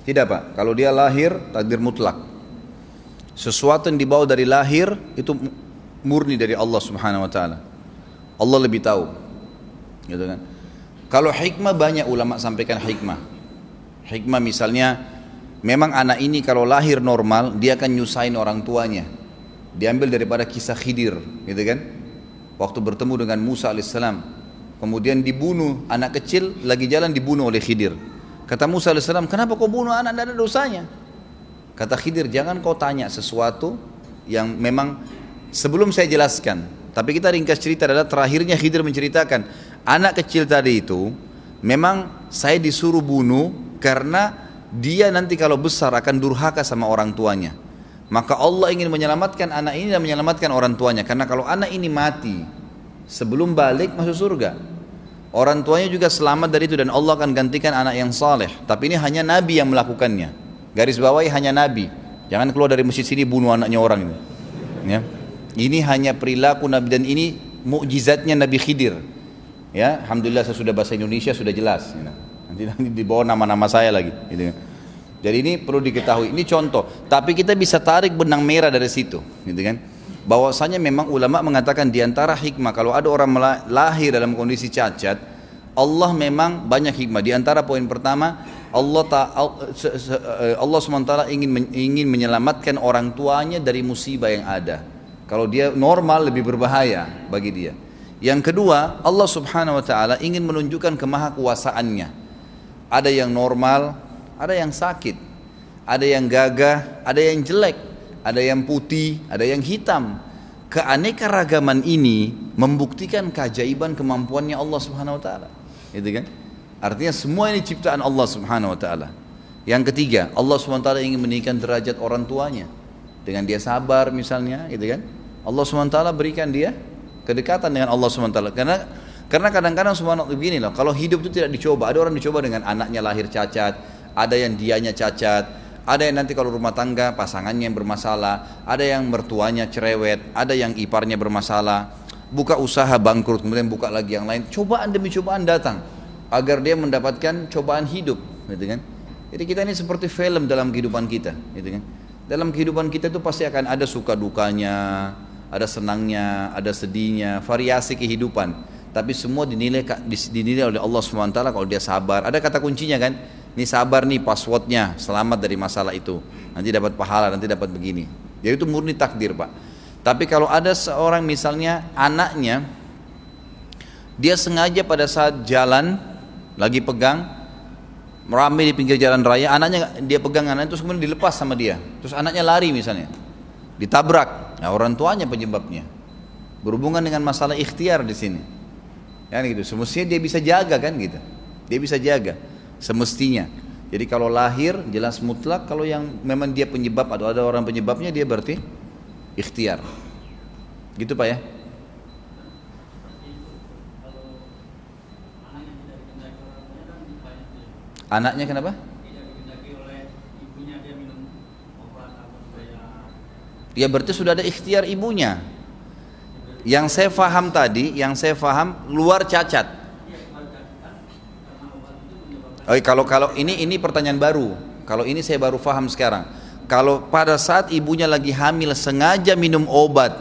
Tidak pak, kalau dia lahir takdir mutlak. Sesuatu yang dibawa dari lahir itu murni dari Allah Subhanahu wa taala. Allah lebih tahu. Gitu kan? Kalau hikmah banyak ulama sampaikan hikmah. Hikmah misalnya memang anak ini kalau lahir normal dia akan nyusahin orang tuanya. Diambil daripada kisah Khidir, gitu kan? Waktu bertemu dengan Musa alaihissalam, kemudian dibunuh anak kecil lagi jalan dibunuh oleh Khidir Kata Musa AS, kenapa kau bunuh anak, tidak ada dosanya. Kata Khidir, jangan kau tanya sesuatu yang memang sebelum saya jelaskan. Tapi kita ringkas cerita adalah terakhirnya Khidir menceritakan, anak kecil tadi itu memang saya disuruh bunuh karena dia nanti kalau besar akan durhaka sama orang tuanya. Maka Allah ingin menyelamatkan anak ini dan menyelamatkan orang tuanya. Karena kalau anak ini mati sebelum balik masuk surga. Orang tuanya juga selamat dari itu dan Allah akan gantikan anak yang saleh. Tapi ini hanya Nabi yang melakukannya. Garis bawahi hanya Nabi. Jangan keluar dari masjid sini bunuh anaknya orang ini. Ya. Ini hanya perilaku Nabi dan ini mukjizatnya Nabi Khidir. Ya, alhamdulillah saya sudah bahasa Indonesia sudah jelas. Ya. Nanti nanti di bawah nama-nama saya lagi. Gitu. Jadi ini perlu diketahui. Ini contoh. Tapi kita bisa tarik benang merah dari situ, gitu kan? Bahwasanya memang ulama mengatakan di antara hikmah kalau ada orang lahir dalam kondisi cacat Allah memang banyak hikmah. Di antara poin pertama Allah ta, eh, Allah SWT ingin ingin menyelamatkan orang tuanya dari musibah yang ada. Kalau dia normal lebih berbahaya bagi dia. Yang kedua Allah Subhanahu wa taala ingin menunjukkan kemahakuasaannya. Ada yang normal ada yang sakit ada yang gagah ada yang jelek ada yang putih, ada yang hitam. Keanekaragaman ini membuktikan keajaiban kemampuannya Allah Subhanahu wa taala. Gitu kan? Artinya semua ini ciptaan Allah Subhanahu wa taala. Yang ketiga, Allah Subhanahu wa taala ingin meninggikan derajat orang tuanya dengan dia sabar misalnya, gitu kan? Allah Subhanahu wa taala berikan dia kedekatan dengan Allah Subhanahu wa taala karena karena kadang-kadang subhanallah begini loh, kalau hidup itu tidak dicoba, ada orang dicoba dengan anaknya lahir cacat, ada yang dianya cacat, ada yang nanti kalau rumah tangga pasangannya yang bermasalah, ada yang mertuanya cerewet, ada yang iparnya bermasalah, buka usaha bangkrut kemudian buka lagi yang lain, cobaan demi cobaan datang agar dia mendapatkan cobaan hidup, gitu kan? Jadi kita ini seperti film dalam kehidupan kita, gitu kan? Dalam kehidupan kita itu pasti akan ada suka dukanya, ada senangnya, ada sedihnya, variasi kehidupan. Tapi semua dinilai dinilai oleh Allah SWT kalau dia sabar. Ada kata kuncinya kan? Ini sabar nih passwordnya selamat dari masalah itu. Nanti dapat pahala nanti dapat begini. Jadi itu murni takdir pak. Tapi kalau ada seorang misalnya anaknya dia sengaja pada saat jalan lagi pegang ramai di pinggir jalan raya anaknya dia pegang anaknya terus kemudian dilepas sama dia. Terus anaknya lari misalnya. Ditabrak. Nah orang tuanya penyebabnya. Berhubungan dengan masalah ikhtiar di sini. Kan gitu. Semestinya dia bisa jaga kan gitu. Dia bisa jaga semestinya. Jadi kalau lahir jelas mutlak, kalau yang memang dia penyebab atau ada orang penyebabnya dia berarti ikhtiar. Gitu Pak ya? Anaknya kenapa? Ya berarti sudah ada ikhtiar ibunya. Yang saya faham tadi, yang saya faham luar cacat. Oh, kalau kalau ini ini pertanyaan baru. Kalau ini saya baru faham sekarang. Kalau pada saat ibunya lagi hamil sengaja minum obat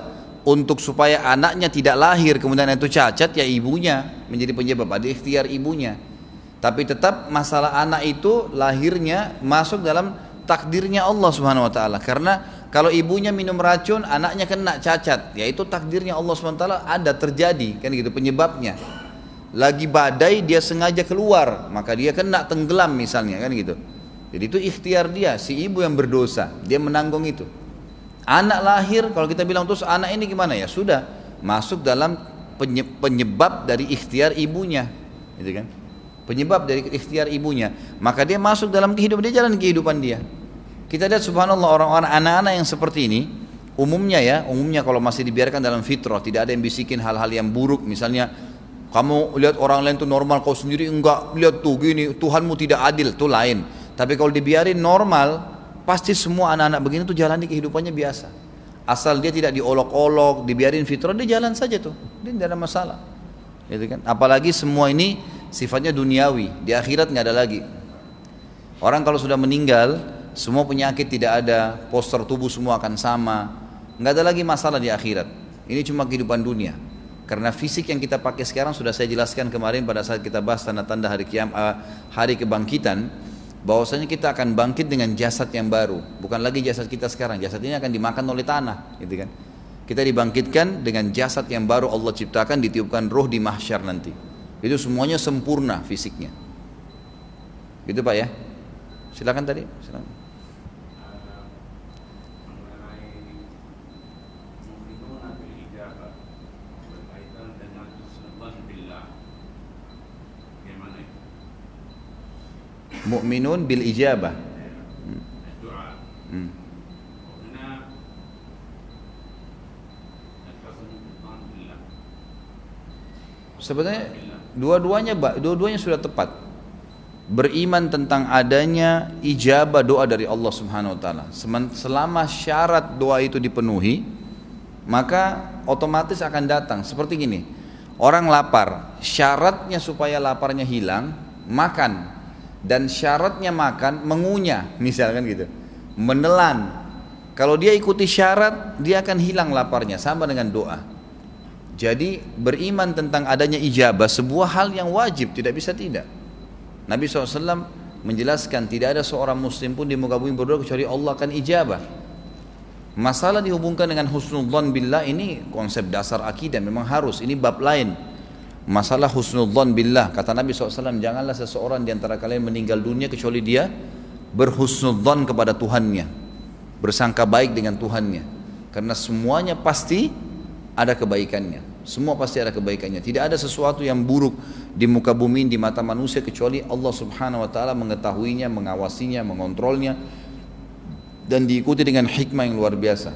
untuk supaya anaknya tidak lahir kemudian itu cacat ya ibunya menjadi penyebab ada ikhtiar ibunya. Tapi tetap masalah anak itu lahirnya masuk dalam takdirnya Allah Subhanahu wa taala karena kalau ibunya minum racun, anaknya kena cacat, yaitu takdirnya Allah SWT ada terjadi, kan gitu penyebabnya. Lagi badai dia sengaja keluar, maka dia kena tenggelam misalnya kan gitu. Jadi itu ikhtiar dia, si ibu yang berdosa, dia menanggung itu. Anak lahir, kalau kita bilang terus anak ini gimana ya? Sudah masuk dalam penyebab dari ikhtiar ibunya, gitu kan? Penyebab dari ikhtiar ibunya, maka dia masuk dalam kehidupan dia jalan kehidupan dia. Kita lihat subhanallah orang-orang anak-anak yang seperti ini umumnya ya, umumnya kalau masih dibiarkan dalam fitrah, tidak ada yang bisikin hal-hal yang buruk, misalnya kamu lihat orang lain tuh normal, kau sendiri enggak, lihat tuh gini, Tuhanmu tidak adil, itu lain. Tapi kalau dibiarin normal, pasti semua anak-anak begini tuh jalan di kehidupannya biasa. Asal dia tidak diolok-olok, dibiarin fitrah, dia jalan saja tuh, dia tidak ada masalah. Gitu kan? Apalagi semua ini sifatnya duniawi, di akhirat nggak ada lagi. Orang kalau sudah meninggal, semua penyakit tidak ada, poster tubuh semua akan sama, nggak ada lagi masalah di akhirat. Ini cuma kehidupan dunia. Karena fisik yang kita pakai sekarang sudah saya jelaskan kemarin pada saat kita bahas tanda-tanda hari kiam, uh, hari kebangkitan, bahwasanya kita akan bangkit dengan jasad yang baru, bukan lagi jasad kita sekarang. Jasad ini akan dimakan oleh tanah, gitu kan? Kita dibangkitkan dengan jasad yang baru Allah ciptakan, ditiupkan roh di mahsyar nanti. Itu semuanya sempurna fisiknya. Gitu Pak ya? Silakan tadi. Mu'minun bil ijabah. Hmm. Sebenarnya dua-duanya dua-duanya sudah tepat. Beriman tentang adanya ijabah doa dari Allah Subhanahu wa taala. Selama syarat doa itu dipenuhi, maka otomatis akan datang seperti gini. Orang lapar, syaratnya supaya laparnya hilang, makan dan syaratnya makan mengunyah misalkan gitu. Menelan. Kalau dia ikuti syarat dia akan hilang laparnya sama dengan doa. Jadi beriman tentang adanya ijabah sebuah hal yang wajib tidak bisa tidak. Nabi SAW menjelaskan tidak ada seorang muslim pun di muka bumi berdoa kecuali Allah akan ijabah. Masalah dihubungkan dengan husnudzon billah ini konsep dasar akidah memang harus. Ini bab lain masalah husnudzon billah. Kata Nabi SAW janganlah seseorang di antara kalian meninggal dunia kecuali dia berhusnudzon kepada Tuhannya bersangka baik dengan Tuhannya. Karena semuanya pasti ada kebaikannya. Semua pasti ada kebaikannya. Tidak ada sesuatu yang buruk di muka bumi di mata manusia kecuali Allah Subhanahu wa taala mengetahuinya mengawasinya mengontrolnya dan diikuti dengan hikmah yang luar biasa.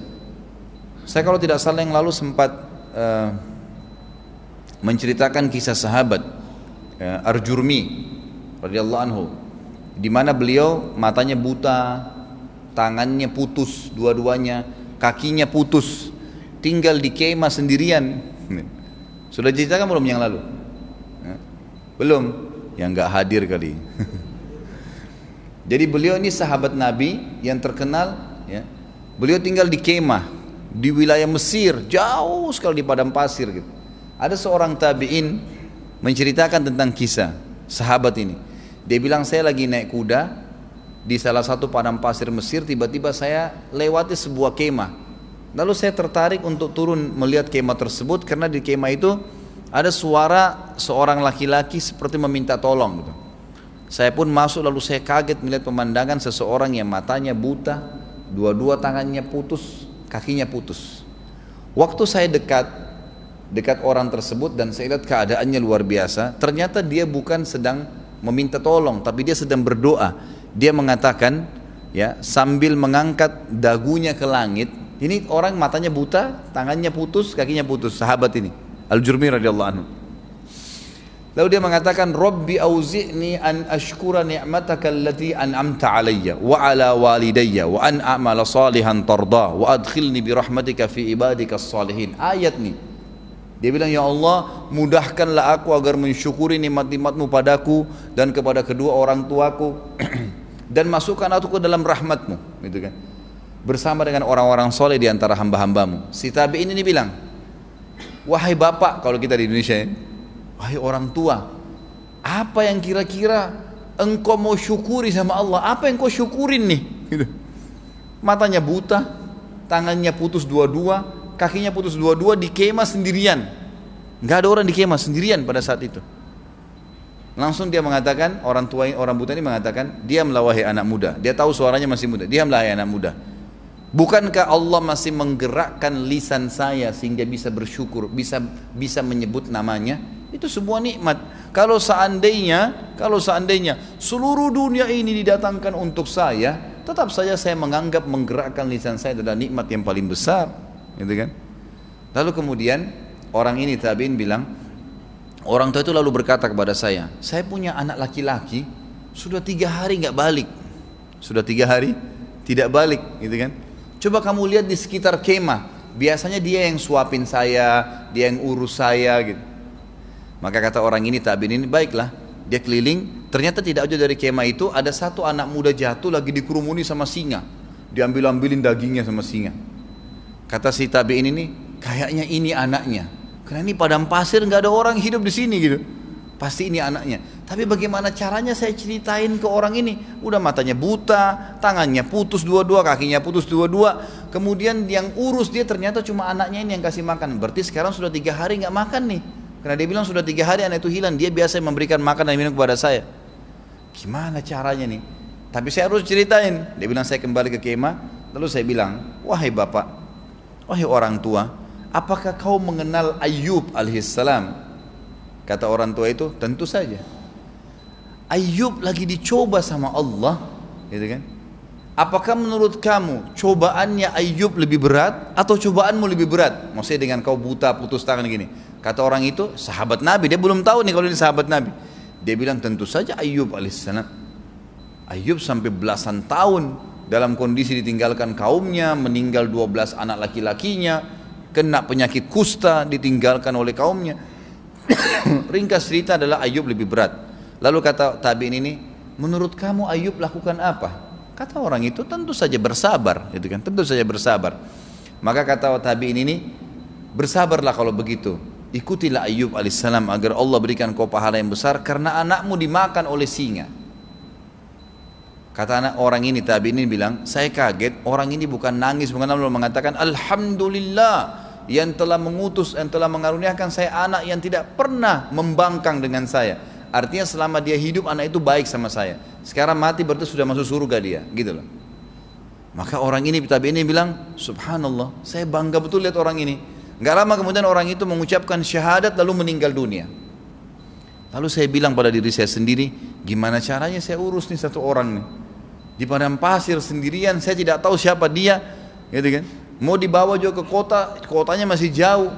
Saya kalau tidak salah yang lalu sempat uh, menceritakan kisah sahabat ya, Arjurmi radhiyallahu anhu di mana beliau matanya buta, tangannya putus dua-duanya, kakinya putus, tinggal di kemah sendirian. Sudah ceritakan belum yang lalu? Ya. Belum, yang nggak hadir kali. Jadi beliau ini sahabat Nabi yang terkenal, ya. Beliau tinggal di kemah di wilayah Mesir, jauh sekali di padang pasir gitu. Ada seorang tabi'in menceritakan tentang kisah sahabat ini. Dia bilang saya lagi naik kuda di salah satu padang pasir Mesir tiba-tiba saya lewati sebuah kemah. Lalu saya tertarik untuk turun melihat kemah tersebut karena di kemah itu ada suara seorang laki-laki seperti meminta tolong gitu. Saya pun masuk lalu saya kaget melihat pemandangan seseorang yang matanya buta, dua-dua tangannya putus, kakinya putus. Waktu saya dekat, dekat orang tersebut dan saya lihat keadaannya luar biasa. Ternyata dia bukan sedang meminta tolong, tapi dia sedang berdoa. dia mengatakan ya sambil mengangkat dagunya ke langit. Ini orang matanya buta, tangannya putus, kakinya putus. Sahabat ini, Al-Jurmi radhiyallahu anhu. Lalu dia mengatakan, Rabbi auzi'ni an ashkura ni'mataka allati an'amta alayya wa ala walidayya wa an a'mala salihan tarda wa adkhilni bi rahmatika fi ibadika salihin. Ayat nih. Dia bilang, Ya Allah, mudahkanlah aku agar mensyukuri nikmat-nikmatmu padaku dan kepada kedua orang tuaku. Dan masukkan aku ke dalam rahmatmu. Gitu kan. Bersama dengan orang-orang soleh di antara hamba-hambamu. Si tabi ini bilang wahai bapak kalau kita di Indonesia ya, wahai orang tua apa yang kira-kira engkau mau syukuri sama Allah? Apa yang kau syukurin nih? Gitu. matanya buta tangannya putus dua-dua kakinya putus dua-dua di kemah sendirian nggak ada orang di kemah sendirian pada saat itu Langsung dia mengatakan, orang tua orang buta ini mengatakan, diamlah wahai anak muda. Dia tahu suaranya masih muda. Diamlah wahai anak muda. Bukankah Allah masih menggerakkan lisan saya sehingga bisa bersyukur, bisa bisa menyebut namanya? Itu sebuah nikmat. Kalau seandainya, kalau seandainya seluruh dunia ini didatangkan untuk saya, tetap saja saya menganggap menggerakkan lisan saya adalah nikmat yang paling besar, gitu kan? Lalu kemudian orang ini tabiin bilang, Orang tua itu lalu berkata kepada saya, saya punya anak laki-laki sudah tiga hari nggak balik, sudah tiga hari tidak balik, gitu kan? Coba kamu lihat di sekitar kemah, biasanya dia yang suapin saya, dia yang urus saya, gitu. Maka kata orang ini tabin ini baiklah, dia keliling, ternyata tidak jauh dari kemah itu ada satu anak muda jatuh lagi dikerumuni sama singa, diambil-ambilin dagingnya sama singa. Kata si tabiin ini, kayaknya ini anaknya. Karena ini padang pasir nggak ada orang hidup di sini gitu. Pasti ini anaknya. Tapi bagaimana caranya saya ceritain ke orang ini? Udah matanya buta, tangannya putus dua-dua, kakinya putus dua-dua. Kemudian yang urus dia ternyata cuma anaknya ini yang kasih makan. Berarti sekarang sudah tiga hari nggak makan nih. Karena dia bilang sudah tiga hari anak itu hilang. Dia biasa memberikan makan dan minum kepada saya. Gimana caranya nih? Tapi saya harus ceritain. Dia bilang saya kembali ke kemah. Lalu saya bilang, wahai bapak, wahai orang tua, Apakah kau mengenal Ayub alaihissalam? Kata orang tua itu, tentu saja. Ayub lagi dicoba sama Allah, gitu kan? Apakah menurut kamu cobaannya Ayub lebih berat atau cobaanmu lebih berat? Maksudnya dengan kau buta putus tangan gini. Kata orang itu sahabat Nabi, dia belum tahu nih kalau ini sahabat Nabi. Dia bilang tentu saja Ayub alaihissalam. Ayub sampai belasan tahun dalam kondisi ditinggalkan kaumnya, meninggal 12 anak laki-lakinya, kena penyakit kusta, ditinggalkan oleh kaumnya. Ringkas cerita adalah Ayub lebih berat. Lalu kata tabiin ini, menurut kamu Ayub lakukan apa? Kata orang itu tentu saja bersabar, gitu kan? Tentu saja bersabar. Maka kata tabiin ini, bersabarlah kalau begitu. Ikutilah Ayub alaihissalam agar Allah berikan kau pahala yang besar karena anakmu dimakan oleh singa. Kata anak orang ini tabi ini bilang, saya kaget orang ini bukan nangis, bukan lalu mengatakan Alhamdulillah yang telah mengutus, yang telah mengaruniakan saya anak yang tidak pernah membangkang dengan saya. Artinya selama dia hidup anak itu baik sama saya. Sekarang mati berarti sudah masuk surga dia, gitu loh. Maka orang ini tabi ini bilang, Subhanallah, saya bangga betul lihat orang ini. Gak lama kemudian orang itu mengucapkan syahadat lalu meninggal dunia. Lalu saya bilang pada diri saya sendiri, gimana caranya saya urus nih satu orang nih? Di padang pasir sendirian saya tidak tahu siapa dia. Gitu kan? Mau dibawa juga ke kota kotanya masih jauh.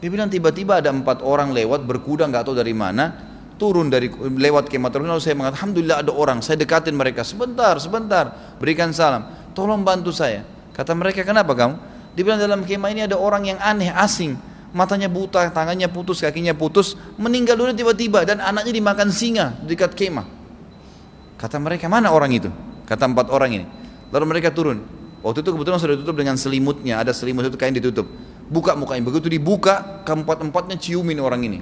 Dia bilang tiba-tiba ada empat orang lewat berkuda nggak tahu dari mana turun dari lewat kemah terminal saya mengatakan alhamdulillah ada orang saya dekatin mereka. Sebentar sebentar berikan salam. Tolong bantu saya. Kata mereka kenapa kamu? Dia bilang dalam kemah ini ada orang yang aneh asing matanya buta tangannya putus kakinya putus meninggal dunia tiba-tiba dan anaknya dimakan singa dekat kemah kata mereka mana orang itu Kata empat orang ini. Lalu mereka turun. Waktu itu kebetulan sudah ditutup dengan selimutnya. Ada selimut itu kain ditutup. Buka mukanya. Begitu dibuka, keempat-empatnya ciumin orang ini.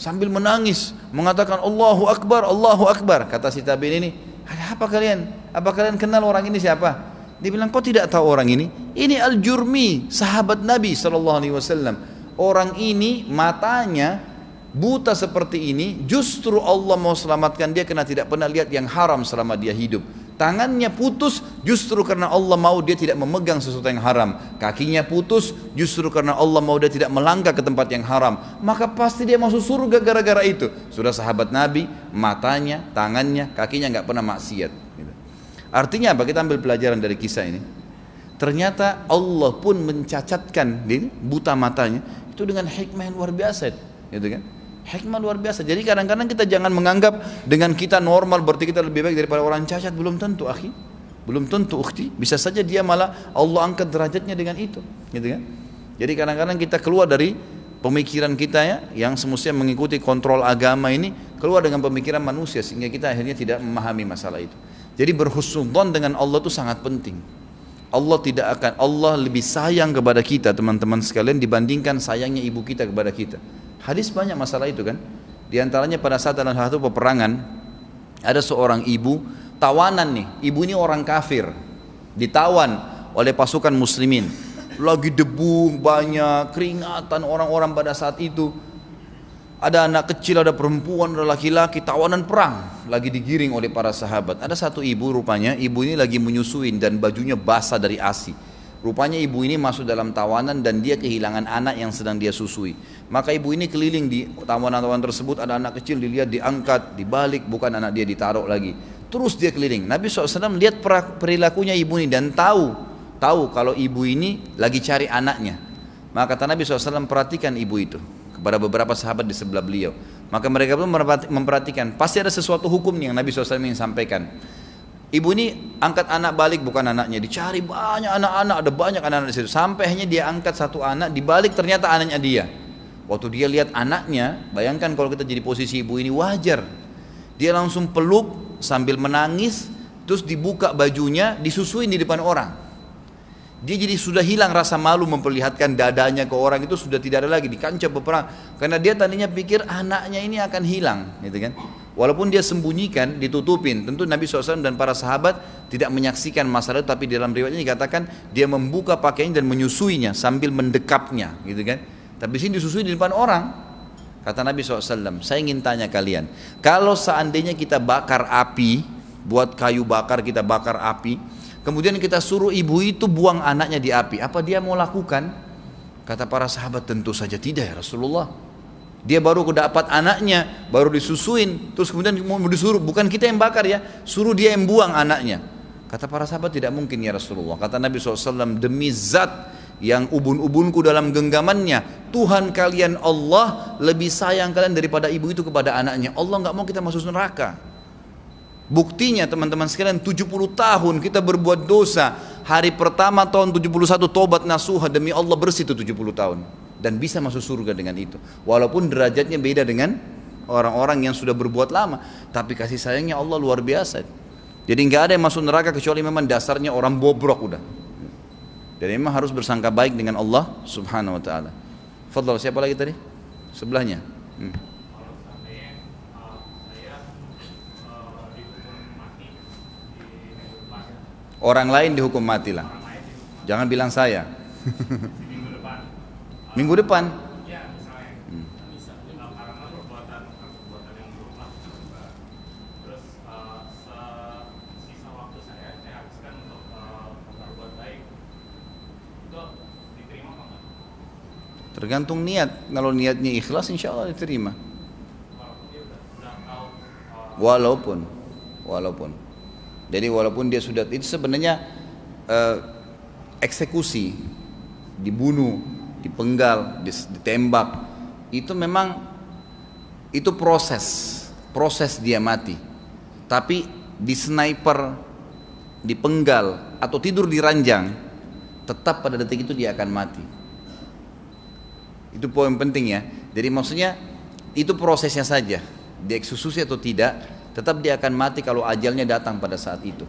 Sambil menangis. Mengatakan Allahu Akbar, Allahu Akbar. Kata si tabin ini. Ada apa kalian? Apa kalian kenal orang ini siapa? Dia bilang, kau tidak tahu orang ini? Ini Al-Jurmi, sahabat Nabi SAW. Orang ini matanya buta seperti ini justru Allah mau selamatkan dia karena tidak pernah lihat yang haram selama dia hidup Tangannya putus justru karena Allah mau dia tidak memegang sesuatu yang haram. Kakinya putus justru karena Allah mau dia tidak melangkah ke tempat yang haram. Maka pasti dia masuk surga gara-gara itu. Sudah sahabat Nabi, matanya, tangannya, kakinya nggak pernah maksiat. Artinya apa? Kita ambil pelajaran dari kisah ini. Ternyata Allah pun mencacatkan buta matanya itu dengan hikmah yang luar biasa, gitu kan? Hikmah luar biasa. Jadi kadang-kadang kita jangan menganggap dengan kita normal berarti kita lebih baik daripada orang cacat. Belum tentu, akhi. Belum tentu, ukhti. Bisa saja dia malah Allah angkat derajatnya dengan itu. Gitu kan? Jadi kadang-kadang kita keluar dari pemikiran kita ya yang semestinya mengikuti kontrol agama ini keluar dengan pemikiran manusia sehingga kita akhirnya tidak memahami masalah itu. Jadi berhusnudon dengan Allah itu sangat penting. Allah tidak akan Allah lebih sayang kepada kita teman-teman sekalian dibandingkan sayangnya ibu kita kepada kita. Hadis banyak masalah itu kan. Di antaranya pada saat dalam satu peperangan ada seorang ibu tawanan nih. Ibu ini orang kafir, ditawan oleh pasukan muslimin. Lagi debu banyak, keringatan orang-orang pada saat itu. Ada anak kecil, ada perempuan, ada laki-laki, tawanan perang lagi digiring oleh para sahabat. Ada satu ibu rupanya, ibu ini lagi menyusuin dan bajunya basah dari ASI. Rupanya ibu ini masuk dalam tawanan dan dia kehilangan anak yang sedang dia susui. Maka ibu ini keliling di tawanan-tawanan tersebut ada anak kecil dilihat diangkat, dibalik, bukan anak dia ditaruh lagi. Terus dia keliling. Nabi SAW lihat perilakunya ibu ini dan tahu, tahu kalau ibu ini lagi cari anaknya. Maka kata Nabi SAW perhatikan ibu itu kepada beberapa sahabat di sebelah beliau. Maka mereka pun memperhatikan, pasti ada sesuatu hukum yang Nabi SAW ingin sampaikan. Ibu ini angkat anak balik bukan anaknya, dicari banyak anak-anak, ada banyak anak-anak di situ. Sampai hanya dia angkat satu anak, dibalik ternyata anaknya dia. Waktu dia lihat anaknya, bayangkan kalau kita jadi posisi ibu ini wajar. Dia langsung peluk sambil menangis, terus dibuka bajunya, disusuin di depan orang. Dia jadi sudah hilang rasa malu memperlihatkan dadanya ke orang itu sudah tidak ada lagi di kancah peperang. Karena dia tadinya pikir anaknya ini akan hilang, gitu kan? Walaupun dia sembunyikan, ditutupin. Tentu Nabi SAW dan para sahabat tidak menyaksikan masalah tapi dalam riwayatnya dikatakan dia membuka pakaian dan menyusuinya sambil mendekapnya, gitu kan? Tapi sini disusui di depan orang. Kata Nabi SAW, saya ingin tanya kalian, kalau seandainya kita bakar api, buat kayu bakar kita bakar api, kemudian kita suruh ibu itu buang anaknya di api, apa dia mau lakukan? Kata para sahabat tentu saja tidak ya Rasulullah. Dia baru dapat anaknya, baru disusuin, terus kemudian mau disuruh, bukan kita yang bakar ya, suruh dia yang buang anaknya. Kata para sahabat tidak mungkin ya Rasulullah. Kata Nabi SAW, demi zat yang ubun-ubunku dalam genggamannya, Tuhan kalian Allah lebih sayang kalian daripada ibu itu kepada anaknya. Allah nggak mau kita masuk neraka. Buktinya teman-teman sekalian 70 tahun kita berbuat dosa. Hari pertama tahun 71 tobat nasuha demi Allah bersih itu 70 tahun dan bisa masuk surga dengan itu. Walaupun derajatnya beda dengan orang-orang yang sudah berbuat lama, tapi kasih sayangnya Allah luar biasa. Jadi nggak ada yang masuk neraka kecuali memang dasarnya orang bobrok udah. Dan memang harus bersangka baik dengan Allah Subhanahu wa taala. Fadl siapa lagi tadi? Sebelahnya. Hmm. Orang lain dihukum mati lah. Jangan bilang saya. Minggu depan. Hmm. Tergantung niat. Kalau niatnya ikhlas, insya Allah diterima. Walaupun, walaupun. Jadi walaupun dia sudah itu sebenarnya uh, eksekusi, dibunuh, dipenggal, ditembak, itu memang itu proses, proses dia mati. Tapi di sniper, dipenggal atau tidur di ranjang, tetap pada detik itu dia akan mati. Itu poin penting ya. Jadi maksudnya itu prosesnya saja. Dieksekusi atau tidak, tetap dia akan mati kalau ajalnya datang pada saat itu.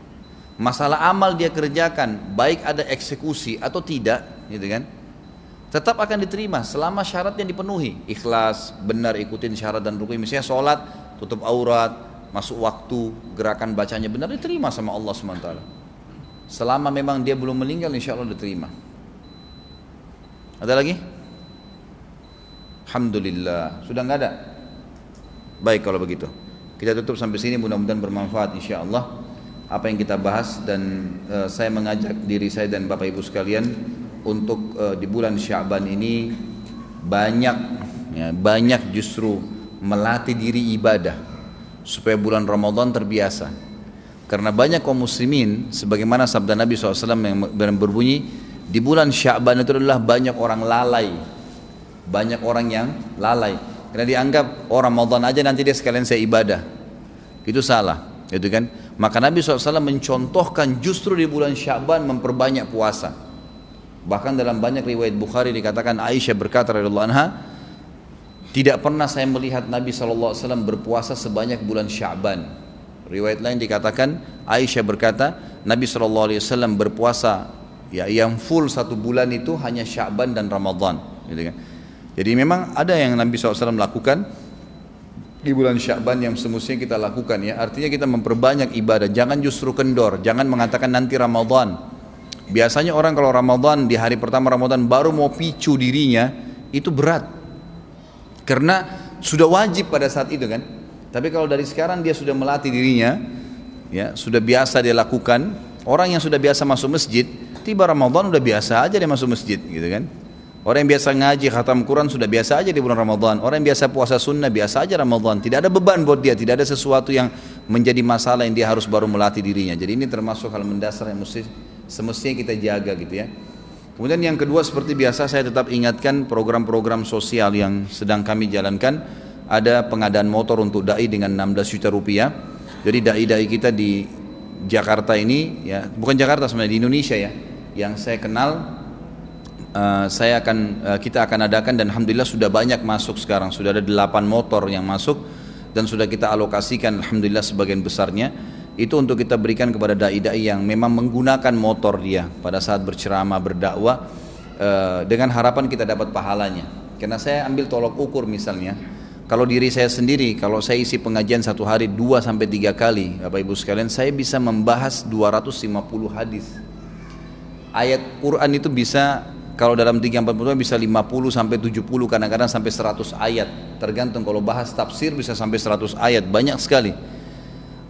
Masalah amal dia kerjakan, baik ada eksekusi atau tidak, gitu kan? tetap akan diterima selama syaratnya dipenuhi. Ikhlas benar ikutin syarat dan rukun. Misalnya sholat tutup aurat masuk waktu gerakan bacanya benar diterima sama Allah swt selama memang dia belum meninggal insya Allah diterima. Ada lagi? Alhamdulillah. Sudah nggak ada? Baik kalau begitu kita tutup sampai sini mudah-mudahan bermanfaat insya Allah apa yang kita bahas dan uh, saya mengajak diri saya dan Bapak Ibu sekalian untuk uh, di bulan Syaban ini banyak ya, banyak justru melatih diri ibadah supaya bulan Ramadan terbiasa. Karena banyak kaum muslimin sebagaimana sabda Nabi SAW yang berbunyi di bulan Syaban itu adalah banyak orang lalai. Banyak orang yang lalai. Karena dianggap orang Ramadan aja nanti dia sekalian saya ibadah. Itu salah, gitu kan? Maka Nabi SAW mencontohkan justru di bulan Syaban memperbanyak puasa. Bahkan dalam banyak riwayat Bukhari dikatakan Aisyah berkata radhiyallahu anha, tidak pernah saya melihat Nabi SAW berpuasa sebanyak bulan Syaban. Riwayat lain dikatakan Aisyah berkata Nabi SAW berpuasa ya yang full satu bulan itu hanya Syaban dan Ramadan. Gitu kan. Jadi memang ada yang Nabi SAW lakukan di bulan Syakban yang semestinya kita lakukan ya. Artinya kita memperbanyak ibadah, jangan justru kendor, jangan mengatakan nanti Ramadan. Biasanya orang kalau Ramadan di hari pertama Ramadan baru mau picu dirinya, itu berat. Karena sudah wajib pada saat itu kan. Tapi kalau dari sekarang dia sudah melatih dirinya, ya, sudah biasa dia lakukan. Orang yang sudah biasa masuk masjid, tiba Ramadan udah biasa aja dia masuk masjid gitu kan. Orang yang biasa ngaji khatam Quran sudah biasa aja di bulan Ramadan. Orang yang biasa puasa sunnah biasa aja Ramadan. Tidak ada beban buat dia, tidak ada sesuatu yang menjadi masalah yang dia harus baru melatih dirinya. Jadi ini termasuk hal mendasar yang mesti semestinya kita jaga gitu ya. Kemudian yang kedua seperti biasa saya tetap ingatkan program-program sosial yang sedang kami jalankan. Ada pengadaan motor untuk dai dengan 16 juta rupiah. Jadi dai-dai kita di Jakarta ini ya, bukan Jakarta sebenarnya di Indonesia ya. Yang saya kenal uh, saya akan uh, kita akan adakan dan alhamdulillah sudah banyak masuk sekarang. Sudah ada 8 motor yang masuk dan sudah kita alokasikan alhamdulillah sebagian besarnya. Itu untuk kita berikan kepada dai-dai yang memang menggunakan motor dia pada saat berceramah berdakwah uh, dengan harapan kita dapat pahalanya. Karena saya ambil tolok ukur misalnya kalau diri saya sendiri, kalau saya isi pengajian satu hari dua sampai tiga kali, Bapak Ibu sekalian, saya bisa membahas 250 hadis. Ayat Quran itu bisa kalau dalam 340 bisa 50 sampai 70 kadang-kadang sampai 100 ayat. Tergantung kalau bahas tafsir bisa sampai 100 ayat, banyak sekali.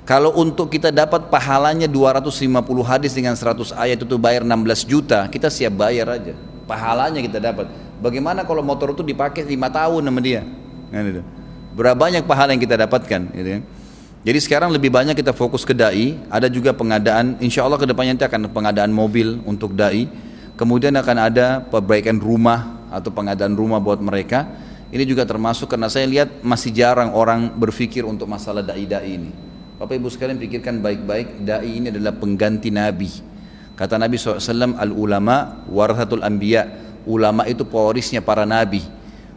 Kalau untuk kita dapat pahalanya 250 hadis dengan 100 ayat itu bayar 16 juta, kita siap bayar aja. Pahalanya kita dapat. Bagaimana kalau motor itu dipakai 5 tahun sama dia? Kan. Berapa banyak pahala yang kita dapatkan gitu kan? Jadi sekarang lebih banyak kita fokus ke dai, ada juga pengadaan, insya Allah ke depannya nanti akan pengadaan mobil untuk dai, Kemudian akan ada perbaikan rumah atau pengadaan rumah buat mereka. Ini juga termasuk karena saya lihat masih jarang orang berpikir untuk masalah dai-dai ini. Bapak Ibu sekalian pikirkan baik-baik, dai ini adalah pengganti Nabi. Kata Nabi SAW, al-ulama warathatul anbiya. Ulama itu pewarisnya para Nabi.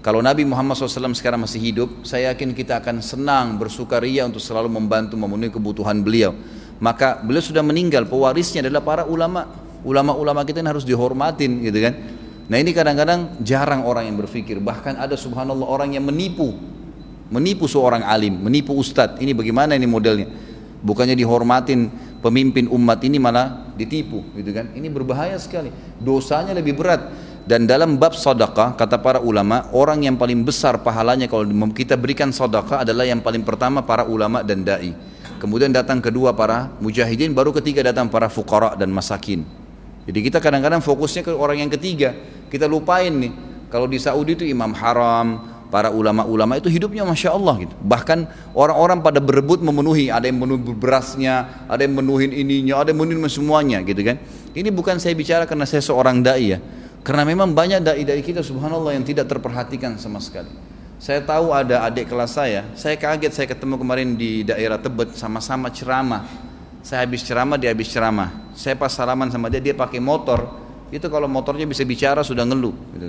Kalau Nabi Muhammad SAW sekarang masih hidup, saya yakin kita akan senang, bersukaria untuk selalu membantu memenuhi kebutuhan beliau. Maka beliau sudah meninggal, pewarisnya adalah para ulama ulama-ulama kita ini harus dihormatin gitu kan? Nah ini kadang-kadang jarang orang yang berpikir. Bahkan ada subhanallah orang yang menipu. Menipu seorang alim menipu ustadz ini bagaimana ini modelnya? Bukannya dihormatin pemimpin umat ini malah ditipu gitu kan? Ini berbahaya sekali. Dosanya lebih berat. Dan dalam bab sedekah kata para ulama orang yang paling besar pahalanya kalau kita berikan sedekah adalah yang paling pertama para ulama dan dai. Kemudian datang kedua para mujahidin baru ketiga datang para fukara dan masakin jadi kita kadang-kadang fokusnya ke orang yang ketiga. Kita lupain nih. Kalau di Saudi itu imam haram, para ulama-ulama itu hidupnya masya Allah gitu. Bahkan orang-orang pada berebut memenuhi, ada yang memenuhi berasnya, ada yang memenuhi ininya, ada yang memenuhi semuanya gitu kan. Ini bukan saya bicara karena saya seorang dai ya. Karena memang banyak dai-dai kita subhanallah yang tidak terperhatikan sama sekali. Saya tahu ada adik kelas saya, saya kaget saya ketemu kemarin di daerah Tebet sama-sama ceramah saya habis ceramah, dia habis ceramah. Saya pas salaman sama dia, dia pakai motor. Itu kalau motornya bisa bicara sudah ngeluh. Gitu.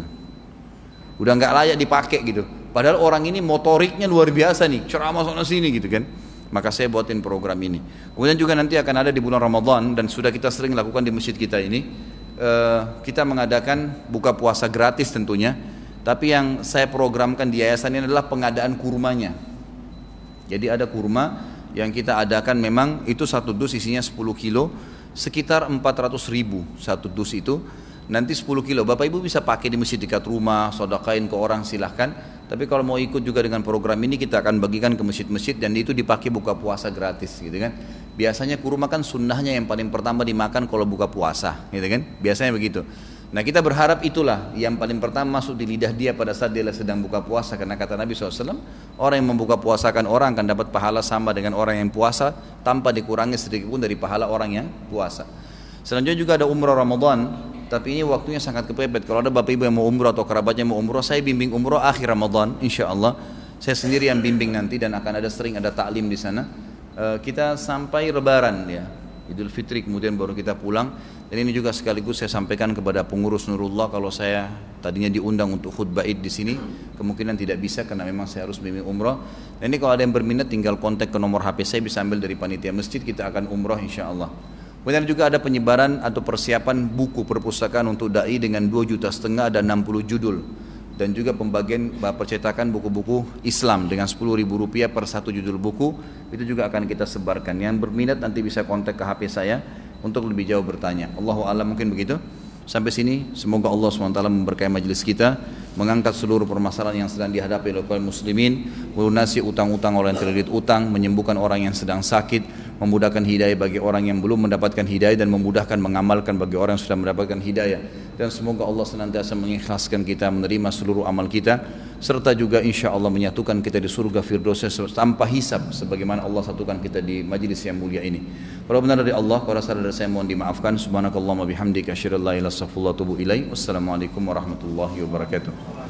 Udah nggak layak dipakai gitu. Padahal orang ini motoriknya luar biasa nih, ceramah sana sini gitu kan. Maka saya buatin program ini. Kemudian juga nanti akan ada di bulan Ramadan dan sudah kita sering lakukan di masjid kita ini. Uh, kita mengadakan buka puasa gratis tentunya. Tapi yang saya programkan di yayasan ini adalah pengadaan kurmanya. Jadi ada kurma yang kita adakan memang itu satu dus isinya 10 kilo sekitar 400 ribu satu dus itu nanti 10 kilo Bapak Ibu bisa pakai di masjid dekat rumah sodakain ke orang silahkan tapi kalau mau ikut juga dengan program ini kita akan bagikan ke masjid-masjid dan itu dipakai buka puasa gratis gitu kan Biasanya kurma kan sunnahnya yang paling pertama dimakan kalau buka puasa, gitu kan? Biasanya begitu. Nah kita berharap itulah yang paling pertama masuk di lidah dia pada saat dia sedang buka puasa karena kata Nabi SAW orang yang membuka puasakan orang akan dapat pahala sama dengan orang yang puasa tanpa dikurangi sedikit pun dari pahala orang yang puasa. Selanjutnya juga ada umrah Ramadan tapi ini waktunya sangat kepepet. Kalau ada bapak ibu yang mau umrah atau kerabatnya mau umrah, saya bimbing umrah akhir Ramadan, insya Allah. Saya sendiri yang bimbing nanti dan akan ada sering ada taklim di sana. Eh, kita sampai Lebaran ya, Idul Fitri kemudian baru kita pulang. Dan ini juga sekaligus saya sampaikan kepada pengurus Nurullah kalau saya tadinya diundang untuk khutbah Id di sini, kemungkinan tidak bisa karena memang saya harus bimbing umrah. Dan ini kalau ada yang berminat tinggal kontak ke nomor HP saya bisa ambil dari panitia masjid kita akan umrah insya Allah. Kemudian juga ada penyebaran atau persiapan buku perpustakaan untuk dai dengan 2 juta setengah dan 60 judul dan juga pembagian percetakan buku-buku Islam dengan 10 ribu rupiah per satu judul buku itu juga akan kita sebarkan yang berminat nanti bisa kontak ke HP saya untuk lebih jauh bertanya. Allahu a'lam mungkin begitu. Sampai sini semoga Allah SWT memberkahi majelis kita mengangkat seluruh permasalahan yang sedang dihadapi oleh kaum muslimin melunasi utang-utang orang yang terlilit utang menyembuhkan orang yang sedang sakit memudahkan hidayah bagi orang yang belum mendapatkan hidayah dan memudahkan mengamalkan bagi orang yang sudah mendapatkan hidayah dan semoga Allah senantiasa mengikhlaskan kita menerima seluruh amal kita serta juga insya Allah menyatukan kita di surga firdaus tanpa hisab sebagaimana Allah satukan kita di majlis yang mulia ini. Kalau benar dari Allah kalau salah dari saya mohon dimaafkan. Subhanakallah bihamdika asyhadu an la ilaha wassalamualaikum warahmatullahi wabarakatuh